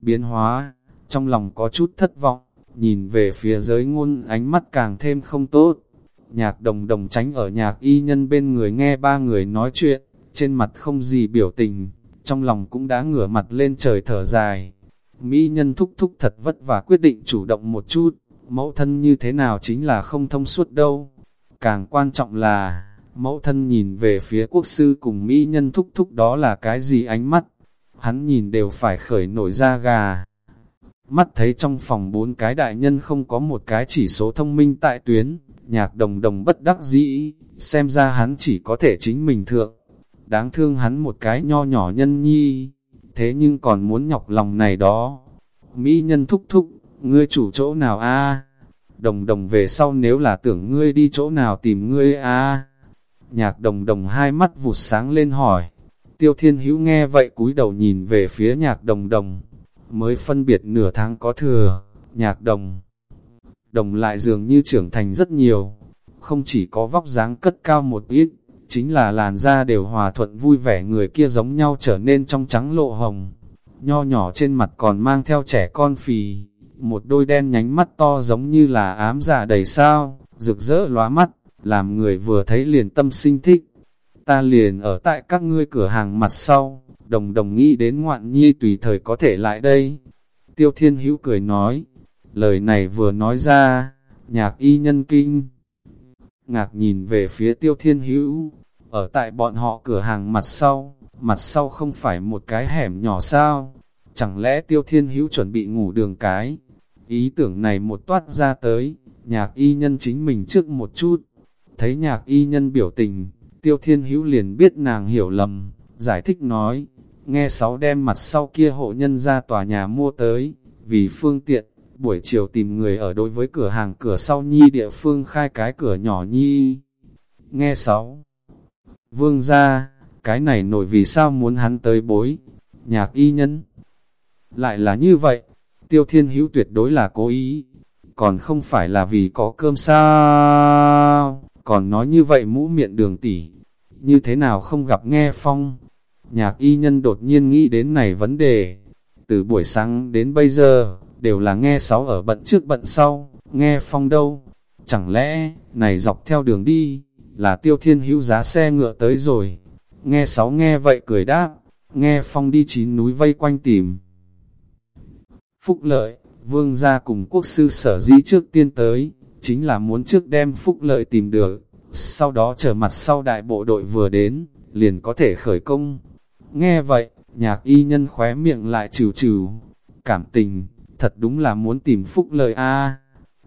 A: Biến hóa, trong lòng có chút thất vọng, nhìn về phía giới ngôn ánh mắt càng thêm không tốt. Nhạc đồng đồng tránh ở nhạc y nhân bên người nghe ba người nói chuyện, trên mặt không gì biểu tình, trong lòng cũng đã ngửa mặt lên trời thở dài. Mỹ nhân thúc thúc thật vất vả quyết định chủ động một chút, mẫu thân như thế nào chính là không thông suốt đâu. Càng quan trọng là, mẫu thân nhìn về phía quốc sư cùng Mỹ nhân thúc thúc đó là cái gì ánh mắt. Hắn nhìn đều phải khởi nổi da gà. Mắt thấy trong phòng bốn cái đại nhân không có một cái chỉ số thông minh tại tuyến, nhạc đồng đồng bất đắc dĩ, xem ra hắn chỉ có thể chính mình thượng. Đáng thương hắn một cái nho nhỏ nhân nhi, thế nhưng còn muốn nhọc lòng này đó. Mỹ nhân thúc thúc, ngươi chủ chỗ nào a Đồng đồng về sau nếu là tưởng ngươi đi chỗ nào tìm ngươi a Nhạc đồng đồng hai mắt vụt sáng lên hỏi. Tiêu thiên hữu nghe vậy cúi đầu nhìn về phía nhạc đồng đồng. Mới phân biệt nửa tháng có thừa, nhạc đồng. Đồng lại dường như trưởng thành rất nhiều. Không chỉ có vóc dáng cất cao một ít, chính là làn da đều hòa thuận vui vẻ người kia giống nhau trở nên trong trắng lộ hồng. Nho nhỏ trên mặt còn mang theo trẻ con phì, một đôi đen nhánh mắt to giống như là ám giả đầy sao, rực rỡ lóa mắt, làm người vừa thấy liền tâm sinh thích. Ta liền ở tại các ngươi cửa hàng mặt sau, đồng đồng nghĩ đến ngoạn nhi tùy thời có thể lại đây. Tiêu thiên hữu cười nói, lời này vừa nói ra, nhạc y nhân kinh. Ngạc nhìn về phía tiêu thiên hữu, ở tại bọn họ cửa hàng mặt sau, mặt sau không phải một cái hẻm nhỏ sao, chẳng lẽ tiêu thiên hữu chuẩn bị ngủ đường cái. Ý tưởng này một toát ra tới, nhạc y nhân chính mình trước một chút, thấy nhạc y nhân biểu tình, tiêu thiên hữu liền biết nàng hiểu lầm, giải thích nói, nghe sáu đem mặt sau kia hộ nhân ra tòa nhà mua tới, vì phương tiện, buổi chiều tìm người ở đối với cửa hàng cửa sau nhi địa phương khai cái cửa nhỏ nhi. Nghe sáu, vương ra, cái này nổi vì sao muốn hắn tới bối, nhạc y nhân. Lại là như vậy, tiêu thiên hữu tuyệt đối là cố ý, còn không phải là vì có cơm sao, còn nói như vậy mũ miệng đường tỉ, như thế nào không gặp nghe phong. Nhạc y nhân đột nhiên nghĩ đến này vấn đề, từ buổi sáng đến bây giờ, đều là nghe sáu ở bận trước bận sau, nghe phong đâu, chẳng lẽ, này dọc theo đường đi, là tiêu thiên hữu giá xe ngựa tới rồi, nghe sáu nghe vậy cười đáp, nghe phong đi chín núi vây quanh tìm. Phúc lợi, vương gia cùng quốc sư sở dĩ trước tiên tới, chính là muốn trước đem phúc lợi tìm được, sau đó chờ mặt sau đại bộ đội vừa đến, liền có thể khởi công. Nghe vậy, nhạc y nhân khóe miệng lại trừ trừ, cảm tình, thật đúng là muốn tìm phúc lợi a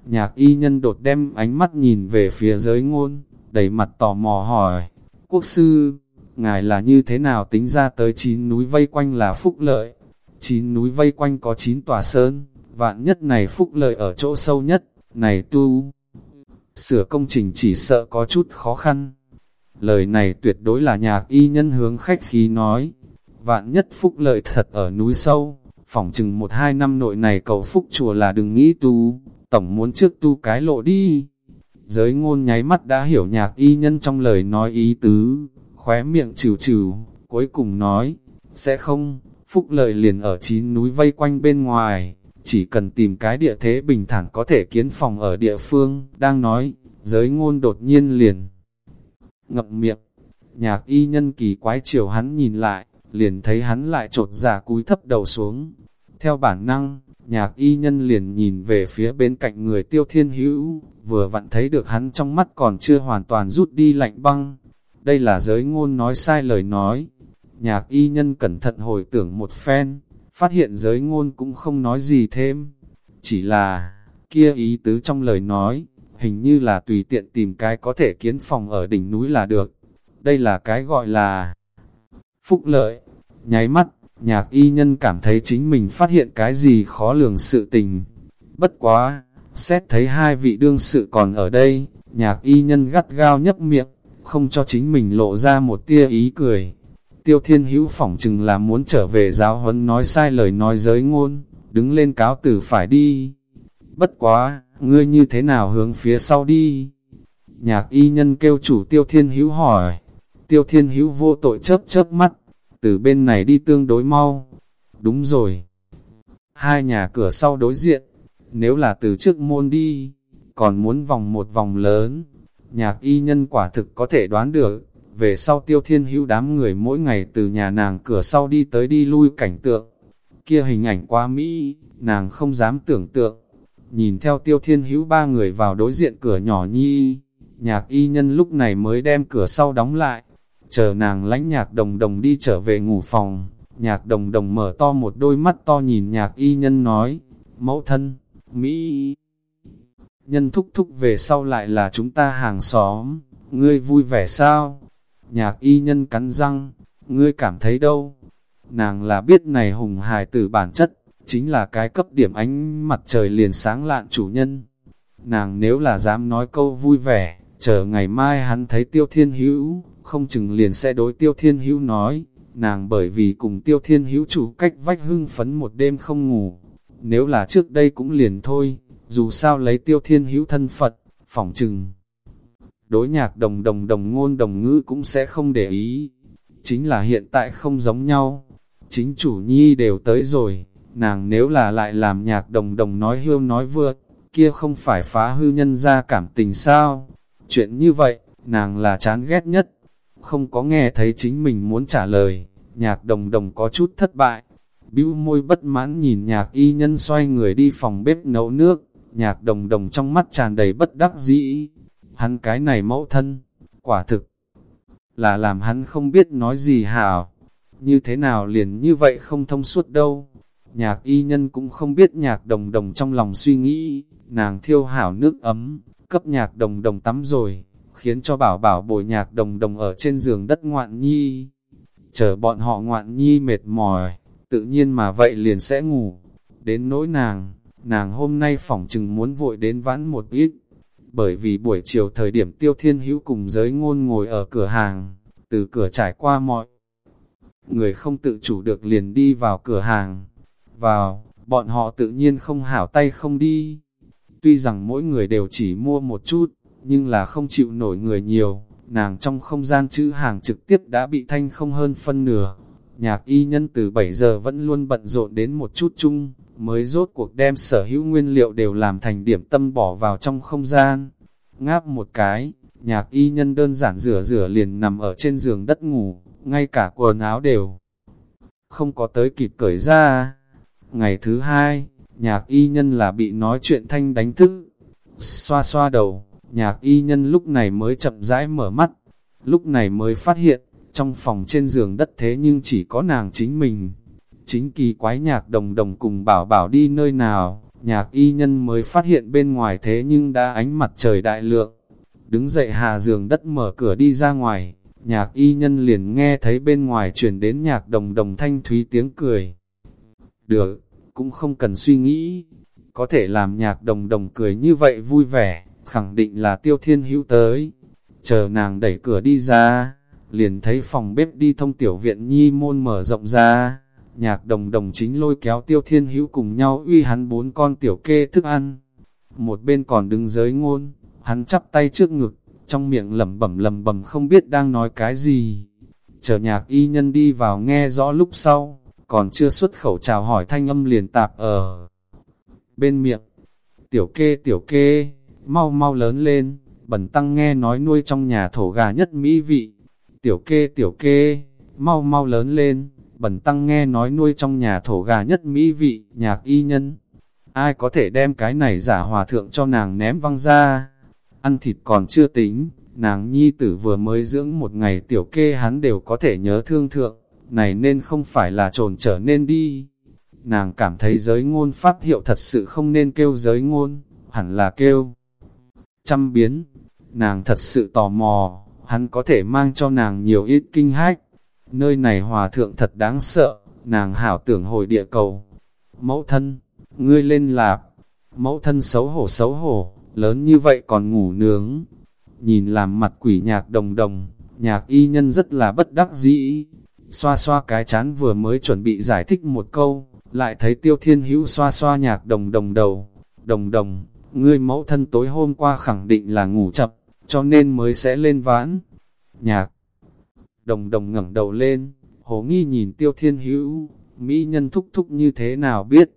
A: Nhạc y nhân đột đem ánh mắt nhìn về phía giới ngôn, đầy mặt tò mò hỏi, quốc sư, ngài là như thế nào tính ra tới chín núi vây quanh là phúc lợi? Chín núi vây quanh có chín tòa sơn, vạn nhất này phúc lợi ở chỗ sâu nhất, này tu. Sửa công trình chỉ sợ có chút khó khăn. Lời này tuyệt đối là nhạc y nhân hướng khách khí nói. Vạn nhất phúc lợi thật ở núi sâu, phỏng chừng một hai năm nội này cầu phúc chùa là đừng nghĩ tu, tổng muốn trước tu cái lộ đi. Giới ngôn nháy mắt đã hiểu nhạc y nhân trong lời nói ý tứ, khóe miệng trừ trừ, cuối cùng nói, sẽ không, phúc lợi liền ở chín núi vây quanh bên ngoài, chỉ cần tìm cái địa thế bình thản có thể kiến phòng ở địa phương, đang nói, giới ngôn đột nhiên liền. Ngậm miệng, nhạc y nhân kỳ quái chiều hắn nhìn lại, liền thấy hắn lại trột giả cúi thấp đầu xuống. Theo bản năng, nhạc y nhân liền nhìn về phía bên cạnh người tiêu thiên hữu, vừa vặn thấy được hắn trong mắt còn chưa hoàn toàn rút đi lạnh băng. Đây là giới ngôn nói sai lời nói. Nhạc y nhân cẩn thận hồi tưởng một phen, phát hiện giới ngôn cũng không nói gì thêm. Chỉ là, kia ý tứ trong lời nói, hình như là tùy tiện tìm cái có thể kiến phòng ở đỉnh núi là được. Đây là cái gọi là phúc lợi. Nháy mắt, nhạc y nhân cảm thấy chính mình phát hiện cái gì khó lường sự tình. Bất quá, xét thấy hai vị đương sự còn ở đây, nhạc y nhân gắt gao nhấp miệng, không cho chính mình lộ ra một tia ý cười. Tiêu thiên hữu phỏng chừng là muốn trở về giáo huấn nói sai lời nói giới ngôn, đứng lên cáo tử phải đi. Bất quá, ngươi như thế nào hướng phía sau đi? Nhạc y nhân kêu chủ tiêu thiên hữu hỏi. Tiêu thiên hữu vô tội chớp chớp mắt, từ bên này đi tương đối mau. Đúng rồi. Hai nhà cửa sau đối diện, nếu là từ trước môn đi, còn muốn vòng một vòng lớn. Nhạc y nhân quả thực có thể đoán được, về sau tiêu thiên hữu đám người mỗi ngày từ nhà nàng cửa sau đi tới đi lui cảnh tượng. Kia hình ảnh qua Mỹ, nàng không dám tưởng tượng. Nhìn theo tiêu thiên hữu ba người vào đối diện cửa nhỏ nhi, nhạc y nhân lúc này mới đem cửa sau đóng lại. Chờ nàng lánh nhạc đồng đồng đi trở về ngủ phòng, nhạc đồng đồng mở to một đôi mắt to nhìn nhạc y nhân nói, mẫu thân, Mỹ. Nhân thúc thúc về sau lại là chúng ta hàng xóm, ngươi vui vẻ sao? Nhạc y nhân cắn răng, ngươi cảm thấy đâu? Nàng là biết này hùng hài tử bản chất, chính là cái cấp điểm ánh mặt trời liền sáng lạn chủ nhân. Nàng nếu là dám nói câu vui vẻ, chờ ngày mai hắn thấy tiêu thiên hữu, không chừng liền sẽ đối tiêu thiên hữu nói, nàng bởi vì cùng tiêu thiên hữu chủ cách vách hưng phấn một đêm không ngủ. Nếu là trước đây cũng liền thôi, dù sao lấy tiêu thiên hữu thân Phật, phỏng chừng. Đối nhạc đồng đồng đồng ngôn đồng ngữ cũng sẽ không để ý. Chính là hiện tại không giống nhau. Chính chủ nhi đều tới rồi, nàng nếu là lại làm nhạc đồng đồng nói hưu nói vượt, kia không phải phá hư nhân ra cảm tình sao. Chuyện như vậy, nàng là chán ghét nhất. Không có nghe thấy chính mình muốn trả lời, nhạc đồng đồng có chút thất bại. bĩu môi bất mãn nhìn nhạc y nhân xoay người đi phòng bếp nấu nước, nhạc đồng đồng trong mắt tràn đầy bất đắc dĩ. Hắn cái này mẫu thân, quả thực, là làm hắn không biết nói gì hảo. Như thế nào liền như vậy không thông suốt đâu. Nhạc y nhân cũng không biết nhạc đồng đồng trong lòng suy nghĩ, nàng thiêu hảo nước ấm, cấp nhạc đồng đồng tắm rồi, khiến cho bảo bảo bồi nhạc đồng đồng ở trên giường đất ngoạn nhi. Chờ bọn họ ngoạn nhi mệt mỏi, tự nhiên mà vậy liền sẽ ngủ. Đến nỗi nàng, nàng hôm nay phỏng chừng muốn vội đến vãn một ít, bởi vì buổi chiều thời điểm tiêu thiên hữu cùng giới ngôn ngồi ở cửa hàng, từ cửa trải qua mọi người không tự chủ được liền đi vào cửa hàng. Vào, bọn họ tự nhiên không hảo tay không đi. Tuy rằng mỗi người đều chỉ mua một chút, nhưng là không chịu nổi người nhiều, nàng trong không gian chữ hàng trực tiếp đã bị thanh không hơn phân nửa. Nhạc y nhân từ 7 giờ vẫn luôn bận rộn đến một chút chung, mới rốt cuộc đem sở hữu nguyên liệu đều làm thành điểm tâm bỏ vào trong không gian. Ngáp một cái, nhạc y nhân đơn giản rửa rửa liền nằm ở trên giường đất ngủ, ngay cả quần áo đều không có tới kịp cởi ra. Ngày thứ hai, nhạc y nhân là bị nói chuyện thanh đánh thức, xoa xoa đầu, nhạc y nhân lúc này mới chậm rãi mở mắt, lúc này mới phát hiện, trong phòng trên giường đất thế nhưng chỉ có nàng chính mình. Chính kỳ quái nhạc đồng đồng cùng bảo bảo đi nơi nào, nhạc y nhân mới phát hiện bên ngoài thế nhưng đã ánh mặt trời đại lượng. Đứng dậy hà giường đất mở cửa đi ra ngoài, nhạc y nhân liền nghe thấy bên ngoài chuyển đến nhạc đồng đồng thanh thúy tiếng cười. Được, cũng không cần suy nghĩ, có thể làm nhạc đồng đồng cười như vậy vui vẻ, khẳng định là tiêu thiên hữu tới. Chờ nàng đẩy cửa đi ra, liền thấy phòng bếp đi thông tiểu viện nhi môn mở rộng ra, nhạc đồng đồng chính lôi kéo tiêu thiên hữu cùng nhau uy hắn bốn con tiểu kê thức ăn. Một bên còn đứng giới ngôn, hắn chắp tay trước ngực, trong miệng lẩm bẩm lẩm bẩm không biết đang nói cái gì. Chờ nhạc y nhân đi vào nghe rõ lúc sau, còn chưa xuất khẩu chào hỏi thanh âm liền tạp ở bên miệng. Tiểu kê tiểu kê, mau mau lớn lên, bẩn tăng nghe nói nuôi trong nhà thổ gà nhất mỹ vị. tiểu kê tiểu kê, mau mau lớn lên, bần tăng nghe nói nuôi trong nhà thổ gà nhất mỹ vị, nhạc y nhân. Ai có thể đem cái này giả hòa thượng cho nàng ném văng ra, ăn thịt còn chưa tính, nàng nhi tử vừa mới dưỡng một ngày tiểu kê hắn đều có thể nhớ thương thượng, này nên không phải là trồn trở nên đi. Nàng cảm thấy giới ngôn pháp hiệu thật sự không nên kêu giới ngôn, hẳn là kêu. Trăm biến, nàng thật sự tò mò, hắn có thể mang cho nàng nhiều ít kinh hách. Nơi này hòa thượng thật đáng sợ, nàng hảo tưởng hồi địa cầu. Mẫu thân, ngươi lên lạp, mẫu thân xấu hổ xấu hổ, lớn như vậy còn ngủ nướng. Nhìn làm mặt quỷ nhạc đồng đồng, nhạc y nhân rất là bất đắc dĩ. Xoa xoa cái chán vừa mới chuẩn bị giải thích một câu, lại thấy tiêu thiên hữu xoa xoa nhạc đồng đồng đầu. Đồng đồng, ngươi mẫu thân tối hôm qua khẳng định là ngủ chập, cho nên mới sẽ lên vãn. Nhạc đồng đồng ngẩng đầu lên, hồ nghi nhìn tiêu thiên hữu, mỹ nhân thúc thúc như thế nào biết.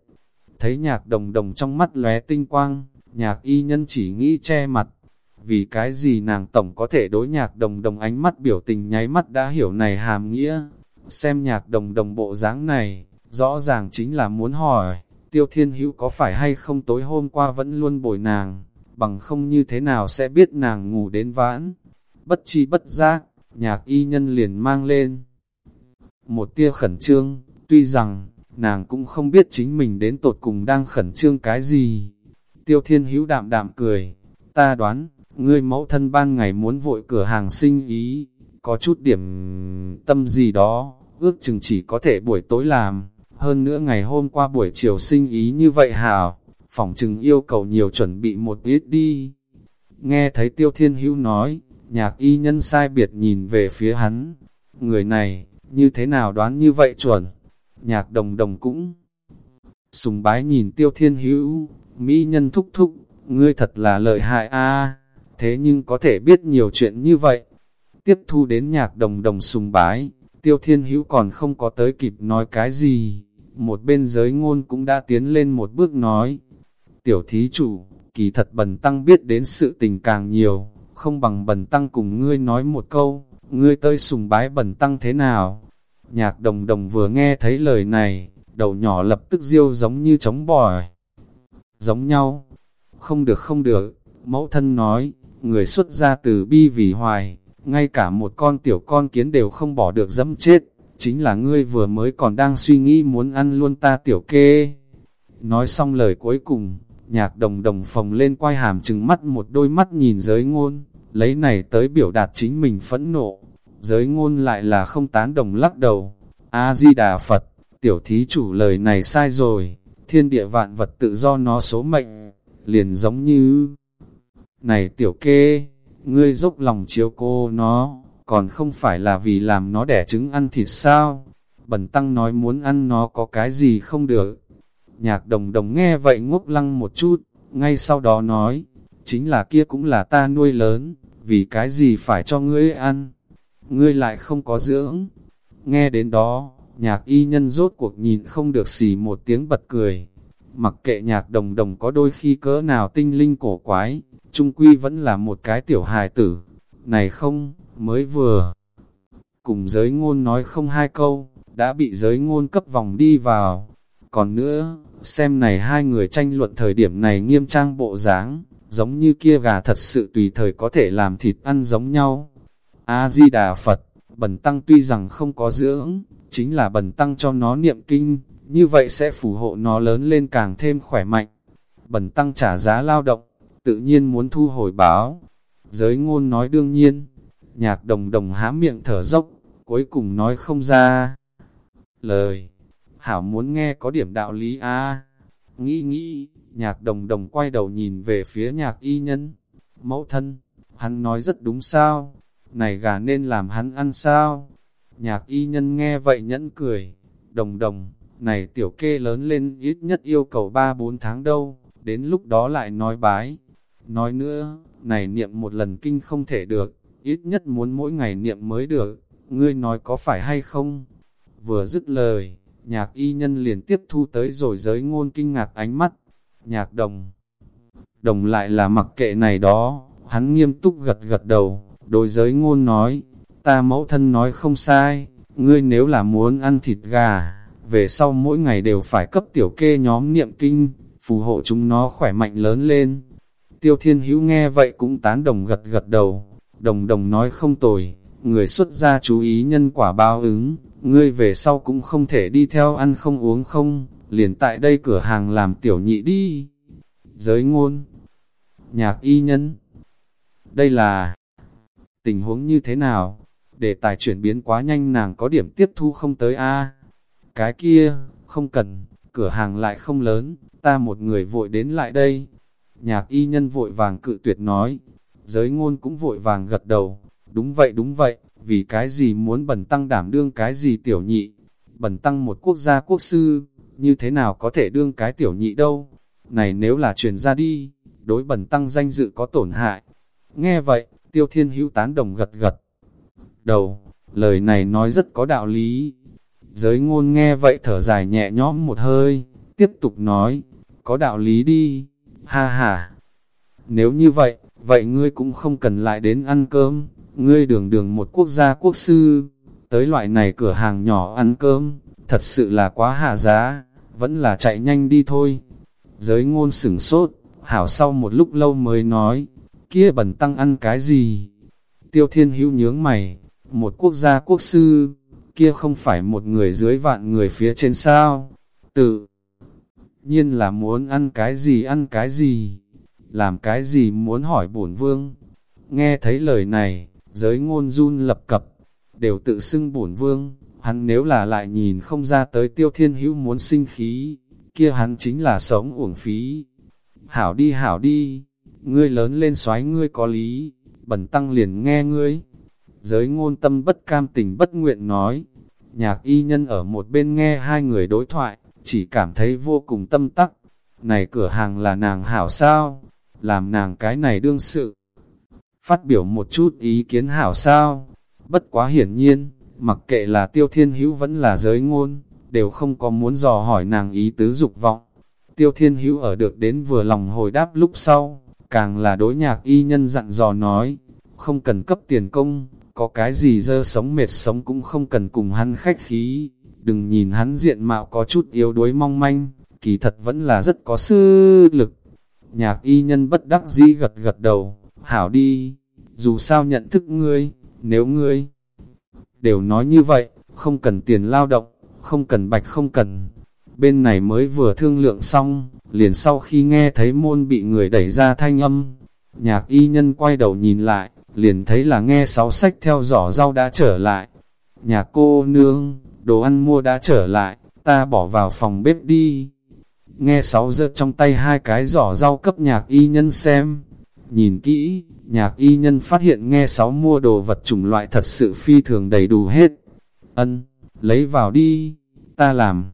A: Thấy nhạc đồng đồng trong mắt lóe tinh quang, nhạc y nhân chỉ nghĩ che mặt. Vì cái gì nàng tổng có thể đối nhạc đồng đồng ánh mắt biểu tình nháy mắt đã hiểu này hàm nghĩa. Xem nhạc đồng đồng bộ dáng này, rõ ràng chính là muốn hỏi, tiêu thiên hữu có phải hay không tối hôm qua vẫn luôn bồi nàng, bằng không như thế nào sẽ biết nàng ngủ đến vãn. Bất chi bất giác, nhạc y nhân liền mang lên. Một tia khẩn trương, tuy rằng, nàng cũng không biết chính mình đến tột cùng đang khẩn trương cái gì, Tiêu thiên hữu đạm đạm cười, ta đoán, ngươi mẫu thân ban ngày muốn vội cửa hàng sinh ý, có chút điểm tâm gì đó, ước chừng chỉ có thể buổi tối làm, hơn nữa ngày hôm qua buổi chiều sinh ý như vậy hảo, phòng trừng yêu cầu nhiều chuẩn bị một ít đi. Nghe thấy tiêu thiên hữu nói, nhạc y nhân sai biệt nhìn về phía hắn, người này, như thế nào đoán như vậy chuẩn, nhạc đồng đồng cũng sùng bái nhìn tiêu thiên hữu, Mỹ nhân thúc thúc, ngươi thật là lợi hại a thế nhưng có thể biết nhiều chuyện như vậy. Tiếp thu đến nhạc đồng đồng sùng bái, tiêu thiên hữu còn không có tới kịp nói cái gì. Một bên giới ngôn cũng đã tiến lên một bước nói. Tiểu thí chủ, kỳ thật bần tăng biết đến sự tình càng nhiều, không bằng bần tăng cùng ngươi nói một câu, ngươi tơi sùng bái bần tăng thế nào. Nhạc đồng đồng vừa nghe thấy lời này, đầu nhỏ lập tức diêu giống như trống bòi giống nhau. Không được không được, mẫu thân nói, người xuất gia từ bi vì hoài, ngay cả một con tiểu con kiến đều không bỏ được dẫm chết, chính là ngươi vừa mới còn đang suy nghĩ muốn ăn luôn ta tiểu kê. Nói xong lời cuối cùng, nhạc đồng đồng phồng lên quay hàm trừng mắt một đôi mắt nhìn giới ngôn, lấy này tới biểu đạt chính mình phẫn nộ. Giới ngôn lại là không tán đồng lắc đầu. A-di-đà Phật, tiểu thí chủ lời này sai rồi, thiên địa vạn vật tự do nó số mệnh, liền giống như... Này tiểu kê, ngươi dốc lòng chiếu cô nó, còn không phải là vì làm nó đẻ trứng ăn thịt sao? Bần tăng nói muốn ăn nó có cái gì không được. Nhạc đồng đồng nghe vậy ngốc lăng một chút, ngay sau đó nói, chính là kia cũng là ta nuôi lớn, vì cái gì phải cho ngươi ăn, ngươi lại không có dưỡng. Nghe đến đó, Nhạc y nhân rốt cuộc nhìn không được xì một tiếng bật cười. Mặc kệ nhạc đồng đồng có đôi khi cỡ nào tinh linh cổ quái, trung quy vẫn là một cái tiểu hài tử. Này không, mới vừa. Cùng giới ngôn nói không hai câu, đã bị giới ngôn cấp vòng đi vào. Còn nữa, xem này hai người tranh luận thời điểm này nghiêm trang bộ dáng, giống như kia gà thật sự tùy thời có thể làm thịt ăn giống nhau. A-di-đà Phật, bần tăng tuy rằng không có dưỡng, chính là bần tăng cho nó niệm kinh, như vậy sẽ phù hộ nó lớn lên càng thêm khỏe mạnh. Bần tăng trả giá lao động, tự nhiên muốn thu hồi báo. Giới ngôn nói đương nhiên, nhạc đồng đồng há miệng thở dốc, cuối cùng nói không ra. Lời, hảo muốn nghe có điểm đạo lý a Nghĩ nghĩ, nhạc đồng đồng quay đầu nhìn về phía nhạc y nhân. Mẫu thân, hắn nói rất đúng sao? Này gà nên làm hắn ăn sao? Nhạc y nhân nghe vậy nhẫn cười, đồng đồng, này tiểu kê lớn lên ít nhất yêu cầu 3-4 tháng đâu, đến lúc đó lại nói bái. Nói nữa, này niệm một lần kinh không thể được, ít nhất muốn mỗi ngày niệm mới được, ngươi nói có phải hay không? Vừa dứt lời, nhạc y nhân liền tiếp thu tới rồi giới ngôn kinh ngạc ánh mắt, nhạc đồng. Đồng lại là mặc kệ này đó, hắn nghiêm túc gật gật đầu, đối giới ngôn nói, ta mẫu thân nói không sai, ngươi nếu là muốn ăn thịt gà, về sau mỗi ngày đều phải cấp tiểu kê nhóm niệm kinh, phù hộ chúng nó khỏe mạnh lớn lên. Tiêu thiên hữu nghe vậy cũng tán đồng gật gật đầu, đồng đồng nói không tồi, người xuất gia chú ý nhân quả báo ứng, ngươi về sau cũng không thể đi theo ăn không uống không, liền tại đây cửa hàng làm tiểu nhị đi. Giới ngôn, nhạc y nhân, đây là tình huống như thế nào? Để tài chuyển biến quá nhanh nàng có điểm tiếp thu không tới a Cái kia, không cần, cửa hàng lại không lớn, ta một người vội đến lại đây. Nhạc y nhân vội vàng cự tuyệt nói, giới ngôn cũng vội vàng gật đầu, đúng vậy đúng vậy, vì cái gì muốn bẩn tăng đảm đương cái gì tiểu nhị, bẩn tăng một quốc gia quốc sư, như thế nào có thể đương cái tiểu nhị đâu, này nếu là truyền ra đi, đối bẩn tăng danh dự có tổn hại. Nghe vậy, tiêu thiên hữu tán đồng gật gật. Đầu, lời này nói rất có đạo lý. Giới ngôn nghe vậy thở dài nhẹ nhõm một hơi, tiếp tục nói, có đạo lý đi, ha ha. Nếu như vậy, vậy ngươi cũng không cần lại đến ăn cơm, ngươi đường đường một quốc gia quốc sư, tới loại này cửa hàng nhỏ ăn cơm, thật sự là quá hạ giá, vẫn là chạy nhanh đi thôi. Giới ngôn sửng sốt, hảo sau một lúc lâu mới nói, kia bẩn tăng ăn cái gì? Tiêu thiên hữu nhướng mày, một quốc gia quốc sư, kia không phải một người dưới vạn người phía trên sao? Tự nhiên là muốn ăn cái gì ăn cái gì? Làm cái gì muốn hỏi bổn vương? Nghe thấy lời này, giới ngôn run lập cập, đều tự xưng bổn vương, hắn nếu là lại nhìn không ra tới tiêu thiên hữu muốn sinh khí, kia hắn chính là sống uổng phí. Hảo đi hảo đi, ngươi lớn lên xoái ngươi có lý, bẩn tăng liền nghe ngươi. Giới ngôn tâm bất cam tình bất nguyện nói, nhạc y nhân ở một bên nghe hai người đối thoại, chỉ cảm thấy vô cùng tâm tắc. Này cửa hàng là nàng hảo sao, làm nàng cái này đương sự. Phát biểu một chút ý kiến hảo sao, bất quá hiển nhiên, mặc kệ là tiêu thiên hữu vẫn là giới ngôn, đều không có muốn dò hỏi nàng ý tứ dục vọng. Tiêu thiên hữu ở được đến vừa lòng hồi đáp lúc sau, càng là đối nhạc y nhân dặn dò nói, không cần cấp tiền công, có cái gì dơ sống mệt sống cũng không cần cùng hắn khách khí, đừng nhìn hắn diện mạo có chút yếu đuối mong manh, kỳ thật vẫn là rất có sư lực. Nhạc y nhân bất đắc dĩ gật gật đầu, hảo đi, dù sao nhận thức ngươi, nếu ngươi đều nói như vậy, không cần tiền lao động, không cần bạch không cần. Bên này mới vừa thương lượng xong, liền sau khi nghe thấy môn bị người đẩy ra thanh âm, nhạc y nhân quay đầu nhìn lại, liền thấy là nghe sáu sách theo giỏ rau đã trở lại. Nhà cô nương, đồ ăn mua đã trở lại, ta bỏ vào phòng bếp đi. Nghe sáu giật trong tay hai cái giỏ rau cấp nhạc y nhân xem. Nhìn kỹ, nhạc y nhân phát hiện nghe sáu mua đồ vật chủng loại thật sự phi thường đầy đủ hết. Ân, lấy vào đi, ta làm.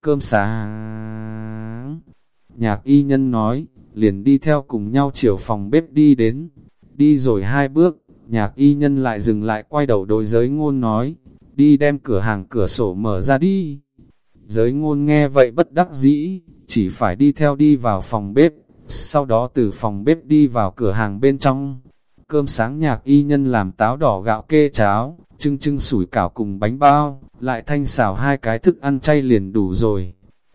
A: Cơm sáng. Nhạc y nhân nói, liền đi theo cùng nhau chiều phòng bếp đi đến. Đi rồi hai bước, nhạc y nhân lại dừng lại quay đầu đối giới ngôn nói, đi đem cửa hàng cửa sổ mở ra đi. Giới ngôn nghe vậy bất đắc dĩ, chỉ phải đi theo đi vào phòng bếp, sau đó từ phòng bếp đi vào cửa hàng bên trong. Cơm sáng nhạc y nhân làm táo đỏ gạo kê cháo, trưng trưng sủi cảo cùng bánh bao, lại thanh xào hai cái thức ăn chay liền đủ rồi.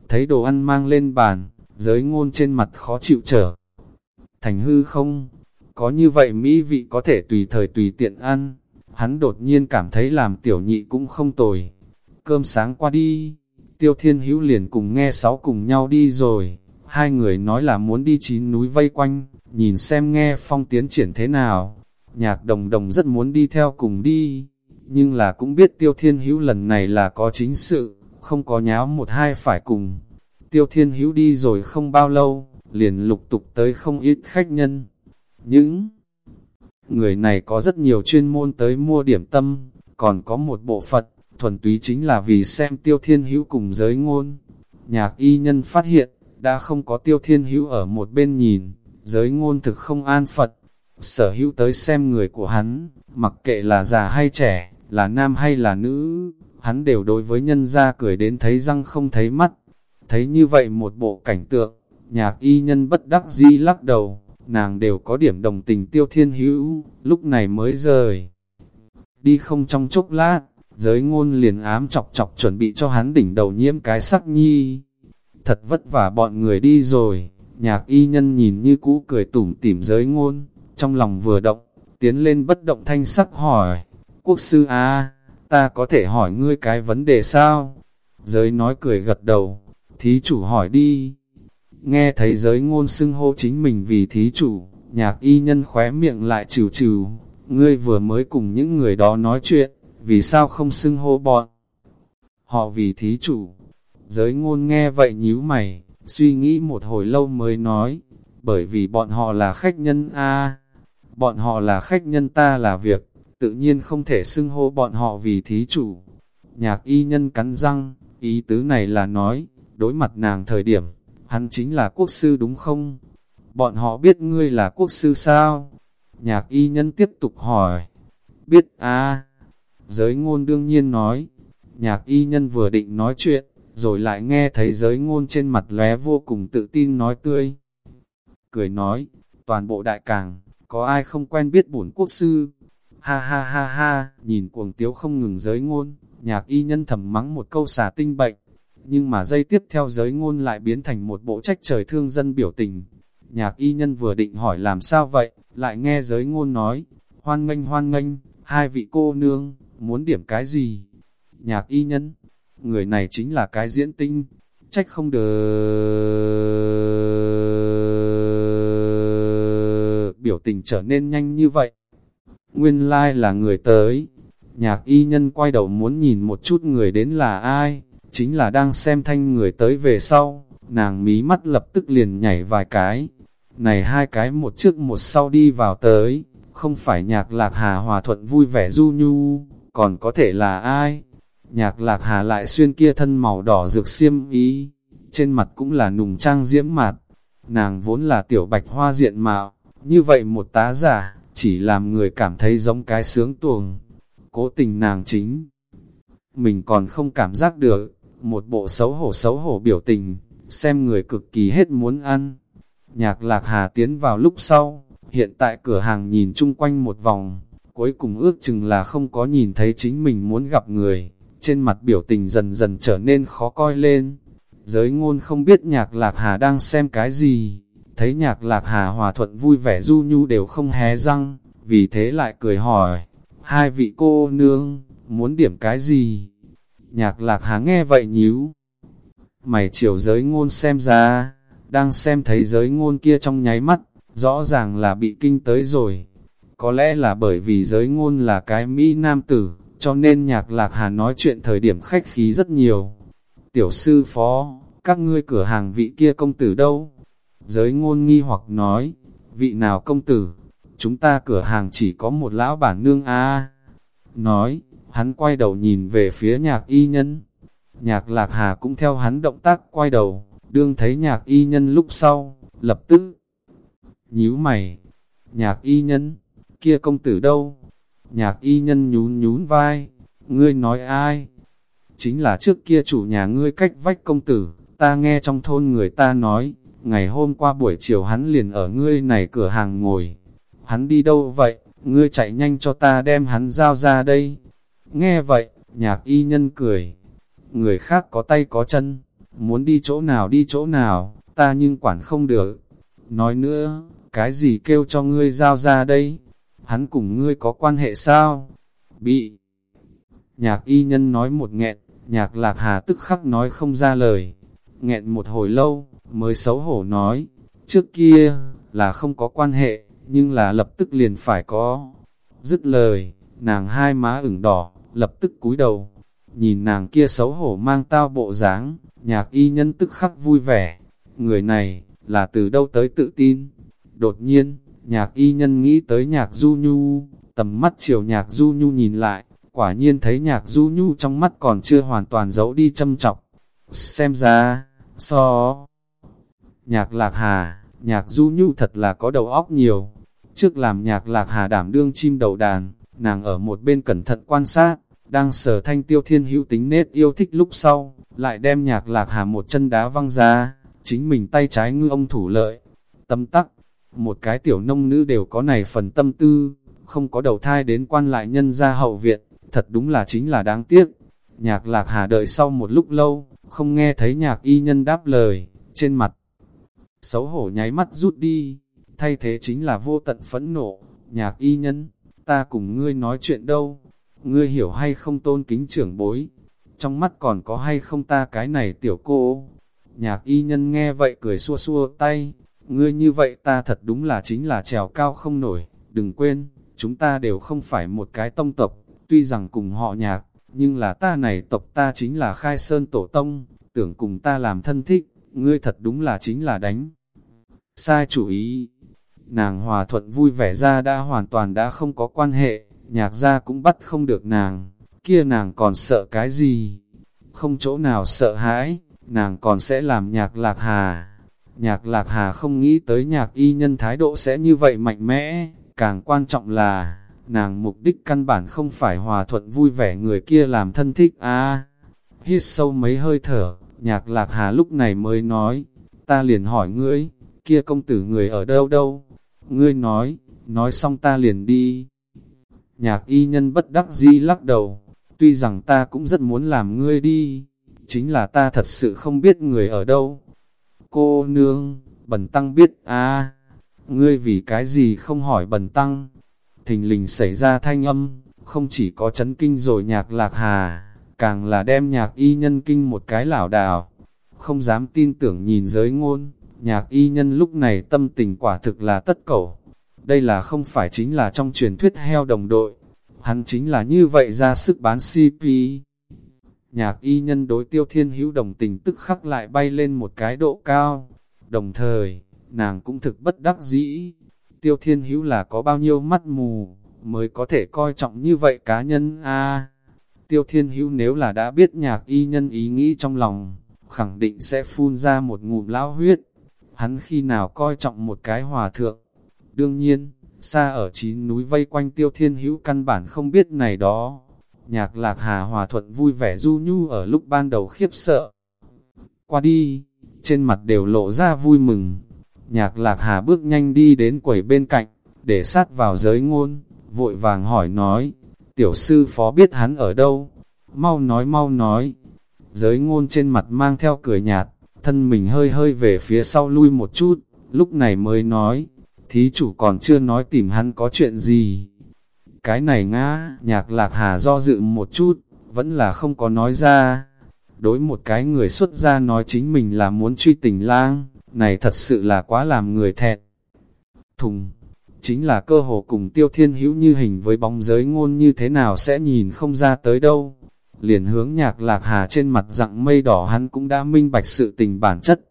A: Thấy đồ ăn mang lên bàn, giới ngôn trên mặt khó chịu trở. Thành hư không? Có như vậy mỹ vị có thể tùy thời tùy tiện ăn. Hắn đột nhiên cảm thấy làm tiểu nhị cũng không tồi. Cơm sáng qua đi, tiêu thiên hữu liền cùng nghe sáu cùng nhau đi rồi. Hai người nói là muốn đi chín núi vây quanh, nhìn xem nghe phong tiến triển thế nào. Nhạc đồng đồng rất muốn đi theo cùng đi, nhưng là cũng biết tiêu thiên hữu lần này là có chính sự, không có nháo một hai phải cùng. Tiêu thiên hữu đi rồi không bao lâu, liền lục tục tới không ít khách nhân. Những người này có rất nhiều chuyên môn tới mua điểm tâm, còn có một bộ Phật, thuần túy chính là vì xem tiêu thiên hữu cùng giới ngôn. Nhạc y nhân phát hiện, đã không có tiêu thiên hữu ở một bên nhìn, giới ngôn thực không an Phật. Sở hữu tới xem người của hắn, mặc kệ là già hay trẻ, là nam hay là nữ, hắn đều đối với nhân gia cười đến thấy răng không thấy mắt. Thấy như vậy một bộ cảnh tượng, nhạc y nhân bất đắc dĩ lắc đầu, nàng đều có điểm đồng tình tiêu thiên hữu, lúc này mới rời. Đi không trong chốc lát, giới ngôn liền ám chọc chọc chuẩn bị cho hắn đỉnh đầu nhiễm cái sắc nhi. Thật vất vả bọn người đi rồi, nhạc y nhân nhìn như cũ cười tủm tỉm giới ngôn, trong lòng vừa động, tiến lên bất động thanh sắc hỏi, quốc sư a ta có thể hỏi ngươi cái vấn đề sao? Giới nói cười gật đầu, thí chủ hỏi đi. Nghe thấy giới ngôn xưng hô chính mình vì thí chủ, nhạc y nhân khóe miệng lại trừ trừ, ngươi vừa mới cùng những người đó nói chuyện, vì sao không xưng hô bọn? Họ vì thí chủ. Giới ngôn nghe vậy nhíu mày, suy nghĩ một hồi lâu mới nói, bởi vì bọn họ là khách nhân a bọn họ là khách nhân ta là việc, tự nhiên không thể xưng hô bọn họ vì thí chủ. Nhạc y nhân cắn răng, ý tứ này là nói, đối mặt nàng thời điểm, hắn chính là quốc sư đúng không? Bọn họ biết ngươi là quốc sư sao? Nhạc y nhân tiếp tục hỏi, biết a Giới ngôn đương nhiên nói, nhạc y nhân vừa định nói chuyện, rồi lại nghe thấy giới ngôn trên mặt lóe vô cùng tự tin nói tươi. Cười nói, toàn bộ đại càng, có ai không quen biết bổn quốc sư? Ha ha ha ha, nhìn cuồng tiếu không ngừng giới ngôn, nhạc y nhân thầm mắng một câu xả tinh bệnh. Nhưng mà dây tiếp theo giới ngôn lại biến thành một bộ trách trời thương dân biểu tình. Nhạc y nhân vừa định hỏi làm sao vậy, lại nghe giới ngôn nói, hoan nghênh hoan nghênh, hai vị cô nương, muốn điểm cái gì? Nhạc y nhân, người này chính là cái diễn tinh, trách không được biểu tình trở nên nhanh như vậy. Nguyên lai like là người tới, nhạc y nhân quay đầu muốn nhìn một chút người đến là ai, chính là đang xem thanh người tới về sau, nàng mí mắt lập tức liền nhảy vài cái. Này hai cái một trước một sau đi vào tới, không phải nhạc lạc hà hòa thuận vui vẻ du nhu, còn có thể là ai? Nhạc lạc hà lại xuyên kia thân màu đỏ rực xiêm ý, trên mặt cũng là nùng trang diễm mặt. Nàng vốn là tiểu bạch hoa diện mạo, như vậy một tá giả, chỉ làm người cảm thấy giống cái sướng tuồng. Cố tình nàng chính. Mình còn không cảm giác được, một bộ xấu hổ xấu hổ biểu tình, xem người cực kỳ hết muốn ăn. Nhạc lạc hà tiến vào lúc sau, hiện tại cửa hàng nhìn chung quanh một vòng, cuối cùng ước chừng là không có nhìn thấy chính mình muốn gặp người, trên mặt biểu tình dần dần trở nên khó coi lên. Giới ngôn không biết nhạc lạc hà đang xem cái gì, thấy nhạc lạc hà hòa thuận vui vẻ du nhu đều không hé răng, vì thế lại cười hỏi, hai vị cô nương, muốn điểm cái gì? Nhạc lạc hà nghe vậy nhíu. Mày chiều giới ngôn xem ra, đang xem thấy giới ngôn kia trong nháy mắt, rõ ràng là bị kinh tới rồi. Có lẽ là bởi vì giới ngôn là cái Mỹ nam tử, cho nên nhạc lạc hà nói chuyện thời điểm khách khí rất nhiều. Tiểu sư phó, các ngươi cửa hàng vị kia công tử đâu? Giới ngôn nghi hoặc nói, vị nào công tử? Chúng ta cửa hàng chỉ có một lão bản nương a Nói, hắn quay đầu nhìn về phía nhạc y nhân. Nhạc lạc hà cũng theo hắn động tác quay đầu, đương thấy nhạc y nhân lúc sau, lập tức nhíu mày. Nhạc y nhân, kia công tử đâu? Nhạc y nhân nhún nhún vai, ngươi nói ai? Chính là trước kia chủ nhà ngươi cách vách công tử, ta nghe trong thôn người ta nói, ngày hôm qua buổi chiều hắn liền ở ngươi này cửa hàng ngồi. Hắn đi đâu vậy? Ngươi chạy nhanh cho ta đem hắn giao ra đây. Nghe vậy, nhạc y nhân cười. Người khác có tay có chân, muốn đi chỗ nào đi chỗ nào, ta nhưng quản không được. Nói nữa, cái gì kêu cho ngươi giao ra đây? Hắn cùng ngươi có quan hệ sao? Bị. Nhạc y nhân nói một nghẹn, nhạc lạc hà tức khắc nói không ra lời. Nghẹn một hồi lâu, mới xấu hổ nói, trước kia, là không có quan hệ, nhưng là lập tức liền phải có. Dứt lời, nàng hai má ửng đỏ, lập tức cúi đầu. Nhìn nàng kia xấu hổ mang tao bộ dáng, nhạc y nhân tức khắc vui vẻ. Người này, là từ đâu tới tự tin? Đột nhiên, nhạc y nhân nghĩ tới nhạc du nhu, tầm mắt chiều nhạc du nhu nhìn lại, quả nhiên thấy nhạc du nhu trong mắt còn chưa hoàn toàn giấu đi châm chọc. Xem ra, so... Nhạc lạc hà, nhạc du nhu thật là có đầu óc nhiều. Trước làm nhạc lạc hà đảm đương chim đầu đàn, nàng ở một bên cẩn thận quan sát, đang sở thanh tiêu thiên hữu tính nết yêu thích lúc sau, lại đem nhạc lạc hà một chân đá văng ra, chính mình tay trái ngư ông thủ lợi. Tâm tắc, một cái tiểu nông nữ đều có này phần tâm tư, không có đầu thai đến quan lại nhân gia hậu viện, thật đúng là chính là đáng tiếc. Nhạc lạc hà đợi sau một lúc lâu, không nghe thấy nhạc y nhân đáp lời, trên mặt. Xấu hổ nháy mắt rút đi, thay thế chính là vô tận phẫn nộ, nhạc y nhân, ta cùng ngươi nói chuyện đâu, ngươi hiểu hay không tôn kính trưởng bối, trong mắt còn có hay không ta cái này tiểu cô. Nhạc y nhân nghe vậy cười xua xua tay, ngươi như vậy ta thật đúng là chính là trèo cao không nổi, đừng quên, chúng ta đều không phải một cái tông tộc, tuy rằng cùng họ nhạc, nhưng là ta này tộc ta chính là khai sơn tổ tông, tưởng cùng ta làm thân thích, ngươi thật đúng là chính là đánh. Sai chủ ý, nàng hòa thuận vui vẻ ra đã hoàn toàn đã không có quan hệ, nhạc ra cũng bắt không được nàng, kia nàng còn sợ cái gì? Không chỗ nào sợ hãi, nàng còn sẽ làm nhạc lạc hà. Nhạc lạc hà không nghĩ tới nhạc y nhân thái độ sẽ như vậy mạnh mẽ, càng quan trọng là, nàng mục đích căn bản không phải hòa thuận vui vẻ người kia làm thân thích a Hít sâu mấy hơi thở, nhạc lạc hà lúc này mới nói, ta liền hỏi ngươi, kia công tử người ở đâu đâu? Ngươi nói, nói xong ta liền đi. Nhạc y nhân bất đắc dĩ lắc đầu, tuy rằng ta cũng rất muốn làm ngươi đi, chính là ta thật sự không biết người ở đâu. Cô nương, bần tăng biết à, ngươi vì cái gì không hỏi bần tăng. Thình lình xảy ra thanh âm, không chỉ có chấn kinh rồi nhạc lạc hà, càng là đem nhạc y nhân kinh một cái lảo đảo. Không dám tin tưởng nhìn giới ngôn, nhạc y nhân lúc này tâm tình quả thực là tất cầu. Đây là không phải chính là trong truyền thuyết heo đồng đội, hắn chính là như vậy ra sức bán CP. Nhạc y nhân đối tiêu thiên hữu đồng tình tức khắc lại bay lên một cái độ cao, đồng thời, nàng cũng thực bất đắc dĩ. Tiêu thiên hữu là có bao nhiêu mắt mù, mới có thể coi trọng như vậy cá nhân a Tiêu thiên hữu nếu là đã biết nhạc y nhân ý nghĩ trong lòng, khẳng định sẽ phun ra một ngụm lão huyết. Hắn khi nào coi trọng một cái hòa thượng. Đương nhiên, xa ở chín núi vây quanh tiêu thiên hữu căn bản không biết này đó. Nhạc lạc hà hòa thuận vui vẻ du nhu ở lúc ban đầu khiếp sợ. Qua đi, trên mặt đều lộ ra vui mừng. Nhạc lạc hà bước nhanh đi đến quầy bên cạnh, để sát vào giới ngôn, vội vàng hỏi nói, tiểu sư phó biết hắn ở đâu, mau nói mau nói. Giới ngôn trên mặt mang theo cười nhạt, thân mình hơi hơi về phía sau lui một chút, lúc này mới nói, thí chủ còn chưa nói tìm hắn có chuyện gì. Cái này ngã, nhạc lạc hà do dự một chút, vẫn là không có nói ra. Đối một cái người xuất gia nói chính mình là muốn truy tình lang, này thật sự là quá làm người thẹn. Thùng, chính là cơ hồ cùng tiêu thiên hữu như hình với bóng giới ngôn như thế nào sẽ nhìn không ra tới đâu. Liền hướng nhạc lạc hà trên mặt dặng mây đỏ hắn cũng đã minh bạch sự tình bản chất.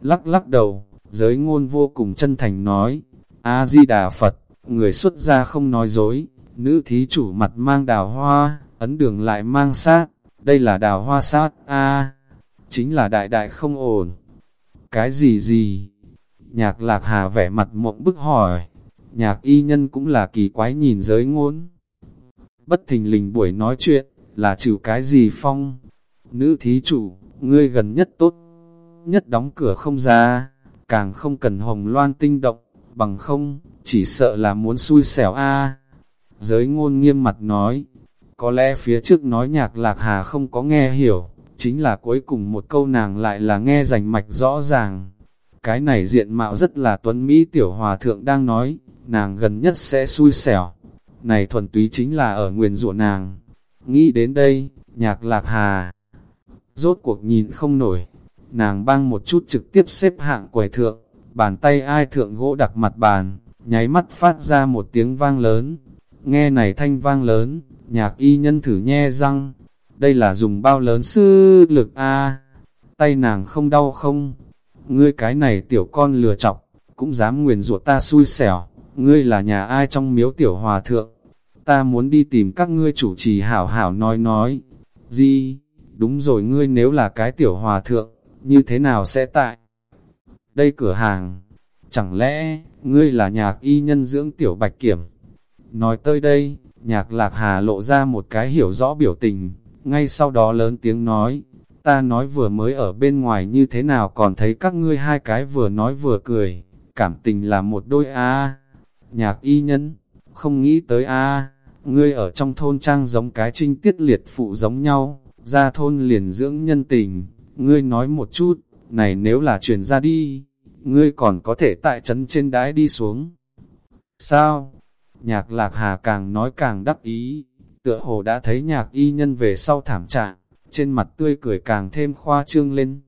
A: Lắc lắc đầu, giới ngôn vô cùng chân thành nói, A-di-đà Phật, người xuất gia không nói dối, nữ thí chủ mặt mang đào hoa, ấn đường lại mang sát, đây là đào hoa sát, a chính là đại đại không ổn. Cái gì gì? Nhạc lạc hà vẻ mặt mộng bức hỏi, nhạc y nhân cũng là kỳ quái nhìn giới ngôn. Bất thình lình buổi nói chuyện, là chịu cái gì phong? Nữ thí chủ, ngươi gần nhất tốt, nhất đóng cửa không ra, càng không cần hồng loan tinh động bằng không, chỉ sợ là muốn xui xẻo a. Giới ngôn nghiêm mặt nói, có lẽ phía trước nói nhạc lạc hà không có nghe hiểu, chính là cuối cùng một câu nàng lại là nghe rành mạch rõ ràng. Cái này diện mạo rất là tuấn Mỹ tiểu hòa thượng đang nói, nàng gần nhất sẽ xui xẻo. Này thuần túy chính là ở nguyền rủa nàng. Nghĩ đến đây, nhạc lạc hà. Rốt cuộc nhìn không nổi, nàng băng một chút trực tiếp xếp hạng quầy thượng, bàn tay ai thượng gỗ đặt mặt bàn, nháy mắt phát ra một tiếng vang lớn. Nghe này thanh vang lớn, nhạc y nhân thử nhe răng, đây là dùng bao lớn sư lực a tay nàng không đau không? Ngươi cái này tiểu con lừa chọc, cũng dám nguyền rủa ta xui xẻo, ngươi là nhà ai trong miếu tiểu hòa thượng? Ta muốn đi tìm các ngươi chủ trì hảo hảo nói nói. Gì? Đúng rồi ngươi nếu là cái tiểu hòa thượng, như thế nào sẽ tại? đây cửa hàng, chẳng lẽ, ngươi là nhạc y nhân dưỡng tiểu bạch kiểm? Nói tới đây, nhạc lạc hà lộ ra một cái hiểu rõ biểu tình, ngay sau đó lớn tiếng nói, ta nói vừa mới ở bên ngoài như thế nào còn thấy các ngươi hai cái vừa nói vừa cười, cảm tình là một đôi a Nhạc y nhân, Không nghĩ tới a ngươi ở trong thôn trang giống cái trinh tiết liệt phụ giống nhau, ra thôn liền dưỡng nhân tình, ngươi nói một chút, này nếu là truyền ra đi, ngươi còn có thể tại trấn trên đái đi xuống. Sao? Nhạc lạc hà càng nói càng đắc ý, tựa hồ đã thấy nhạc y nhân về sau thảm trạng, trên mặt tươi cười càng thêm khoa trương lên.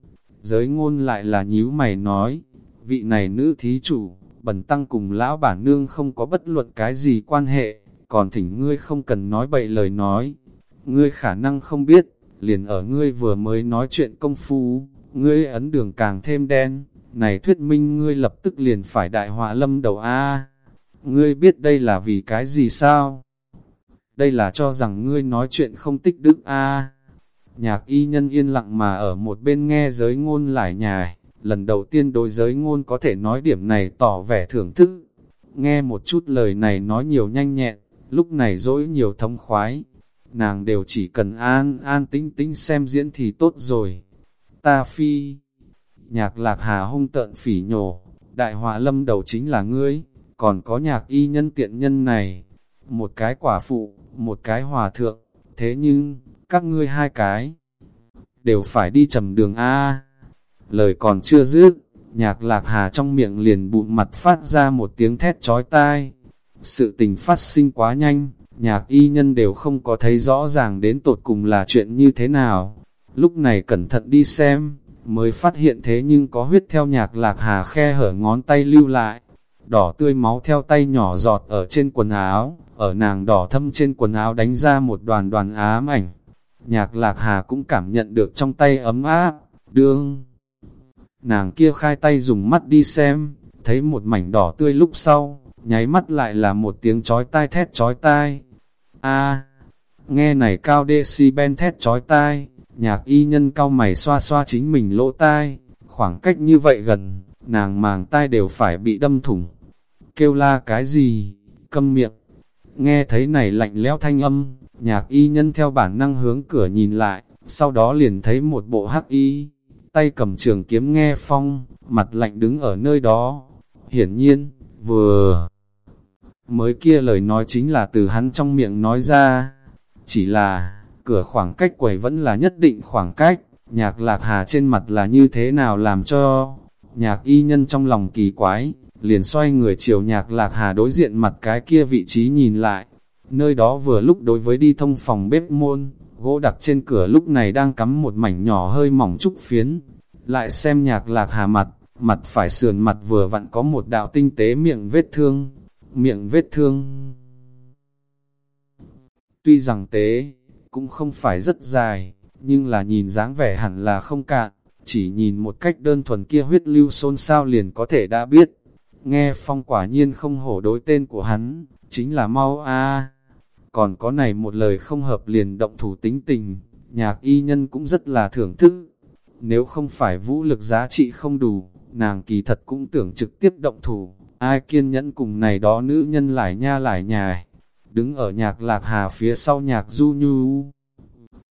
A: Giới ngôn lại là nhíu mày nói, vị này nữ thí chủ, bần tăng cùng lão bản nương không có bất luận cái gì quan hệ, còn thỉnh ngươi không cần nói bậy lời nói. Ngươi khả năng không biết, liền ở ngươi vừa mới nói chuyện công phu, ngươi ấn đường càng thêm đen, này thuyết minh ngươi lập tức liền phải đại họa lâm đầu A. Ngươi biết đây là vì cái gì sao? Đây là cho rằng ngươi nói chuyện không tích đức A. Nhạc y nhân yên lặng mà ở một bên nghe giới ngôn lại nhài, lần đầu tiên đối giới ngôn có thể nói điểm này tỏ vẻ thưởng thức. Nghe một chút lời này nói nhiều nhanh nhẹn, lúc này dỗi nhiều thống khoái. Nàng đều chỉ cần an an tính tính xem diễn thì tốt rồi. Ta phi, nhạc lạc hà hung tợn phỉ nhổ, đại họa lâm đầu chính là ngươi, còn có nhạc y nhân tiện nhân này, một cái quả phụ, một cái hòa thượng, thế nhưng, các ngươi hai cái, đều phải đi trầm đường A. Lời còn chưa dứt, nhạc lạc hà trong miệng liền bụng mặt phát ra một tiếng thét chói tai. Sự tình phát sinh quá nhanh, nhạc y nhân đều không có thấy rõ ràng đến tột cùng là chuyện như thế nào. Lúc này cẩn thận đi xem, mới phát hiện thế nhưng có huyết theo nhạc lạc hà khe hở ngón tay lưu lại. Đỏ tươi máu theo tay nhỏ giọt ở trên quần áo, ở nàng đỏ thâm trên quần áo đánh ra một đoàn đoàn ám ảnh. Nhạc lạc hà cũng cảm nhận được trong tay ấm áp, đương. Nàng kia khai tay dùng mắt đi xem, thấy một mảnh đỏ tươi lúc sau, nháy mắt lại là một tiếng chói tai thét chói tai. A, nghe này cao decibel thét chói tai, nhạc y nhân cao mày xoa xoa chính mình lỗ tai, khoảng cách như vậy gần, nàng màng tai đều phải bị đâm thủng. Kêu la cái gì, câm miệng, nghe thấy này lạnh lẽo thanh âm, nhạc y nhân theo bản năng hướng cửa nhìn lại, sau đó liền thấy một bộ hắc y, tay cầm trường kiếm nghe phong, mặt lạnh đứng ở nơi đó. Hiển nhiên, vừa mới kia lời nói chính là từ hắn trong miệng nói ra, chỉ là cửa khoảng cách quầy vẫn là nhất định khoảng cách, nhạc lạc hà trên mặt là như thế nào làm cho nhạc y nhân trong lòng kỳ quái, liền xoay người chiều nhạc lạc hà đối diện mặt cái kia vị trí nhìn lại, nơi đó vừa lúc đối với đi thông phòng bếp môn, gỗ đặc trên cửa lúc này đang cắm một mảnh nhỏ hơi mỏng trúc phiến, lại xem nhạc lạc hà mặt, mặt phải sườn mặt vừa vặn có một đạo tinh tế miệng vết thương, miệng vết thương. Tuy rằng tế, cũng không phải rất dài, nhưng là nhìn dáng vẻ hẳn là không cạn, chỉ nhìn một cách đơn thuần kia huyết lưu xôn xao liền có thể đã biết. Nghe phong quả nhiên không hổ đối tên của hắn, chính là mau a. Còn có này một lời không hợp liền động thủ tính tình, nhạc y nhân cũng rất là thưởng thức. Nếu không phải vũ lực giá trị không đủ, nàng kỳ thật cũng tưởng trực tiếp động thủ, ai kiên nhẫn cùng này đó nữ nhân lại nha lại nhài? Đứng ở nhạc lạc hà phía sau nhạc du nhu.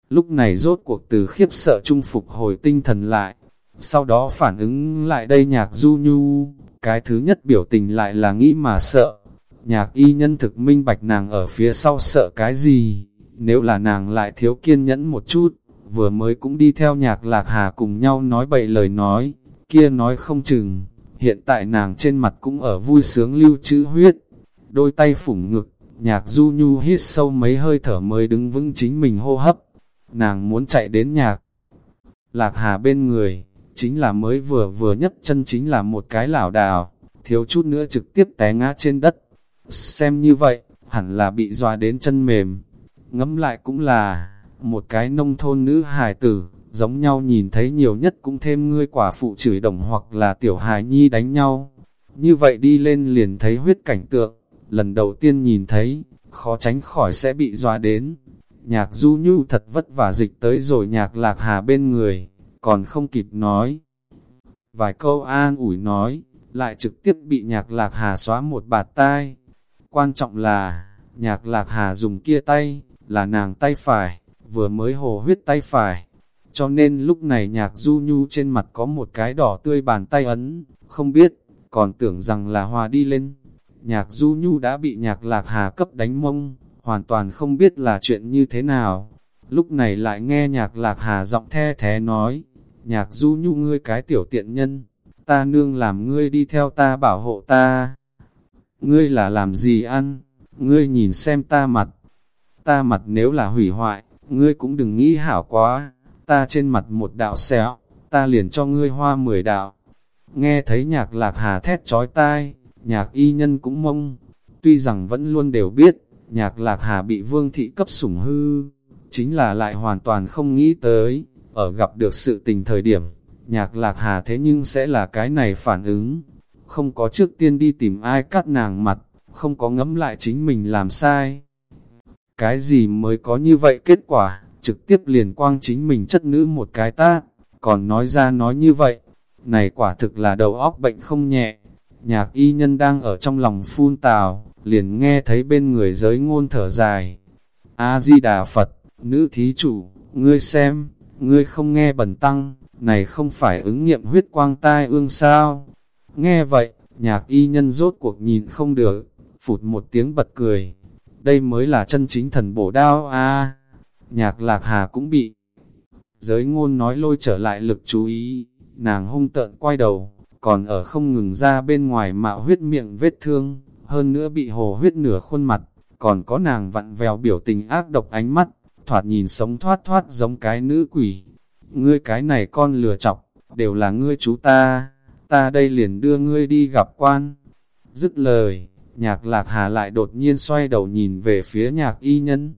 A: Lúc này rốt cuộc từ khiếp sợ trung phục hồi tinh thần lại, sau đó phản ứng lại đây nhạc du nhu, cái thứ nhất biểu tình lại là nghĩ mà sợ. Nhạc y nhân thực minh bạch nàng ở phía sau sợ cái gì, nếu là nàng lại thiếu kiên nhẫn một chút, vừa mới cũng đi theo nhạc lạc hà cùng nhau nói bậy lời nói, kia nói không chừng, hiện tại nàng trên mặt cũng ở vui sướng lưu chữ huyết, đôi tay phủng ngực, Nhạc du nhu hít sâu mấy hơi thở mới đứng vững chính mình hô hấp. Nàng muốn chạy đến nhạc. Lạc hà bên người, chính là mới vừa vừa nhất chân chính là một cái lảo đảo, thiếu chút nữa trực tiếp té ngã trên đất. Xem như vậy, hẳn là bị dọa đến chân mềm. Ngẫm lại cũng là, một cái nông thôn nữ hài tử, giống nhau nhìn thấy nhiều nhất cũng thêm ngươi quả phụ chửi đồng hoặc là tiểu hài nhi đánh nhau. Như vậy đi lên liền thấy huyết cảnh tượng, lần đầu tiên nhìn thấy, khó tránh khỏi sẽ bị doa đến. Nhạc du nhu thật vất vả dịch tới rồi nhạc lạc hà bên người, còn không kịp nói. Vài câu an ủi nói, lại trực tiếp bị nhạc lạc hà xóa một bạt tai. Quan trọng là, nhạc lạc hà dùng kia tay, là nàng tay phải, vừa mới hồ huyết tay phải. Cho nên lúc này nhạc du nhu trên mặt có một cái đỏ tươi bàn tay ấn, không biết, còn tưởng rằng là hòa đi lên. nhạc du nhu đã bị nhạc lạc hà cấp đánh mông, hoàn toàn không biết là chuyện như thế nào. Lúc này lại nghe nhạc lạc hà giọng the thế nói, nhạc du nhu ngươi cái tiểu tiện nhân, ta nương làm ngươi đi theo ta bảo hộ ta. Ngươi là làm gì ăn, ngươi nhìn xem ta mặt, ta mặt nếu là hủy hoại, ngươi cũng đừng nghĩ hảo quá, ta trên mặt một đạo xéo, ta liền cho ngươi hoa mười đạo. Nghe thấy nhạc lạc hà thét trói tai, nhạc y nhân cũng mông, tuy rằng vẫn luôn đều biết, nhạc lạc hà bị vương thị cấp sủng hư, chính là lại hoàn toàn không nghĩ tới, ở gặp được sự tình thời điểm, nhạc lạc hà thế nhưng sẽ là cái này phản ứng, không có trước tiên đi tìm ai cắt nàng mặt, không có ngẫm lại chính mình làm sai. Cái gì mới có như vậy kết quả, trực tiếp liền quang chính mình chất nữ một cái tát, còn nói ra nói như vậy, này quả thực là đầu óc bệnh không nhẹ. Nhạc y nhân đang ở trong lòng phun tào, liền nghe thấy bên người giới ngôn thở dài. A-di-đà Phật, nữ thí chủ, ngươi xem, ngươi không nghe bẩn tăng, này không phải ứng nghiệm huyết quang tai ương sao. Nghe vậy, nhạc y nhân rốt cuộc nhìn không được, phụt một tiếng bật cười. Đây mới là chân chính thần bổ đao a Nhạc lạc hà cũng bị. Giới ngôn nói lôi trở lại lực chú ý, nàng hung tợn quay đầu, còn ở không ngừng ra bên ngoài mạo huyết miệng vết thương, hơn nữa bị hồ huyết nửa khuôn mặt, còn có nàng vặn vèo biểu tình ác độc ánh mắt, thoạt nhìn sống thoát thoát giống cái nữ quỷ. Ngươi cái này con lừa chọc, đều là ngươi chú ta, ta đây liền đưa ngươi đi gặp quan. Dứt lời, nhạc lạc hà lại đột nhiên xoay đầu nhìn về phía nhạc y nhân.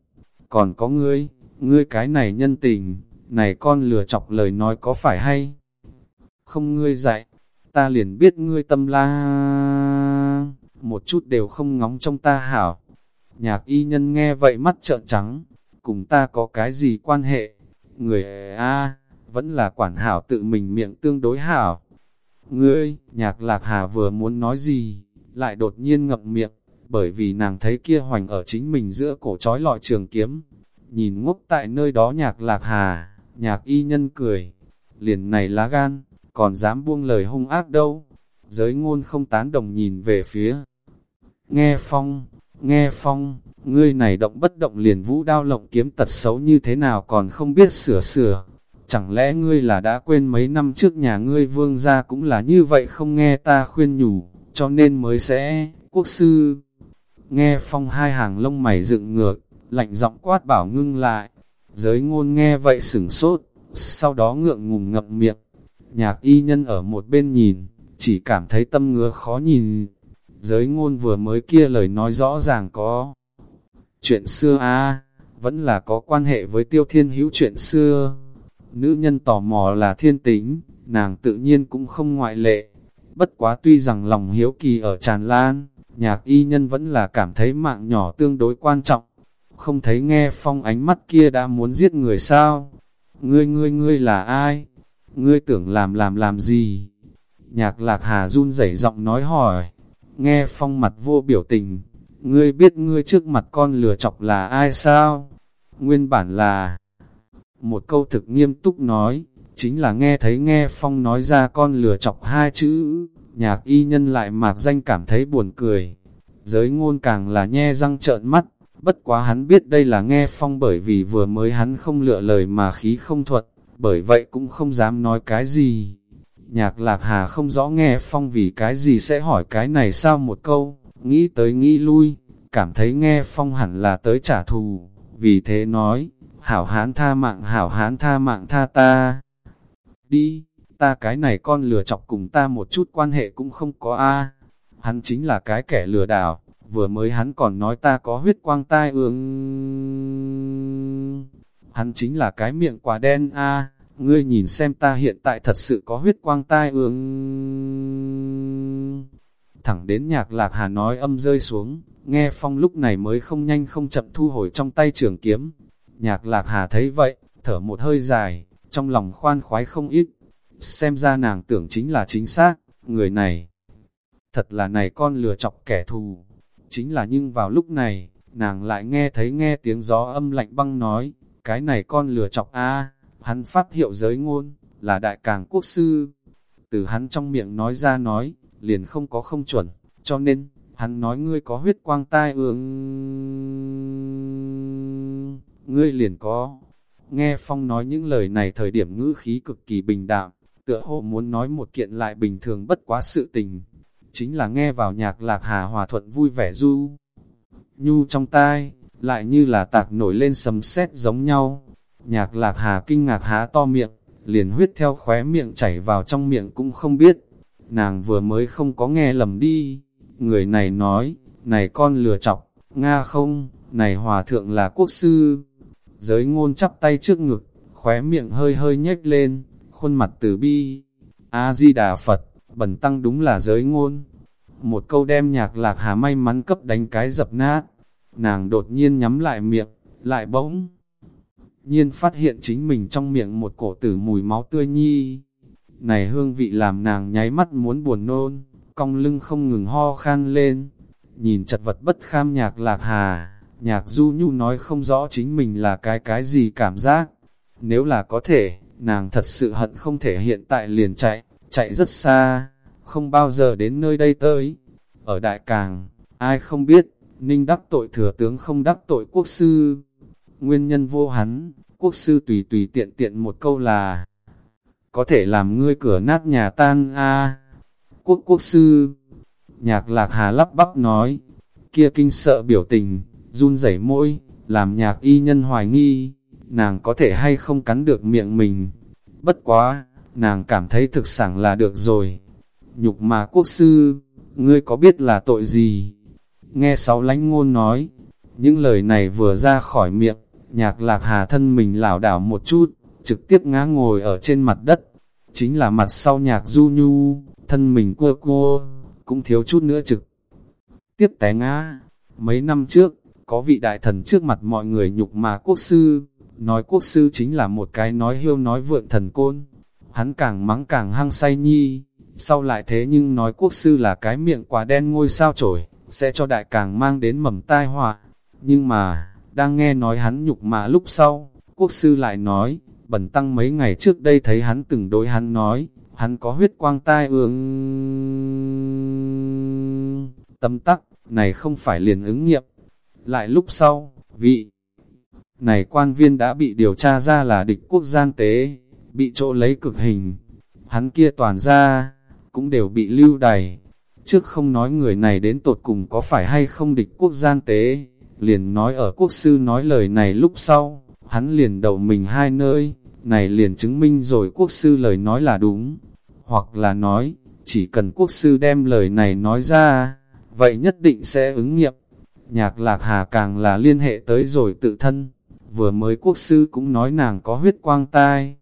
A: Còn có ngươi, ngươi cái này nhân tình, này con lừa chọc lời nói có phải hay? Không ngươi dạy, ta liền biết ngươi tâm la, một chút đều không ngóng trong ta hảo. Nhạc y nhân nghe vậy mắt trợn trắng, cùng ta có cái gì quan hệ? Người a vẫn là quản hảo tự mình miệng tương đối hảo. Ngươi, nhạc lạc hà vừa muốn nói gì, lại đột nhiên ngậm miệng, bởi vì nàng thấy kia hoành ở chính mình giữa cổ trói lọi trường kiếm. Nhìn ngốc tại nơi đó nhạc lạc hà, nhạc y nhân cười, liền này lá gan, còn dám buông lời hung ác đâu. Giới ngôn không tán đồng nhìn về phía. Nghe phong, nghe phong, ngươi này động bất động liền vũ đao lộng kiếm tật xấu như thế nào còn không biết sửa sửa. Chẳng lẽ ngươi là đã quên mấy năm trước nhà ngươi vương gia cũng là như vậy không nghe ta khuyên nhủ, cho nên mới sẽ, quốc sư. Nghe phong hai hàng lông mày dựng ngược, lạnh giọng quát bảo ngưng lại. Giới ngôn nghe vậy sửng sốt, sau đó ngượng ngùng ngậm miệng. Nhạc y nhân ở một bên nhìn, chỉ cảm thấy tâm ngứa khó nhìn. Giới ngôn vừa mới kia lời nói rõ ràng có. Chuyện xưa a vẫn là có quan hệ với tiêu thiên hữu chuyện xưa. Nữ nhân tò mò là thiên tính, nàng tự nhiên cũng không ngoại lệ. Bất quá tuy rằng lòng hiếu kỳ ở tràn lan, nhạc y nhân vẫn là cảm thấy mạng nhỏ tương đối quan trọng. Không thấy nghe phong ánh mắt kia đã muốn giết người sao? Ngươi ngươi ngươi là ai? Ngươi tưởng làm làm làm gì? Nhạc lạc hà run rẩy giọng nói hỏi. Nghe phong mặt vô biểu tình. Ngươi biết ngươi trước mặt con lừa chọc là ai sao? Nguyên bản là... Một câu thực nghiêm túc nói, chính là nghe thấy nghe phong nói ra con lừa chọc hai chữ, nhạc y nhân lại mạc danh cảm thấy buồn cười. Giới ngôn càng là nhe răng trợn mắt, bất quá hắn biết đây là nghe phong bởi vì vừa mới hắn không lựa lời mà khí không thuận, bởi vậy cũng không dám nói cái gì. Nhạc lạc hà không rõ nghe phong vì cái gì sẽ hỏi cái này sao một câu, nghĩ tới nghĩ lui, cảm thấy nghe phong hẳn là tới trả thù, vì thế nói, hảo hán tha mạng hảo hán tha mạng tha ta. Đi, ta cái này con lừa chọc cùng ta một chút quan hệ cũng không có a Hắn chính là cái kẻ lừa đảo, vừa mới hắn còn nói ta có huyết quang tai ương. Hắn chính là cái miệng quả đen a ngươi nhìn xem ta hiện tại thật sự có huyết quang tai ương. Thẳng đến nhạc lạc hà nói âm rơi xuống, nghe phong lúc này mới không nhanh không chậm thu hồi trong tay trường kiếm, Nhạc lạc hà thấy vậy, thở một hơi dài, trong lòng khoan khoái không ít. Xem ra nàng tưởng chính là chính xác, người này. Thật là này con lừa chọc kẻ thù. Chính là nhưng vào lúc này, nàng lại nghe thấy nghe tiếng gió âm lạnh băng nói, cái này con lừa chọc a hắn phát hiệu giới ngôn, là đại càng quốc sư. Từ hắn trong miệng nói ra nói, liền không có không chuẩn, cho nên, hắn nói ngươi có huyết quang tai ương, ngươi liền có. Nghe Phong nói những lời này thời điểm ngữ khí cực kỳ bình đạm, tựa hồ muốn nói một kiện lại bình thường bất quá sự tình. Chính là nghe vào nhạc lạc hà hòa thuận vui vẻ du. Nhu trong tai, lại như là tạc nổi lên sấm sét giống nhau. Nhạc lạc hà kinh ngạc há to miệng, liền huyết theo khóe miệng chảy vào trong miệng cũng không biết. Nàng vừa mới không có nghe lầm đi. Người này nói, này con lừa chọc, Nga không, này hòa thượng là quốc sư. Giới ngôn chắp tay trước ngực, khóe miệng hơi hơi nhếch lên, khuôn mặt từ bi. A-di-đà Phật, bẩn tăng đúng là giới ngôn. Một câu đem nhạc lạc hà may mắn cấp đánh cái dập nát. Nàng đột nhiên nhắm lại miệng, lại bỗng. Nhiên phát hiện chính mình trong miệng một cổ tử mùi máu tươi nhi. Này hương vị làm nàng nháy mắt muốn buồn nôn, cong lưng không ngừng ho khan lên. Nhìn chật vật bất kham nhạc lạc hà, nhạc du nhu nói không rõ chính mình là cái cái gì cảm giác. Nếu là có thể, nàng thật sự hận không thể hiện tại liền chạy, chạy rất xa, không bao giờ đến nơi đây tới. Ở Đại Càng, ai không biết, Ninh đắc tội thừa tướng không đắc tội quốc sư. Nguyên nhân vô hắn, quốc sư tùy tùy tiện tiện một câu là có thể làm ngươi cửa nát nhà tan a Quốc quốc sư, nhạc lạc hà lắp bắp nói, kia kinh sợ biểu tình, run rẩy môi, làm nhạc y nhân hoài nghi, nàng có thể hay không cắn được miệng mình. Bất quá, nàng cảm thấy thực sảng là được rồi. Nhục mà quốc sư, ngươi có biết là tội gì? Nghe sáu lánh ngôn nói, những lời này vừa ra khỏi miệng, nhạc lạc hà thân mình lảo đảo một chút, trực tiếp ngã ngồi ở trên mặt đất. Chính là mặt sau nhạc du nhu, thân mình quơ quơ, cũng thiếu chút nữa trực. Tiếp té ngã, mấy năm trước, có vị đại thần trước mặt mọi người nhục mà quốc sư, nói quốc sư chính là một cái nói hiêu nói vượn thần côn. Hắn càng mắng càng hăng say nhi, sau lại thế nhưng nói quốc sư là cái miệng quá đen ngôi sao trổi, sẽ cho đại càng mang đến mầm tai họa. Nhưng mà, đang nghe nói hắn nhục mà lúc sau, quốc sư lại nói, bẩn tăng mấy ngày trước đây thấy hắn từng đối hắn nói, hắn có huyết quang tai ương. Tâm tắc, này không phải liền ứng nghiệm. Lại lúc sau, vị này quan viên đã bị điều tra ra là địch quốc gian tế, bị chỗ lấy cực hình. Hắn kia toàn ra, cũng đều bị lưu đày. Trước không nói người này đến tột cùng có phải hay không địch quốc gian tế, liền nói ở quốc sư nói lời này lúc sau, hắn liền đầu mình hai nơi, này liền chứng minh rồi quốc sư lời nói là đúng, hoặc là nói, chỉ cần quốc sư đem lời này nói ra, vậy nhất định sẽ ứng nghiệm. Nhạc lạc hà càng là liên hệ tới rồi tự thân, vừa mới quốc sư cũng nói nàng có huyết quang tai.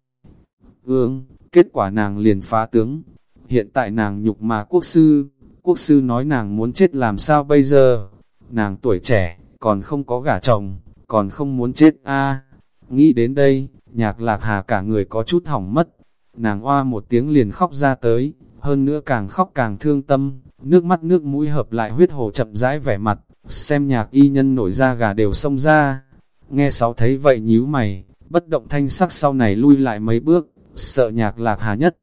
A: Ương, kết quả nàng liền phá tướng, hiện tại nàng nhục mà quốc sư, quốc sư nói nàng muốn chết làm sao bây giờ, nàng tuổi trẻ, còn không có gả chồng, còn không muốn chết a Nghĩ đến đây, nhạc lạc hà cả người có chút hỏng mất, nàng oa một tiếng liền khóc ra tới, hơn nữa càng khóc càng thương tâm, nước mắt nước mũi hợp lại huyết hồ chậm rãi vẻ mặt, xem nhạc y nhân nổi ra gà đều xông ra. Nghe sáu thấy vậy nhíu mày, bất động thanh sắc sau này lui lại mấy bước, sợ nhạc lạc hà nhất.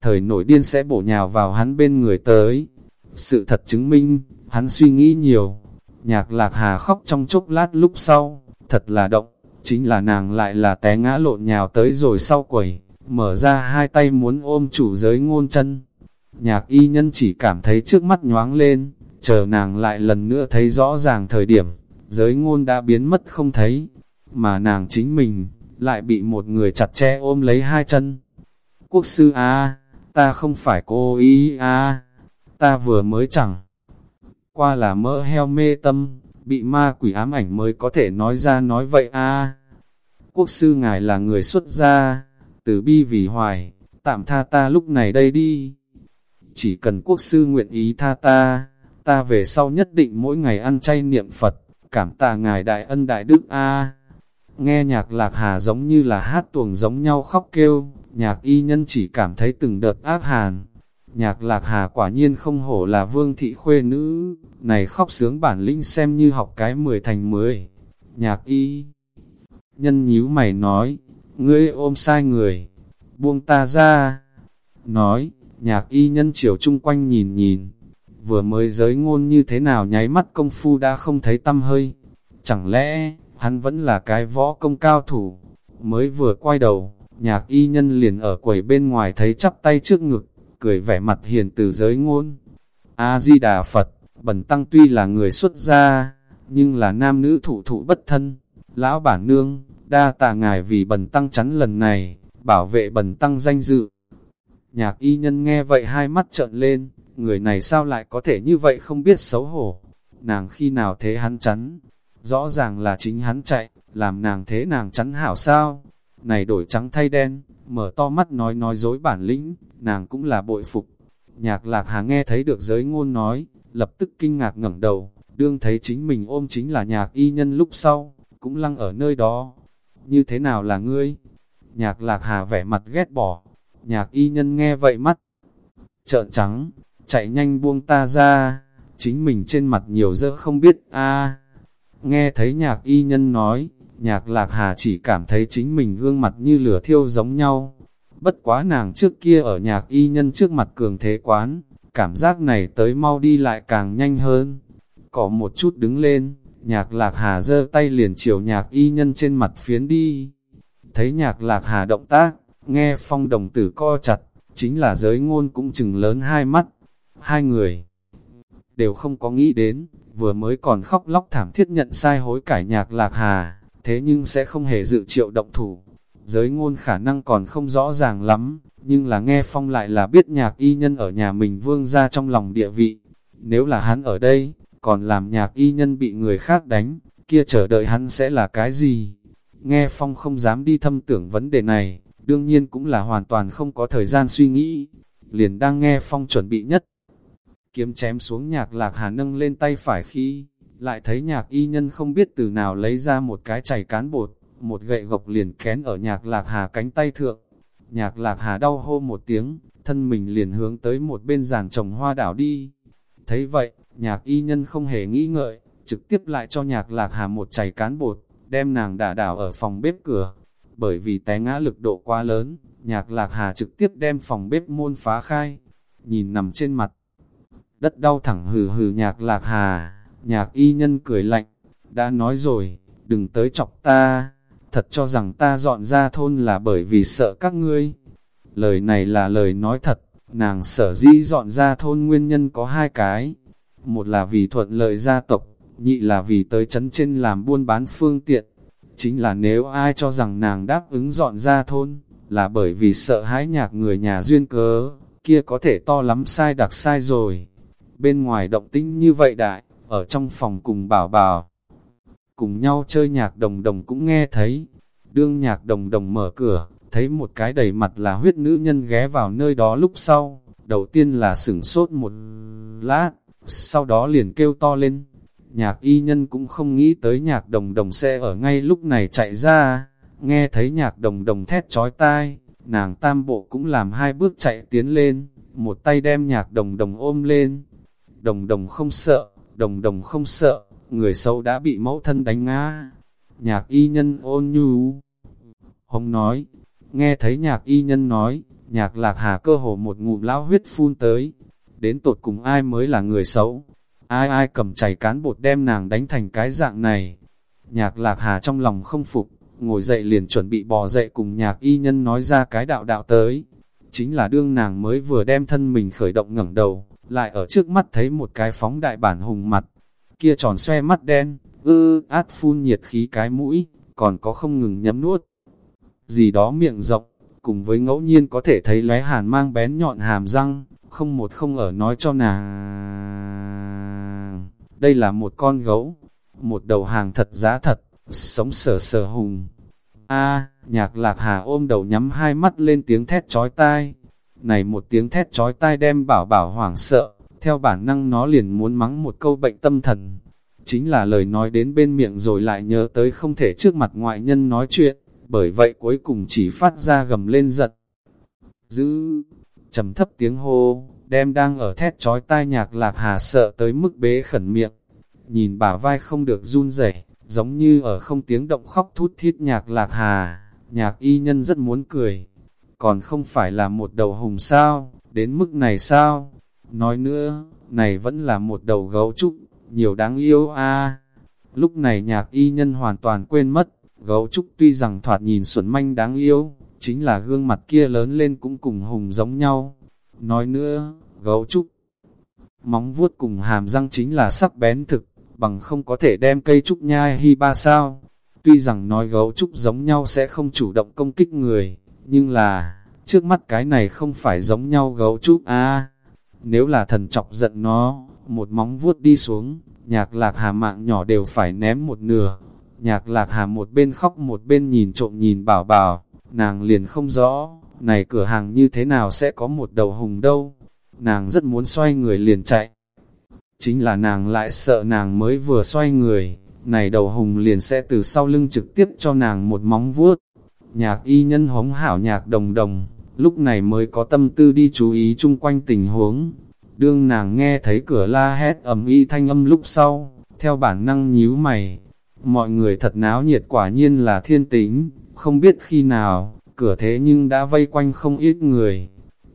A: Thời nổi điên sẽ bổ nhào vào hắn bên người tới. Sự thật chứng minh, hắn suy nghĩ nhiều. Nhạc lạc hà khóc trong chốc lát lúc sau, thật là động, chính là nàng lại là té ngã lộn nhào tới rồi sau quẩy mở ra hai tay muốn ôm chủ giới ngôn chân. Nhạc y nhân chỉ cảm thấy trước mắt nhoáng lên, chờ nàng lại lần nữa thấy rõ ràng thời điểm, giới ngôn đã biến mất không thấy, mà nàng chính mình, lại bị một người chặt che ôm lấy hai chân. Quốc sư A, ta không phải cô ý A, ta vừa mới chẳng qua là mỡ heo mê tâm, bị ma quỷ ám ảnh mới có thể nói ra nói vậy A. Quốc sư ngài là người xuất gia, từ bi vì hoài, tạm tha ta lúc này đây đi. Chỉ cần quốc sư nguyện ý tha ta, ta về sau nhất định mỗi ngày ăn chay niệm Phật, cảm tạ ngài đại ân đại đức A. Nghe nhạc lạc hà giống như là hát tuồng giống nhau khóc kêu, nhạc y nhân chỉ cảm thấy từng đợt ác hàn. Nhạc lạc hà quả nhiên không hổ là vương thị khuê nữ, này khóc sướng bản lĩnh xem như học cái mười thành mười. Nhạc y nhân nhíu mày nói, ngươi ôm sai người, buông ta ra. Nói, nhạc y nhân chiều chung quanh nhìn nhìn, vừa mới giới ngôn như thế nào nháy mắt công phu đã không thấy tâm hơi. Chẳng lẽ, hắn vẫn là cái võ công cao thủ, mới vừa quay đầu, nhạc y nhân liền ở quầy bên ngoài thấy chắp tay trước ngực, cười vẻ mặt hiền từ giới ngôn. A-di-đà Phật, bần tăng tuy là người xuất gia, nhưng là nam nữ thụ thụ bất thân. Lão bản nương, đa tà ngài vì bần tăng chắn lần này, bảo vệ bần tăng danh dự. Nhạc y nhân nghe vậy hai mắt trợn lên, người này sao lại có thể như vậy không biết xấu hổ. Nàng khi nào thế hắn chắn, rõ ràng là chính hắn chạy, làm nàng thế nàng chắn hảo sao. Này đổi trắng thay đen, mở to mắt nói nói dối bản lĩnh, nàng cũng là bội phục. Nhạc lạc hà nghe thấy được giới ngôn nói, lập tức kinh ngạc ngẩng đầu, đương thấy chính mình ôm chính là nhạc y nhân lúc sau, cũng lăng ở nơi đó. Như thế nào là ngươi? Nhạc lạc hà vẻ mặt ghét bỏ, nhạc y nhân nghe vậy mắt. Trợn trắng, chạy nhanh buông ta ra, chính mình trên mặt nhiều dơ không biết a Nghe thấy nhạc y nhân nói, nhạc lạc hà chỉ cảm thấy chính mình gương mặt như lửa thiêu giống nhau. Bất quá nàng trước kia ở nhạc y nhân trước mặt cường thế quán, cảm giác này tới mau đi lại càng nhanh hơn. Có một chút đứng lên, nhạc lạc hà giơ tay liền chiều nhạc y nhân trên mặt phiến đi. Thấy nhạc lạc hà động tác, nghe phong đồng tử co chặt, chính là giới ngôn cũng chừng lớn hai mắt. Hai người đều không có nghĩ đến, vừa mới còn khóc lóc thảm thiết nhận sai hối cải nhạc lạc hà, thế nhưng sẽ không hề dự triệu động thủ. Giới ngôn khả năng còn không rõ ràng lắm, nhưng là nghe phong lại là biết nhạc y nhân ở nhà mình vương ra trong lòng địa vị. Nếu là hắn ở đây, còn làm nhạc y nhân bị người khác đánh, kia chờ đợi hắn sẽ là cái gì? Nghe phong không dám đi thâm tưởng vấn đề này, đương nhiên cũng là hoàn toàn không có thời gian suy nghĩ. Liền đang nghe phong chuẩn bị nhất. Kiếm chém xuống nhạc lạc hà nâng lên tay phải khi, lại thấy nhạc y nhân không biết từ nào lấy ra một cái chày cán bột, một gậy gộc liền kén ở nhạc lạc hà cánh tay thượng. Nhạc lạc hà đau hô một tiếng, thân mình liền hướng tới một bên giàn trồng hoa đảo đi. Thấy vậy, nhạc y nhân không hề nghĩ ngợi, trực tiếp lại cho nhạc lạc hà một chày cán bột, đem nàng đả đảo ở phòng bếp cửa. Bởi vì té ngã lực độ quá lớn, nhạc lạc hà trực tiếp đem phòng bếp môn phá khai, nhìn nằm trên mặt. Đất đau thẳng hừ hừ nhạc lạc hà, nhạc y nhân cười lạnh, đã nói rồi, đừng tới chọc ta, thật cho rằng ta dọn ra thôn là bởi vì sợ các ngươi. Lời này là lời nói thật, nàng sở dĩ dọn ra thôn nguyên nhân có hai cái. Một là vì thuận lợi gia tộc, nhị là vì tới chấn trên làm buôn bán phương tiện. Chính là nếu ai cho rằng nàng đáp ứng dọn ra thôn, là bởi vì sợ hãi nhạc người nhà duyên cớ, kia có thể to lắm sai đặc sai rồi. Bên ngoài động tĩnh như vậy đại, ở trong phòng cùng bảo bảo. Cùng nhau chơi nhạc đồng đồng cũng nghe thấy. Đương nhạc đồng đồng mở cửa, thấy một cái đầy mặt là huyết nữ nhân ghé vào nơi đó lúc sau. Đầu tiên là sửng sốt một lát, sau đó liền kêu to lên. Nhạc y nhân cũng không nghĩ tới nhạc đồng đồng sẽ ở ngay lúc này chạy ra. Nghe thấy nhạc đồng đồng thét chói tai, nàng tam bộ cũng làm hai bước chạy tiến lên, một tay đem nhạc đồng đồng ôm lên. Đồng đồng không sợ, đồng đồng không sợ, người xấu đã bị mẫu thân đánh ngã. Nhạc y nhân ôn nhu. Hồng nói, nghe thấy nhạc y nhân nói, nhạc lạc hà cơ hồ một ngụm lão huyết phun tới. Đến tột cùng ai mới là người xấu? Ai ai cầm chảy cán bột đem nàng đánh thành cái dạng này? Nhạc lạc hà trong lòng không phục, ngồi dậy liền chuẩn bị bò dậy cùng nhạc y nhân nói ra cái đạo đạo tới. Chính là đương nàng mới vừa đem thân mình khởi động ngẩng đầu, lại ở trước mắt thấy một cái phóng đại bản hùng mặt, kia tròn xoe mắt đen, ư át phun nhiệt khí cái mũi, còn có không ngừng nhấm nuốt. Gì đó miệng rộng, cùng với ngẫu nhiên có thể thấy lóe hàn mang bén nhọn hàm răng, không một không ở nói cho nàng. Đây là một con gấu, một đầu hàng thật giá thật, sống sờ sờ hùng. A, nhạc lạc hà ôm đầu nhắm hai mắt lên tiếng thét chói tai, này một tiếng thét chói tai đem bảo bảo hoảng sợ, theo bản năng nó liền muốn mắng một câu bệnh tâm thần. Chính là lời nói đến bên miệng rồi lại nhớ tới không thể trước mặt ngoại nhân nói chuyện, bởi vậy cuối cùng chỉ phát ra gầm lên giật. Giữ, trầm thấp tiếng hô, đem đang ở thét chói tai nhạc lạc hà sợ tới mức bế khẩn miệng. Nhìn bà vai không được run rẩy giống như ở không tiếng động khóc thút thiết nhạc lạc hà, nhạc y nhân rất muốn cười còn không phải là một đầu hùng sao, đến mức này sao? Nói nữa, này vẫn là một đầu gấu trúc, nhiều đáng yêu a. Lúc này nhạc y nhân hoàn toàn quên mất, gấu trúc tuy rằng thoạt nhìn xuẩn manh đáng yêu, chính là gương mặt kia lớn lên cũng cùng hùng giống nhau. Nói nữa, gấu trúc, móng vuốt cùng hàm răng chính là sắc bén thực, bằng không có thể đem cây trúc nhai hi ba sao. Tuy rằng nói gấu trúc giống nhau sẽ không chủ động công kích người, nhưng là, trước mắt cái này không phải giống nhau gấu trúc a Nếu là thần chọc giận nó, một móng vuốt đi xuống, nhạc lạc hà mạng nhỏ đều phải ném một nửa. Nhạc lạc hà một bên khóc một bên nhìn trộm nhìn bảo bảo, nàng liền không rõ, này cửa hàng như thế nào sẽ có một đầu hùng đâu. Nàng rất muốn xoay người liền chạy. Chính là nàng lại sợ nàng mới vừa xoay người, này đầu hùng liền sẽ từ sau lưng trực tiếp cho nàng một móng vuốt. Nhạc y nhân hống hảo nhạc đồng đồng, lúc này mới có tâm tư đi chú ý chung quanh tình huống. Đương nàng nghe thấy cửa la hét ầm y thanh âm lúc sau, theo bản năng nhíu mày. Mọi người thật náo nhiệt quả nhiên là thiên tính, không biết khi nào, cửa thế nhưng đã vây quanh không ít người.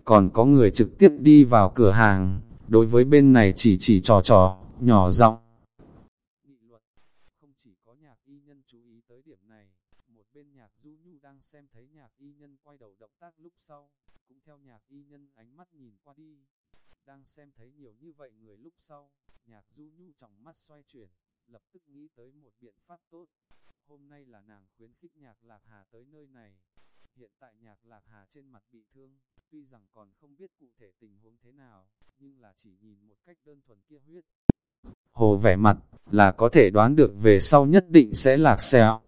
A: Còn có người trực tiếp đi vào cửa hàng, đối với bên này chỉ chỉ trò trò, nhỏ giọng Không chỉ có nhạc y nhân chú ý tới điểm này, một bên nhạc du nhu đang xem thấy nhạc y nhân quay đầu động tác lúc sau, cũng theo nhạc y nhân ánh mắt nhìn qua đi. Đang xem thấy nhiều như vậy người lúc sau, nhạc du nhu trong mắt xoay chuyển, lập tức nghĩ tới một biện pháp tốt. Hôm nay là nàng khuyến khích nhạc lạc hà tới nơi này. Hiện tại nhạc lạc hà trên mặt bị thương, tuy rằng còn không biết cụ thể tình huống thế nào, nhưng là chỉ nhìn một cách đơn thuần kia huyết. Hồ vẻ mặt, là có thể đoán được về sau nhất định sẽ lạc xẹo.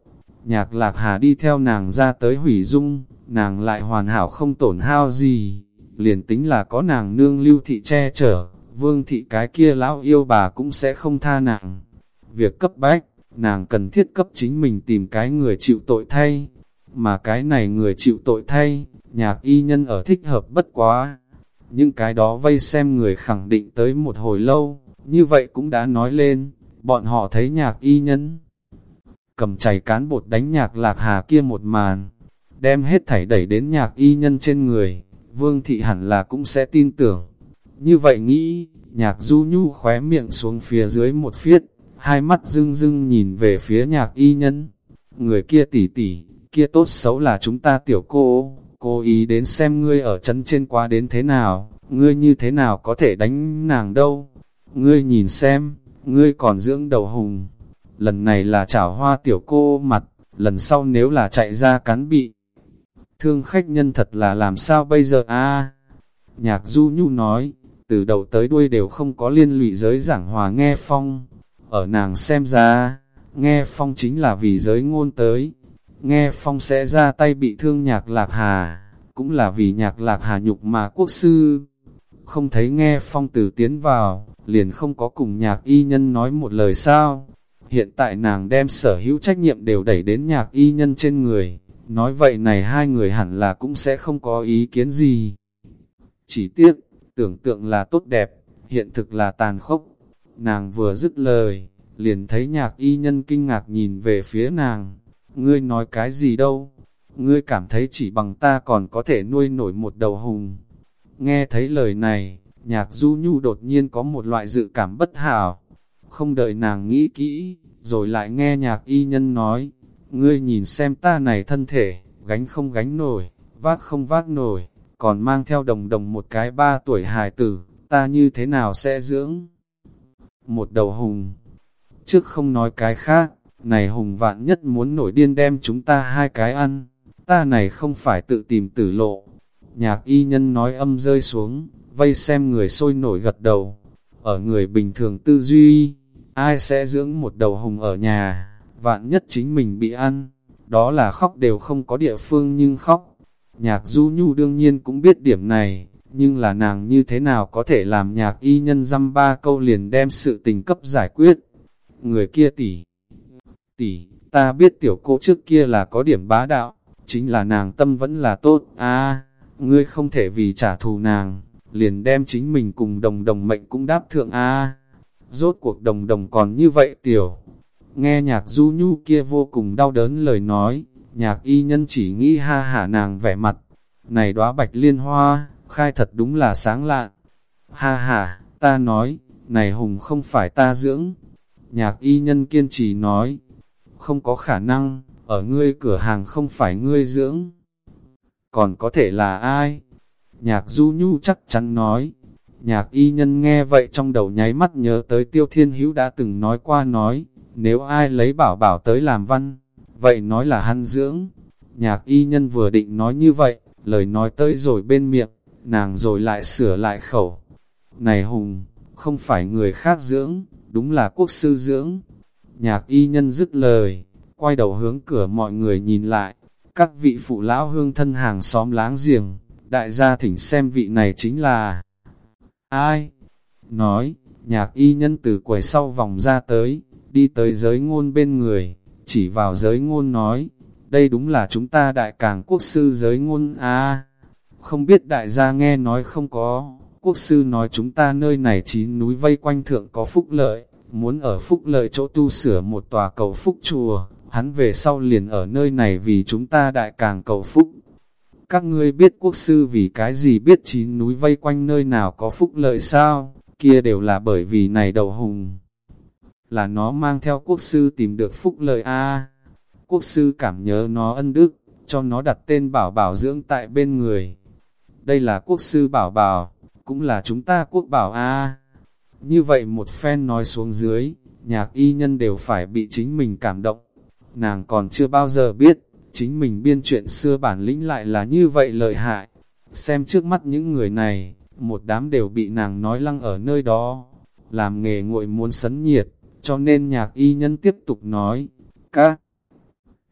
A: Nhạc lạc hà đi theo nàng ra tới hủy dung, nàng lại hoàn hảo không tổn hao gì, liền tính là có nàng nương lưu thị che chở, vương thị cái kia lão yêu bà cũng sẽ không tha nàng. Việc cấp bách, nàng cần thiết cấp chính mình tìm cái người chịu tội thay, mà cái này người chịu tội thay, nhạc y nhân ở thích hợp bất quá. Những cái đó vây xem người khẳng định tới một hồi lâu, như vậy cũng đã nói lên, bọn họ thấy nhạc y nhân. Cầm chày cán bột đánh nhạc lạc hà kia một màn, đem hết thảy đẩy đến nhạc y nhân trên người, vương thị hẳn là cũng sẽ tin tưởng. Như vậy nghĩ, nhạc du nhu khóe miệng xuống phía dưới một phiết, hai mắt dưng dưng nhìn về phía nhạc y nhân. Người kia tỉ tỉ, kia tốt xấu là chúng ta tiểu cô, cố ý đến xem ngươi ở chân trên qua đến thế nào, ngươi như thế nào có thể đánh nàng đâu. Ngươi nhìn xem, ngươi còn dưỡng đầu hùng. Lần này là chảo hoa tiểu cô mặt, lần sau nếu là chạy ra cắn bị. Thương khách nhân thật là làm sao bây giờ a Nhạc du nhu nói, từ đầu tới đuôi đều không có liên lụy giới giảng hòa nghe phong. Ở nàng xem ra, nghe phong chính là vì giới ngôn tới. Nghe phong sẽ ra tay bị thương nhạc lạc hà, cũng là vì nhạc lạc hà nhục mà quốc sư. Không thấy nghe phong từ tiến vào, liền không có cùng nhạc y nhân nói một lời sao. Hiện tại nàng đem sở hữu trách nhiệm đều đẩy đến nhạc y nhân trên người, nói vậy này hai người hẳn là cũng sẽ không có ý kiến gì. Chỉ tiếc, tưởng tượng là tốt đẹp, hiện thực là tàn khốc. Nàng vừa dứt lời, liền thấy nhạc y nhân kinh ngạc nhìn về phía nàng. Ngươi nói cái gì đâu? Ngươi cảm thấy chỉ bằng ta còn có thể nuôi nổi một đầu hùng. Nghe thấy lời này, nhạc du nhu đột nhiên có một loại dự cảm bất hảo. Không đợi nàng nghĩ kỹ, rồi lại nghe nhạc y nhân nói, ngươi nhìn xem ta này thân thể, gánh không gánh nổi, vác không vác nổi, còn mang theo đồng đồng một cái ba tuổi hài tử, ta như thế nào sẽ dưỡng? Một đầu hùng, trước không nói cái khác, này hùng vạn nhất muốn nổi điên đem chúng ta hai cái ăn, ta này không phải tự tìm tử lộ. Nhạc y nhân nói âm rơi xuống, vây xem người sôi nổi gật đầu. Ở người bình thường tư duy, ai sẽ dưỡng một đầu hùng ở nhà, vạn nhất chính mình bị ăn, đó là khóc đều không có địa phương nhưng khóc. Nhạc du nhu đương nhiên cũng biết điểm này, nhưng là nàng như thế nào có thể làm nhạc y nhân dăm ba câu liền đem sự tình cấp giải quyết. Người kia tỷ, tỷ, ta biết tiểu cô trước kia là có điểm bá đạo, chính là nàng tâm vẫn là tốt, a ngươi không thể vì trả thù nàng, liền đem chính mình cùng đồng đồng mệnh cũng đáp thượng a Rốt cuộc đồng đồng còn như vậy tiểu. Nghe nhạc du nhu kia vô cùng đau đớn lời nói, nhạc y nhân chỉ nghĩ ha hả nàng vẻ mặt. Này đóa bạch liên hoa, khai thật đúng là sáng lạ. Ha ha, Ta nói, này hùng không phải ta dưỡng. Nhạc y nhân kiên trì nói, không có khả năng, ở ngươi cửa hàng không phải ngươi dưỡng. Còn có thể là ai? Nhạc du nhu chắc chắn nói. Nhạc y nhân nghe vậy trong đầu nháy mắt nhớ tới tiêu thiên hữu đã từng nói qua nói, nếu ai lấy bảo bảo tới làm văn, vậy nói là hắn dưỡng. Nhạc y nhân vừa định nói như vậy, lời nói tới rồi bên miệng, nàng rồi lại sửa lại khẩu. Này Hùng, không phải người khác dưỡng, đúng là quốc sư dưỡng. Nhạc y nhân dứt lời, quay đầu hướng cửa mọi người nhìn lại, các vị phụ lão hương thân hàng xóm láng giềng, đại gia thỉnh xem vị này chính là ai? Nói, nhạc y nhân từ quầy sau vòng ra tới, đi tới giới ngôn bên người, chỉ vào giới ngôn nói, đây đúng là chúng ta đại càng quốc sư giới ngôn a Không biết đại gia nghe nói không có, quốc sư nói chúng ta nơi này chín núi vây quanh thượng có phúc lợi, muốn ở phúc lợi chỗ tu sửa một tòa cầu phúc chùa, hắn về sau liền ở nơi này vì chúng ta đại càng cầu phúc. Các ngươi biết quốc sư vì cái gì biết chín núi vây quanh nơi nào có phúc lợi sao, kia đều là bởi vì này đầu hùng. Là nó mang theo quốc sư tìm được phúc lợi A. Quốc sư cảm nhớ nó ân đức, cho nó đặt tên bảo bảo dưỡng tại bên người. Đây là quốc sư bảo bảo, cũng là chúng ta quốc bảo A. Như vậy một phen nói xuống dưới, nhạc y nhân đều phải bị chính mình cảm động. Nàng còn chưa bao giờ biết, chính mình biên chuyện xưa bản lĩnh lại là như vậy lợi hại. Xem trước mắt những người này, một đám đều bị nàng nói lăng ở nơi đó. Làm nghề nguội muốn sấn nhiệt, cho nên nhạc y nhân tiếp tục nói, các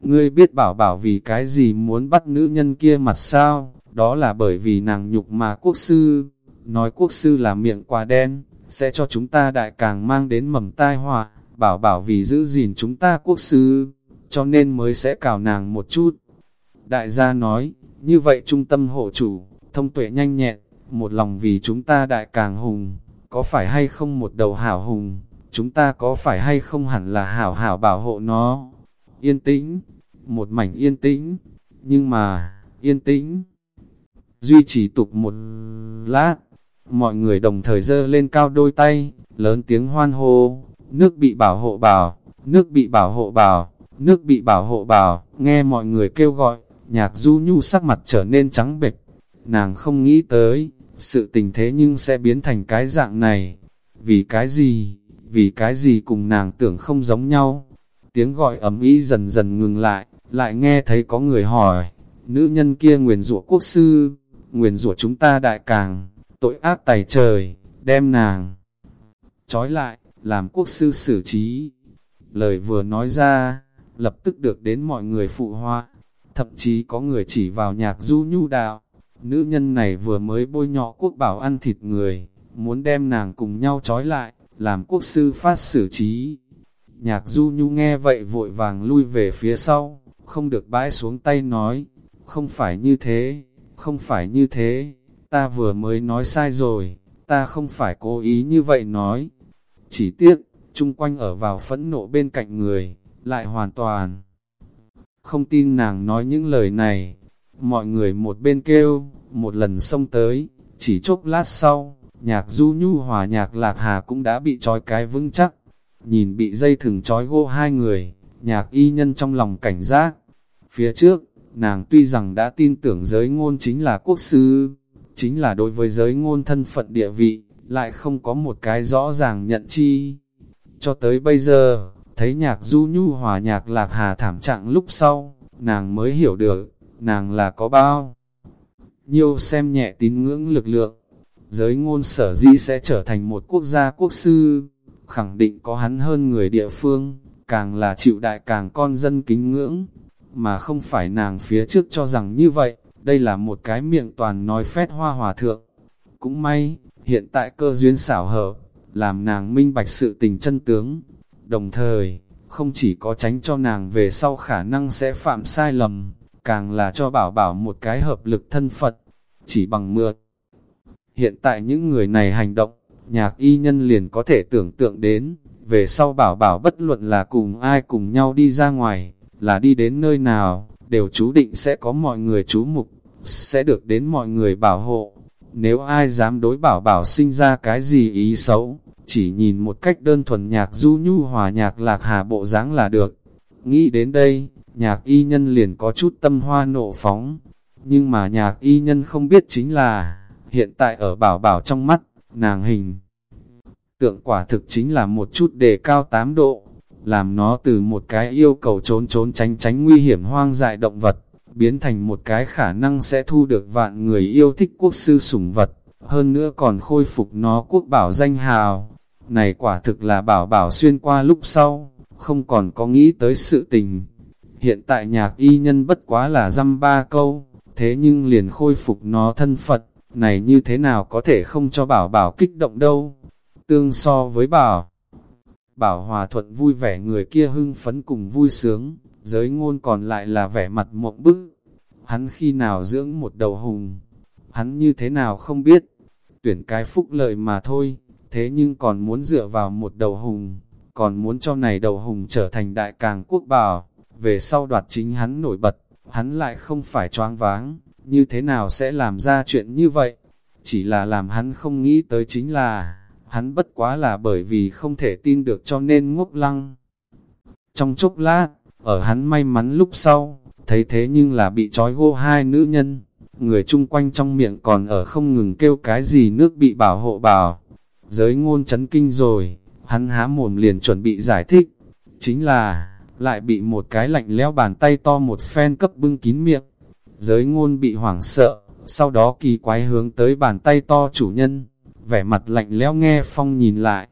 A: ngươi biết bảo bảo vì cái gì muốn bắt nữ nhân kia mặt sao, đó là bởi vì nàng nhục mà quốc sư, nói quốc sư là miệng quà đen, sẽ cho chúng ta đại càng mang đến mầm tai họa, bảo bảo vì giữ gìn chúng ta quốc sư, cho nên mới sẽ cào nàng một chút. Đại gia nói, như vậy trung tâm hộ chủ, thông tuệ nhanh nhẹn, một lòng vì chúng ta đại càng hùng, có phải hay không một đầu hảo hùng, chúng ta có phải hay không hẳn là hảo hảo bảo hộ nó. Yên tĩnh, một mảnh yên tĩnh, nhưng mà, yên tĩnh. Duy trì tục một lát, mọi người đồng thời dơ lên cao đôi tay, lớn tiếng hoan hô, nước bị bảo hộ bảo, nước bị bảo hộ bảo, nước bị bảo hộ bảo, nghe mọi người kêu gọi, nhạc du nhu sắc mặt trở nên trắng bệch, nàng không nghĩ tới, sự tình thế nhưng sẽ biến thành cái dạng này, vì cái gì, vì cái gì cùng nàng tưởng không giống nhau, tiếng gọi ấm ý dần dần ngừng lại, lại nghe thấy có người hỏi, nữ nhân kia nguyền rủa quốc sư, nguyền rủa chúng ta đại càng, tội ác tài trời, đem nàng trói lại, làm quốc sư xử trí. Lời vừa nói ra, lập tức được đến mọi người phụ hoa, thậm chí có người chỉ vào nhạc du nhu đạo. Nữ nhân này vừa mới bôi nhọ quốc bảo ăn thịt người, muốn đem nàng cùng nhau trói lại, làm quốc sư phát xử trí. Nhạc du nhu nghe vậy vội vàng lui về phía sau, không được bãi xuống tay nói, không phải như thế, không phải như thế, ta vừa mới nói sai rồi, ta không phải cố ý như vậy nói. Chỉ tiếc, chung quanh ở vào phẫn nộ bên cạnh người, lại hoàn toàn không tin nàng nói những lời này. Mọi người một bên kêu, một lần xông tới, chỉ chốc lát sau, nhạc du nhu hòa nhạc lạc hà cũng đã bị trói cái vững chắc. Nhìn bị dây thừng trói gô hai người, nhạc y nhân trong lòng cảnh giác. Phía trước, nàng tuy rằng đã tin tưởng giới ngôn chính là quốc sư, chính là đối với giới ngôn thân phận địa vị, lại không có một cái rõ ràng nhận chi. Cho tới bây giờ, thấy nhạc du nhu hòa nhạc lạc hà thảm trạng lúc sau, nàng mới hiểu được, nàng là có bao. Nhiêu xem nhẹ tín ngưỡng lực lượng, giới ngôn sở dĩ sẽ trở thành một quốc gia quốc sư, khẳng định có hắn hơn người địa phương, càng là chịu đại càng con dân kính ngưỡng, mà không phải nàng phía trước cho rằng như vậy, đây là một cái miệng toàn nói phét hoa hòa thượng. Cũng may, hiện tại cơ duyên xảo hợp, làm nàng minh bạch sự tình chân tướng, Đồng thời, không chỉ có tránh cho nàng về sau khả năng sẽ phạm sai lầm, càng là cho bảo bảo một cái hợp lực thân Phật, chỉ bằng mượt. Hiện tại những người này hành động, nhạc y nhân liền có thể tưởng tượng đến, về sau bảo bảo bất luận là cùng ai cùng nhau đi ra ngoài, là đi đến nơi nào, đều chú định sẽ có mọi người chú mục, sẽ được đến mọi người bảo hộ. nếu ai dám đối bảo bảo sinh ra cái gì ý xấu, chỉ nhìn một cách đơn thuần nhạc du nhu hòa nhạc lạc hà bộ dáng là được. Nghĩ đến đây, nhạc y nhân liền có chút tâm hoa nộ phóng, nhưng mà nhạc y nhân không biết chính là, hiện tại ở bảo bảo trong mắt, nàng hình. Tượng quả thực chính là một chút đề cao tám độ, làm nó từ một cái yêu cầu trốn trốn tránh tránh nguy hiểm hoang dại động vật, biến thành một cái khả năng sẽ thu được vạn người yêu thích quốc sư sủng vật, hơn nữa còn khôi phục nó quốc bảo danh hào. Này quả thực là bảo bảo xuyên qua lúc sau, không còn có nghĩ tới sự tình. Hiện tại nhạc y nhân bất quá là dăm ba câu, thế nhưng liền khôi phục nó thân Phật, này như thế nào có thể không cho bảo bảo kích động đâu. Tương so với bảo, bảo hòa thuận vui vẻ người kia hưng phấn cùng vui sướng, giới ngôn còn lại là vẻ mặt mộng bức. Hắn khi nào dưỡng một đầu hùng, hắn như thế nào không biết, tuyển cái phúc lợi mà thôi, thế nhưng còn muốn dựa vào một đầu hùng, còn muốn cho này đầu hùng trở thành đại càng quốc bảo, về sau đoạt chính hắn nổi bật, hắn lại không phải choáng váng, như thế nào sẽ làm ra chuyện như vậy, chỉ là làm hắn không nghĩ tới chính là, hắn bất quá là bởi vì không thể tin được cho nên ngốc lăng. Trong chốc lát, ở hắn may mắn lúc sau, thấy thế nhưng là bị trói gô hai nữ nhân, người chung quanh trong miệng còn ở không ngừng kêu cái gì nước bị bảo hộ bảo. Giới ngôn chấn kinh rồi, hắn há mồm liền chuẩn bị giải thích, chính là, lại bị một cái lạnh lẽo bàn tay to một phen cấp bưng kín miệng. Giới ngôn bị hoảng sợ, sau đó kỳ quái hướng tới bàn tay to chủ nhân, vẻ mặt lạnh lẽo nghe phong nhìn lại.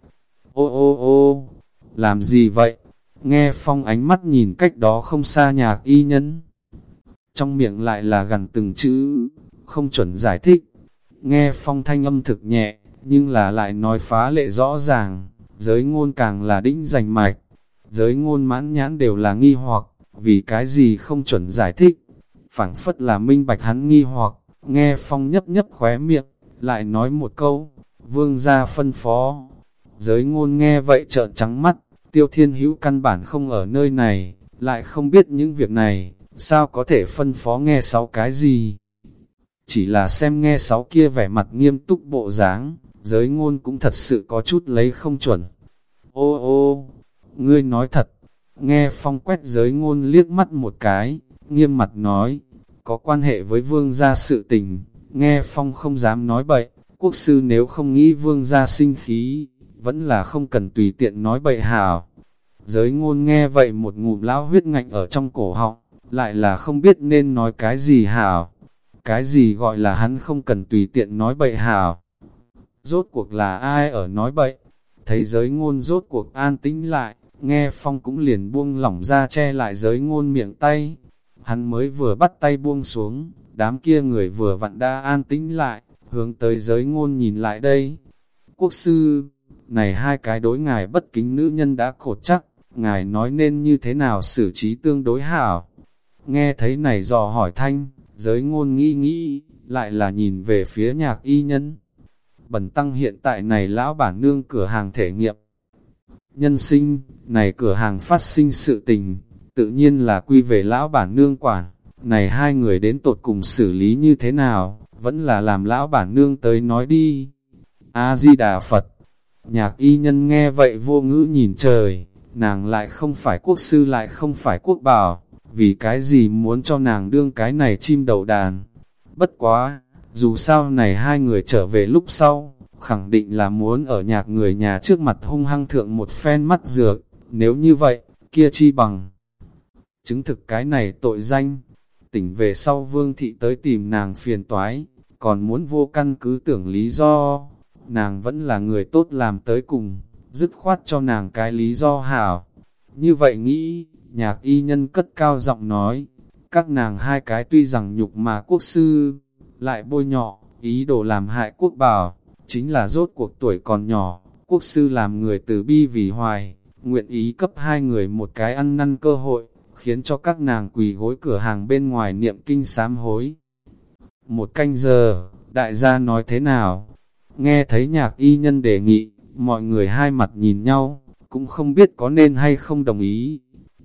A: Ô ô ô, làm gì vậy? Nghe phong ánh mắt nhìn cách đó không xa nhạc y nhân. Trong miệng lại là gần từng chữ, không chuẩn giải thích. Nghe phong thanh âm thực nhẹ, nhưng là lại nói phá lệ rõ ràng, giới ngôn càng là đĩnh giành mạch. Giới ngôn mãn nhãn đều là nghi hoặc, vì cái gì không chuẩn giải thích phảng phất là minh bạch hắn nghi hoặc, nghe phong nhấp nhấp khóe miệng, lại nói một câu, vương gia phân phó. Giới ngôn nghe vậy trợn trắng mắt, tiêu thiên hữu căn bản không ở nơi này, lại không biết những việc này, sao có thể phân phó nghe sáu cái gì. Chỉ là xem nghe sáu kia vẻ mặt nghiêm túc bộ dáng, giới ngôn cũng thật sự có chút lấy không chuẩn. Ô ô, ngươi nói thật, nghe phong quét giới ngôn liếc mắt một cái, nghiêm mặt nói, có quan hệ với vương gia sự tình, nghe phong không dám nói bậy, quốc sư nếu không nghĩ vương gia sinh khí, vẫn là không cần tùy tiện nói bậy hảo. Giới ngôn nghe vậy một ngụm lão huyết ngạnh ở trong cổ họng, lại là không biết nên nói cái gì hảo. Cái gì gọi là hắn không cần tùy tiện nói bậy hảo. Rốt cuộc là ai ở nói bậy? Thấy giới ngôn rốt cuộc an tĩnh lại, nghe phong cũng liền buông lỏng ra che lại giới ngôn miệng tay. Hắn mới vừa bắt tay buông xuống, đám kia người vừa vặn đa an tĩnh lại, hướng tới giới ngôn nhìn lại đây. Quốc sư, này hai cái đối ngài bất kính nữ nhân đã cột chắc, ngài nói nên như thế nào xử trí tương đối hảo. Nghe thấy này dò hỏi thanh, giới ngôn nghĩ nghĩ, lại là nhìn về phía nhạc y nhân. Bần tăng hiện tại này lão bản nương cửa hàng thể nghiệm. Nhân sinh, này cửa hàng phát sinh sự tình, tự nhiên là quy về lão bản nương quản. Này hai người đến tột cùng xử lý như thế nào, vẫn là làm lão bản nương tới nói đi. A-di-đà Phật Nhạc y nhân nghe vậy vô ngữ nhìn trời, nàng lại không phải quốc sư lại không phải quốc bảo, vì cái gì muốn cho nàng đương cái này chim đầu đàn. Bất quá, dù sao này hai người trở về lúc sau, khẳng định là muốn ở nhạc người nhà trước mặt hung hăng thượng một phen mắt dược, nếu như vậy, kia chi bằng. Chứng thực cái này tội danh, tỉnh về sau vương thị tới tìm nàng phiền toái, còn muốn vô căn cứ tưởng lý do, nàng vẫn là người tốt làm tới cùng, dứt khoát cho nàng cái lý do hảo. Như vậy nghĩ, nhạc y nhân cất cao giọng nói, các nàng hai cái tuy rằng nhục mà quốc sư, lại bôi nhọ, ý đồ làm hại quốc bảo, chính là rốt cuộc tuổi còn nhỏ, quốc sư làm người từ bi vì hoài, nguyện ý cấp hai người một cái ăn năn cơ hội, khiến cho các nàng quỳ gối cửa hàng bên ngoài niệm kinh sám hối. Một canh giờ, đại gia nói thế nào? Nghe thấy nhạc y nhân đề nghị, mọi người hai mặt nhìn nhau, cũng không biết có nên hay không đồng ý.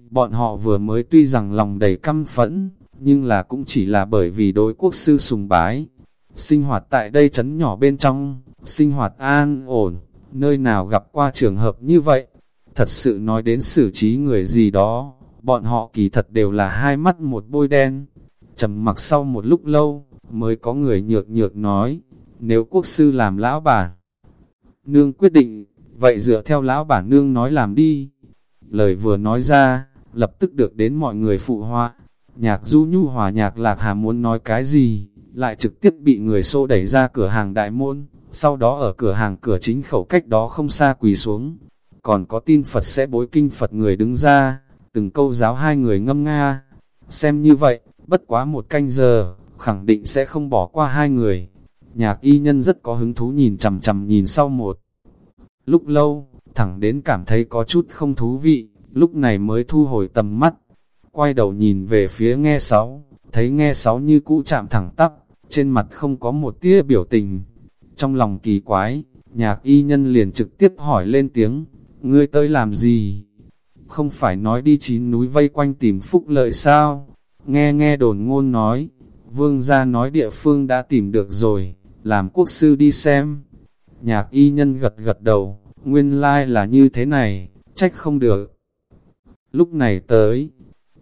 A: Bọn họ vừa mới tuy rằng lòng đầy căm phẫn, nhưng là cũng chỉ là bởi vì đối quốc sư sùng bái. sinh hoạt tại đây chấn nhỏ bên trong, sinh hoạt an ổn, nơi nào gặp qua trường hợp như vậy. Thật sự nói đến xử trí người gì đó, bọn họ kỳ thật đều là hai mắt một bôi đen. trầm mặc sau một lúc lâu, mới có người nhược nhược nói, nếu quốc sư làm lão bản. Nương quyết định, vậy dựa theo lão bản nương nói làm đi. Lời vừa nói ra, lập tức được đến mọi người phụ họa. Nhạc du nhu hòa nhạc lạc hà muốn nói cái gì, lại trực tiếp bị người xô đẩy ra cửa hàng đại môn, sau đó ở cửa hàng cửa chính khẩu cách đó không xa quỳ xuống. Còn có tin Phật sẽ bối kinh Phật người đứng ra, từng câu giáo hai người ngâm nga. Xem như vậy, bất quá một canh giờ, khẳng định sẽ không bỏ qua hai người. Nhạc y nhân rất có hứng thú nhìn chầm chầm nhìn sau một. Lúc lâu, thẳng đến cảm thấy có chút không thú vị, lúc này mới thu hồi tầm mắt. Quay đầu nhìn về phía nghe sáu, thấy nghe sáu như cũ chạm thẳng tắp, trên mặt không có một tia biểu tình. Trong lòng kỳ quái, nhạc y nhân liền trực tiếp hỏi lên tiếng, ngươi tới làm gì? Không phải nói đi chín núi vây quanh tìm phúc lợi sao? Nghe nghe đồn ngôn nói, vương gia nói địa phương đã tìm được rồi, làm quốc sư đi xem. Nhạc y nhân gật gật đầu, nguyên lai là như thế này, trách không được. Lúc này tới,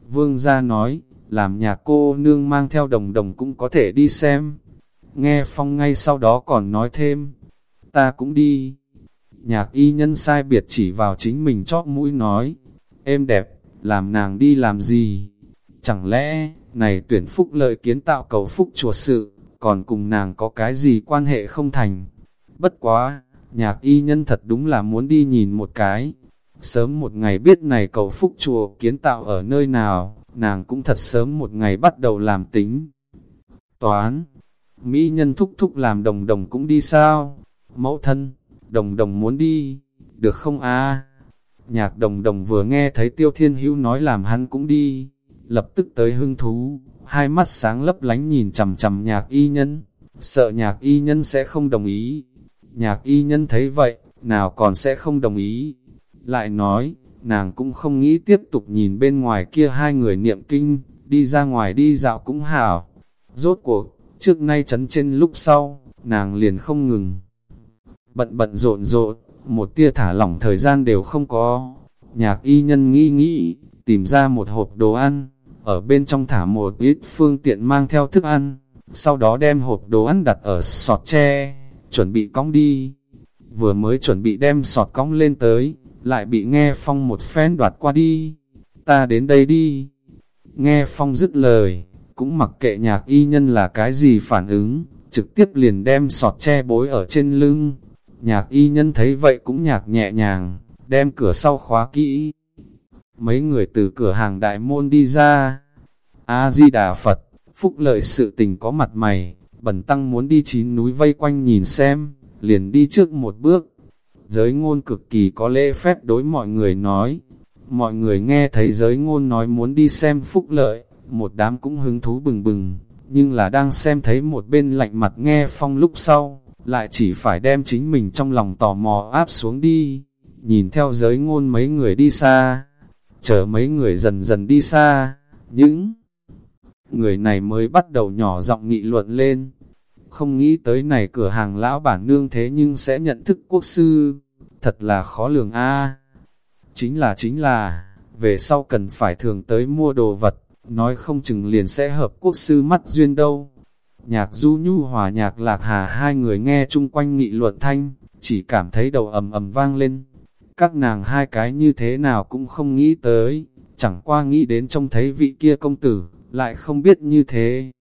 A: vương gia nói, làm nhà cô nương mang theo đồng đồng cũng có thể đi xem. Nghe phong ngay sau đó còn nói thêm, ta cũng đi. Nhạc y nhân sai biệt chỉ vào chính mình chóp mũi nói, êm đẹp, làm nàng đi làm gì? Chẳng lẽ, này tuyển phúc lợi kiến tạo cầu phúc chùa sự, còn cùng nàng có cái gì quan hệ không thành? Bất quá, nhạc y nhân thật đúng là muốn đi nhìn một cái. Sớm một ngày biết này cầu phúc chùa kiến tạo ở nơi nào, nàng cũng thật sớm một ngày bắt đầu làm tính. Toán, Mỹ nhân thúc thúc làm đồng đồng cũng đi sao? Mẫu thân, đồng đồng muốn đi, được không a Nhạc đồng đồng vừa nghe thấy tiêu thiên hữu nói làm hắn cũng đi, lập tức tới hưng thú, hai mắt sáng lấp lánh nhìn chầm chầm nhạc y nhân, sợ nhạc y nhân sẽ không đồng ý. Nhạc y nhân thấy vậy, nào còn sẽ không đồng ý. Lại nói, nàng cũng không nghĩ tiếp tục nhìn bên ngoài kia hai người niệm kinh, đi ra ngoài đi dạo cũng hảo. Rốt cuộc, trước nay chấn trên lúc sau, nàng liền không ngừng. Bận bận rộn rộn, một tia thả lỏng thời gian đều không có. Nhạc y nhân nghĩ nghĩ, tìm ra một hộp đồ ăn, ở bên trong thả một ít phương tiện mang theo thức ăn, sau đó đem hộp đồ ăn đặt ở sọt tre, chuẩn bị cong đi. Vừa mới chuẩn bị đem sọt cong lên tới, lại bị nghe phong một phen đoạt qua đi. Ta đến đây đi. Nghe phong dứt lời, cũng mặc kệ nhạc y nhân là cái gì phản ứng, trực tiếp liền đem sọt tre bối ở trên lưng. Nhạc y nhân thấy vậy cũng nhạc nhẹ nhàng, đem cửa sau khóa kỹ. Mấy người từ cửa hàng đại môn đi ra. A-di-đà Phật, phúc lợi sự tình có mặt mày, bẩn tăng muốn đi chín núi vây quanh nhìn xem, liền đi trước một bước, Giới ngôn cực kỳ có lễ phép đối mọi người nói. Mọi người nghe thấy giới ngôn nói muốn đi xem phúc lợi, một đám cũng hứng thú bừng bừng, nhưng là đang xem thấy một bên lạnh mặt nghe phong lúc sau, lại chỉ phải đem chính mình trong lòng tò mò áp xuống đi, nhìn theo giới ngôn mấy người đi xa, chờ mấy người dần dần đi xa, những người này mới bắt đầu nhỏ giọng nghị luận lên, không nghĩ tới này cửa hàng lão bản nương thế nhưng sẽ nhận thức quốc sư, thật là khó lường a. Chính là chính là, về sau cần phải thường tới mua đồ vật, nói không chừng liền sẽ hợp quốc sư mắt duyên đâu. Nhạc du nhu hòa nhạc lạc hà hai người nghe chung quanh nghị luận thanh, chỉ cảm thấy đầu ầm ầm vang lên. Các nàng hai cái như thế nào cũng không nghĩ tới, chẳng qua nghĩ đến trông thấy vị kia công tử, lại không biết như thế.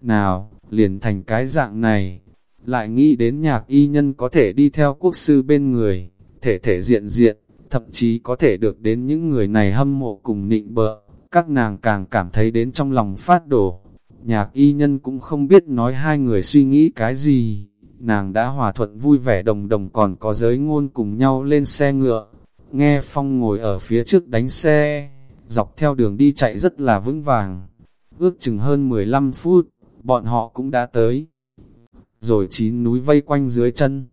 A: Nào, liền thành cái dạng này. Lại nghĩ đến nhạc y nhân có thể đi theo quốc sư bên người, thể thể diện diện, thậm chí có thể được đến những người này hâm mộ cùng nịnh bợ, các nàng càng cảm thấy đến trong lòng phát đổ. Nhạc y nhân cũng không biết nói hai người suy nghĩ cái gì, nàng đã hòa thuận vui vẻ đồng đồng còn có giới ngôn cùng nhau lên xe ngựa, nghe phong ngồi ở phía trước đánh xe, dọc theo đường đi chạy rất là vững vàng, ước chừng hơn 15 phút, bọn họ cũng đã tới. Rồi chín núi vây quanh dưới chân.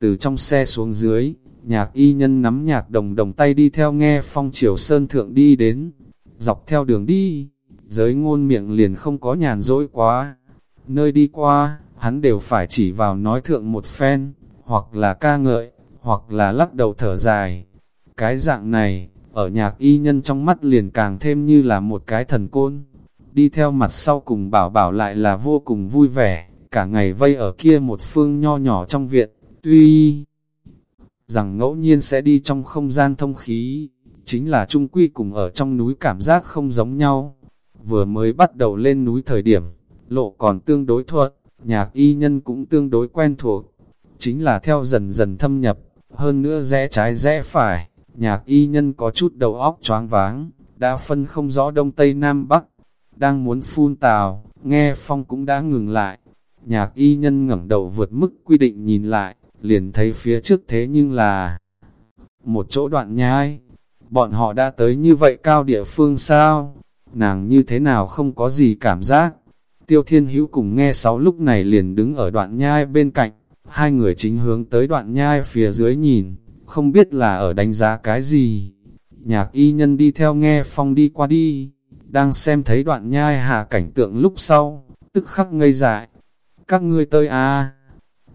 A: Từ trong xe xuống dưới, nhạc y nhân nắm nhạc đồng đồng tay đi theo nghe phong triều sơn thượng đi đến. Dọc theo đường đi, giới ngôn miệng liền không có nhàn dỗi quá. Nơi đi qua, hắn đều phải chỉ vào nói thượng một phen, hoặc là ca ngợi, hoặc là lắc đầu thở dài. Cái dạng này, ở nhạc y nhân trong mắt liền càng thêm như là một cái thần côn. Đi theo mặt sau cùng bảo bảo lại là vô cùng vui vẻ, cả ngày vây ở kia một phương nho nhỏ trong viện, tuy rằng ngẫu nhiên sẽ đi trong không gian thông khí, chính là trung quy cùng ở trong núi cảm giác không giống nhau. Vừa mới bắt đầu lên núi thời điểm, lộ còn tương đối thuận, nhạc y nhân cũng tương đối quen thuộc, chính là theo dần dần thâm nhập, hơn nữa rẽ trái rẽ phải, nhạc y nhân có chút đầu óc choáng váng, đã phân không rõ đông tây nam bắc, đang muốn phun tào, nghe phong cũng đã ngừng lại. Nhạc y nhân ngẩng đầu vượt mức quy định nhìn lại, liền thấy phía trước thế nhưng là một chỗ đoạn nhai. Bọn họ đã tới như vậy cao địa phương sao? Nàng như thế nào không có gì cảm giác? Tiêu Thiên Hữu cùng nghe sáu lúc này liền đứng ở đoạn nhai bên cạnh, hai người chính hướng tới đoạn nhai phía dưới nhìn, không biết là ở đánh giá cái gì. Nhạc y nhân đi theo nghe phong đi qua đi, đang xem thấy đoạn nhai hạ cảnh tượng lúc sau, tức khắc ngây dại. Các ngươi tơi à,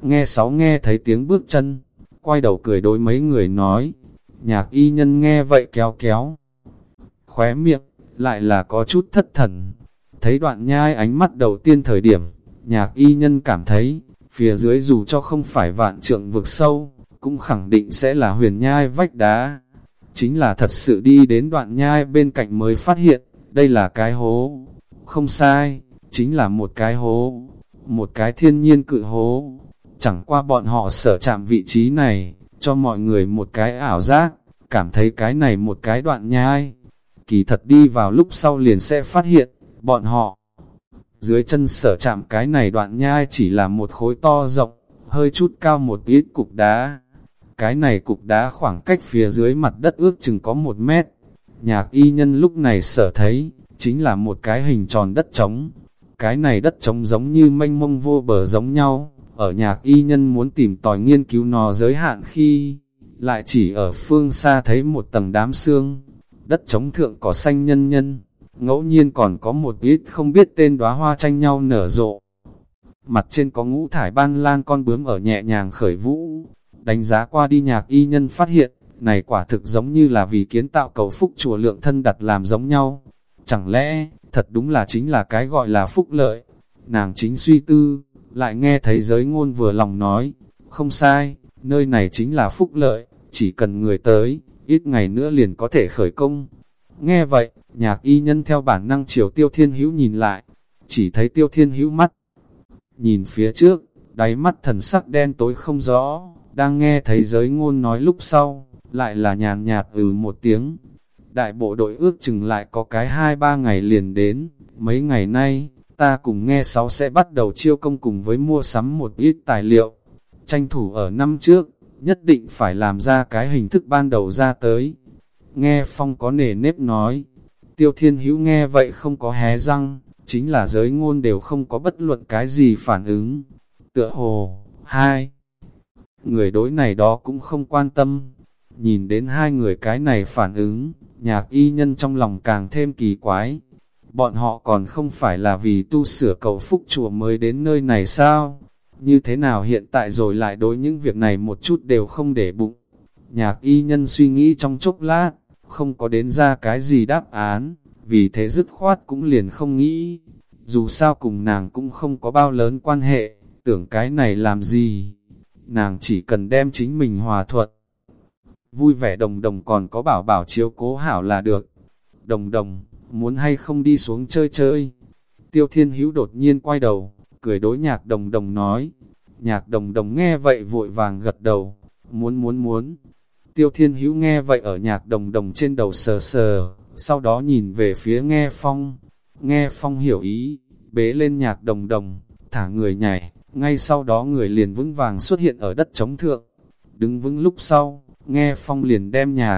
A: nghe sáu nghe thấy tiếng bước chân, quay đầu cười đối mấy người nói, nhạc y nhân nghe vậy kéo kéo. Khóe miệng, lại là có chút thất thần, Thấy đoạn nhai ánh mắt đầu tiên thời điểm, nhạc y nhân cảm thấy, phía dưới dù cho không phải vạn trượng vực sâu, cũng khẳng định sẽ là huyền nhai vách đá. Chính là thật sự đi đến đoạn nhai bên cạnh mới phát hiện, đây là cái hố. Không sai, chính là một cái hố, một cái thiên nhiên cự hố. Chẳng qua bọn họ sở chạm vị trí này, cho mọi người một cái ảo giác, cảm thấy cái này một cái đoạn nhai. Kỳ thật đi vào lúc sau liền sẽ phát hiện, bọn họ. Dưới chân sở chạm cái này đoạn nhai chỉ là một khối to rộng, hơi chút cao một ít cục đá. Cái này cục đá khoảng cách phía dưới mặt đất ước chừng có một mét. Nhạc y nhân lúc này sở thấy, chính là một cái hình tròn đất trống. Cái này đất trống giống như mênh mông vô bờ giống nhau, ở nhạc y nhân muốn tìm tòi nghiên cứu nó giới hạn khi, lại chỉ ở phương xa thấy một tầng đám xương, đất trống thượng có xanh nhân nhân, ngẫu nhiên còn có một ít không biết tên đóa hoa tranh nhau nở rộ. Mặt trên có ngũ thải ban lan con bướm ở nhẹ nhàng khởi vũ, đánh giá qua đi nhạc y nhân phát hiện, này quả thực giống như là vì kiến tạo cầu phúc chùa lượng thân đặt làm giống nhau. Chẳng lẽ, thật đúng là chính là cái gọi là phúc lợi. Nàng chính suy tư, lại nghe thấy giới ngôn vừa lòng nói, không sai, nơi này chính là phúc lợi, chỉ cần người tới, ít ngày nữa liền có thể khởi công. Nghe vậy, nhạc y nhân theo bản năng chiều tiêu thiên hữu nhìn lại, chỉ thấy tiêu thiên hữu mắt. Nhìn phía trước, đáy mắt thần sắc đen tối không rõ, đang nghe thấy giới ngôn nói lúc sau, lại là nhàn nhạt ừ một tiếng. Đại bộ đội ước chừng lại có cái hai ba ngày liền đến, mấy ngày nay, ta cùng nghe sáu sẽ bắt đầu chiêu công cùng với mua sắm một ít tài liệu. Tranh thủ ở năm trước, nhất định phải làm ra cái hình thức ban đầu ra tới. Nghe Phong có nề nếp nói, Tiêu Thiên Hữu nghe vậy không có hé răng, chính là giới ngôn đều không có bất luận cái gì phản ứng. Tựa hồ, hai, người đối này đó cũng không quan tâm. Nhìn đến hai người cái này phản ứng, nhạc y nhân trong lòng càng thêm kỳ quái. Bọn họ còn không phải là vì tu sửa cầu phúc chùa mới đến nơi này sao? Như thế nào hiện tại rồi lại đối những việc này một chút đều không để bụng. Nhạc y nhân suy nghĩ trong chốc lát, không có đến ra cái gì đáp án, vì thế dứt khoát cũng liền không nghĩ. Dù sao cùng nàng cũng không có bao lớn quan hệ, tưởng cái này làm gì. Nàng chỉ cần đem chính mình hòa thuận. Vui vẻ đồng đồng còn có bảo bảo chiếu cố hảo là được. Đồng đồng, muốn hay không đi xuống chơi chơi. Tiêu thiên hữu đột nhiên quay đầu, cười đối nhạc đồng đồng nói. Nhạc đồng đồng nghe vậy vội vàng gật đầu, muốn muốn muốn, Tiêu Thiên Hữu nghe vậy ở nhạc đồng đồng trên đầu sờ sờ, sau đó nhìn về phía nghe phong. Nghe phong hiểu ý, bế lên nhạc đồng đồng, thả người nhảy, ngay sau đó người liền vững vàng xuất hiện ở đất chống thượng. Đứng vững lúc sau, nghe phong liền đem nhà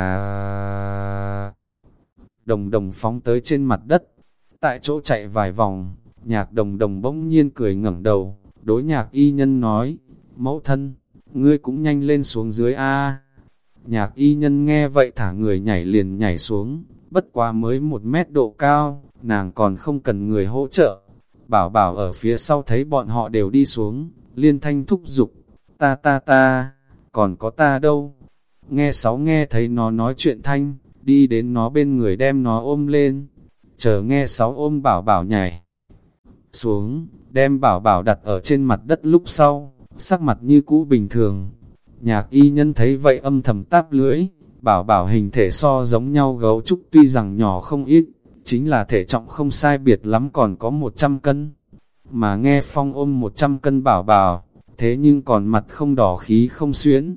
A: đồng đồng phóng tới trên mặt đất. Tại chỗ chạy vài vòng, nhạc đồng đồng bỗng nhiên cười ngẩng đầu, đối nhạc y nhân nói, mẫu thân, ngươi cũng nhanh lên xuống dưới A. Nhạc y nhân nghe vậy thả người nhảy liền nhảy xuống, bất quá mới một mét độ cao, nàng còn không cần người hỗ trợ. Bảo bảo ở phía sau thấy bọn họ đều đi xuống, liên thanh thúc giục, ta ta ta, còn có ta đâu. Nghe sáu nghe thấy nó nói chuyện thanh, đi đến nó bên người đem nó ôm lên, chờ nghe sáu ôm bảo bảo nhảy xuống, đem bảo bảo đặt ở trên mặt đất lúc sau, sắc mặt như cũ bình thường. Nhạc y nhân thấy vậy âm thầm táp lưỡi, bảo bảo hình thể so giống nhau gấu trúc tuy rằng nhỏ không ít, chính là thể trọng không sai biệt lắm còn có 100 cân. Mà nghe phong ôm 100 cân bảo bảo, thế nhưng còn mặt không đỏ khí không xuyễn.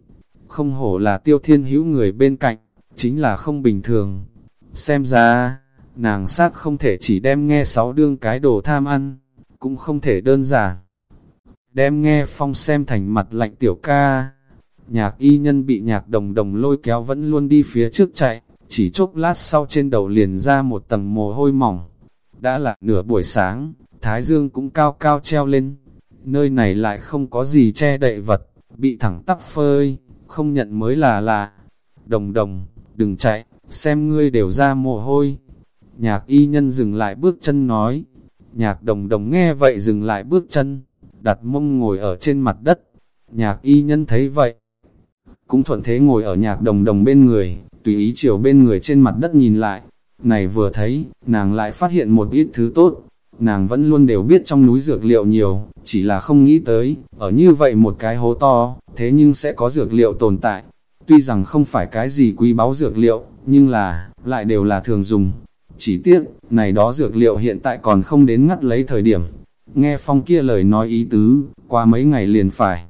A: Không hổ là tiêu thiên hữu người bên cạnh, chính là không bình thường. Xem ra, nàng xác không thể chỉ đem nghe sáu đương cái đồ tham ăn, cũng không thể đơn giản. Đem nghe phong xem thành mặt lạnh tiểu ca. Nhạc y nhân bị nhạc đồng đồng lôi kéo vẫn luôn đi phía trước chạy, chỉ chốc lát sau trên đầu liền ra một tầng mồ hôi mỏng. Đã là nửa buổi sáng, thái dương cũng cao cao treo lên. Nơi này lại không có gì che đậy vật, bị thẳng tắp phơi, không nhận mới là lạ. Đồng đồng, đừng chạy, xem ngươi đều ra mồ hôi. Nhạc y nhân dừng lại bước chân nói. Nhạc đồng đồng nghe vậy dừng lại bước chân, đặt mông ngồi ở trên mặt đất. Nhạc y nhân thấy vậy, cũng thuận thế ngồi ở nhạc đồng đồng bên người, tùy ý chiều bên người trên mặt đất nhìn lại. Này vừa thấy, nàng lại phát hiện một ít thứ tốt. Nàng vẫn luôn đều biết trong núi dược liệu nhiều, chỉ là không nghĩ tới, ở như vậy một cái hố to, thế nhưng sẽ có dược liệu tồn tại. Tuy rằng không phải cái gì quý báu dược liệu, nhưng là, lại đều là thường dùng. Chỉ tiếc, này đó dược liệu hiện tại còn không đến ngắt lấy thời điểm. Nghe phong kia lời nói ý tứ, qua mấy ngày liền phải.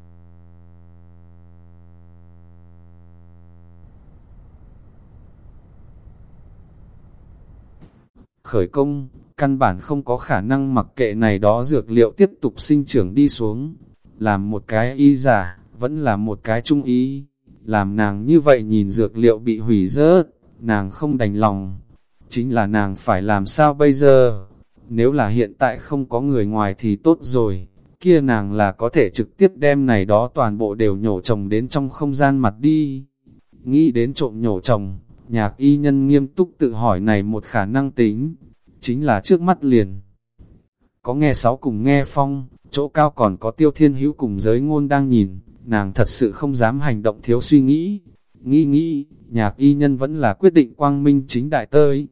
A: Khởi công, căn bản không có khả năng mặc kệ này đó dược liệu tiếp tục sinh trưởng đi xuống. Làm một cái y giả, vẫn là một cái trung ý. Làm nàng như vậy nhìn dược liệu bị hủy rớt, nàng không đành lòng. Chính là nàng phải làm sao bây giờ? Nếu là hiện tại không có người ngoài thì tốt rồi, kia nàng là có thể trực tiếp đem này đó toàn bộ đều nhổ chồng đến trong không gian mặt đi. Nghĩ đến trộm nhổ chồng nhạc y nhân nghiêm túc tự hỏi này một khả năng tính, chính là trước mắt liền. Có nghe sáu cùng nghe phong, chỗ cao còn có tiêu thiên hữu cùng giới ngôn đang nhìn, nàng thật sự không dám hành động thiếu suy nghĩ. Nghĩ nghĩ, nhạc y nhân vẫn là quyết định quang minh chính đại tơi.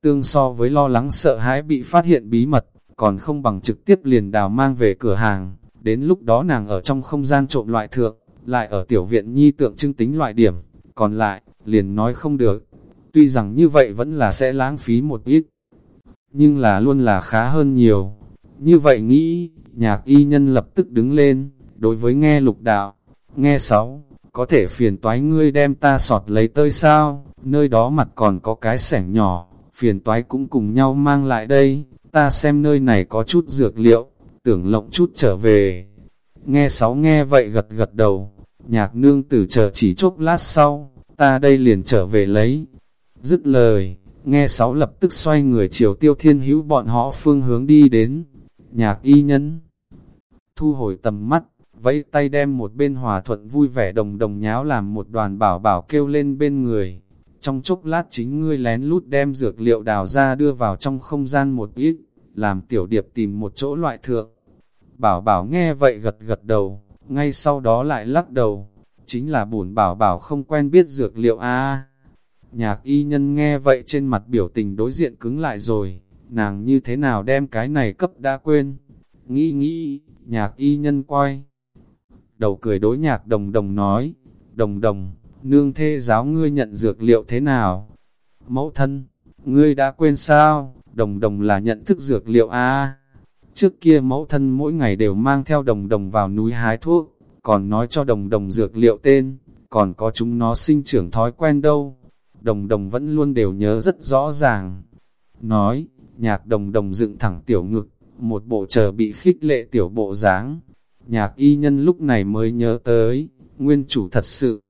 A: Tương so với lo lắng sợ hãi bị phát hiện bí mật, còn không bằng trực tiếp liền đào mang về cửa hàng. Đến lúc đó nàng ở trong không gian trộm loại thượng, lại ở tiểu viện nhi tượng trưng tính loại điểm, còn lại, liền nói không được. Tuy rằng như vậy vẫn là sẽ lãng phí một ít, nhưng là luôn là khá hơn nhiều. Như vậy nghĩ, nhạc y nhân lập tức đứng lên, đối với nghe lục đạo, nghe sáu, có thể phiền toái ngươi đem ta sọt lấy tơi sao, nơi đó mặt còn có cái sẻng nhỏ, phiền toái cũng cùng nhau mang lại đây, ta xem nơi này có chút dược liệu, tưởng lộng chút trở về. Nghe sáu nghe vậy gật gật đầu, nhạc nương tử chờ chỉ chốc lát sau, ta đây liền trở về lấy. Dứt lời, nghe sáu lập tức xoay người chiều tiêu thiên hữu bọn họ phương hướng đi đến, nhạc y nhân. Thu hồi tầm mắt, vẫy tay đem một bên hòa thuận vui vẻ đồng đồng nháo làm một đoàn bảo bảo kêu lên bên người. Trong chốc lát chính ngươi lén lút đem dược liệu đào ra đưa vào trong không gian một ít, làm tiểu điệp tìm một chỗ loại thượng. Bảo bảo nghe vậy gật gật đầu, ngay sau đó lại lắc đầu, chính là bùn bảo bảo không quen biết dược liệu a Nhạc y nhân nghe vậy trên mặt biểu tình đối diện cứng lại rồi, nàng như thế nào đem cái này cấp đã quên. Nghĩ nghĩ, nhạc y nhân quay. Đầu cười đối nhạc đồng đồng nói, đồng đồng, nương thê giáo ngươi nhận dược liệu thế nào? Mẫu thân, ngươi đã quên sao? Đồng đồng là nhận thức dược liệu a Trước kia mẫu thân mỗi ngày đều mang theo đồng đồng vào núi hái thuốc, còn nói cho đồng đồng dược liệu tên, còn có chúng nó sinh trưởng thói quen đâu. Đồng đồng vẫn luôn đều nhớ rất rõ ràng. Nói, nhạc đồng đồng dựng thẳng tiểu ngực, một bộ chờ bị khích lệ tiểu bộ dáng. Nhạc y nhân lúc này mới nhớ tới, nguyên chủ thật sự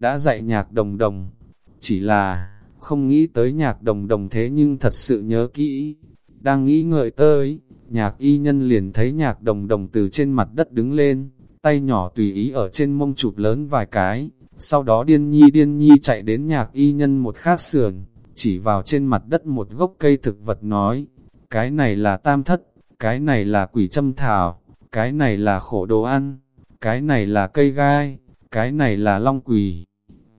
A: đã dạy nhạc đồng đồng. Chỉ là, không nghĩ tới nhạc đồng đồng thế nhưng thật sự nhớ kỹ. Đang nghĩ ngợi tới, nhạc y nhân liền thấy nhạc đồng đồng từ trên mặt đất đứng lên, tay nhỏ tùy ý ở trên mông chụp lớn vài cái, sau đó điên nhi điên nhi chạy đến nhạc y nhân một khác sườn, chỉ vào trên mặt đất một gốc cây thực vật nói, cái này là tam thất, cái này là quỷ châm thảo, cái này là khổ đồ ăn, cái này là cây gai, cái này là long quỷ.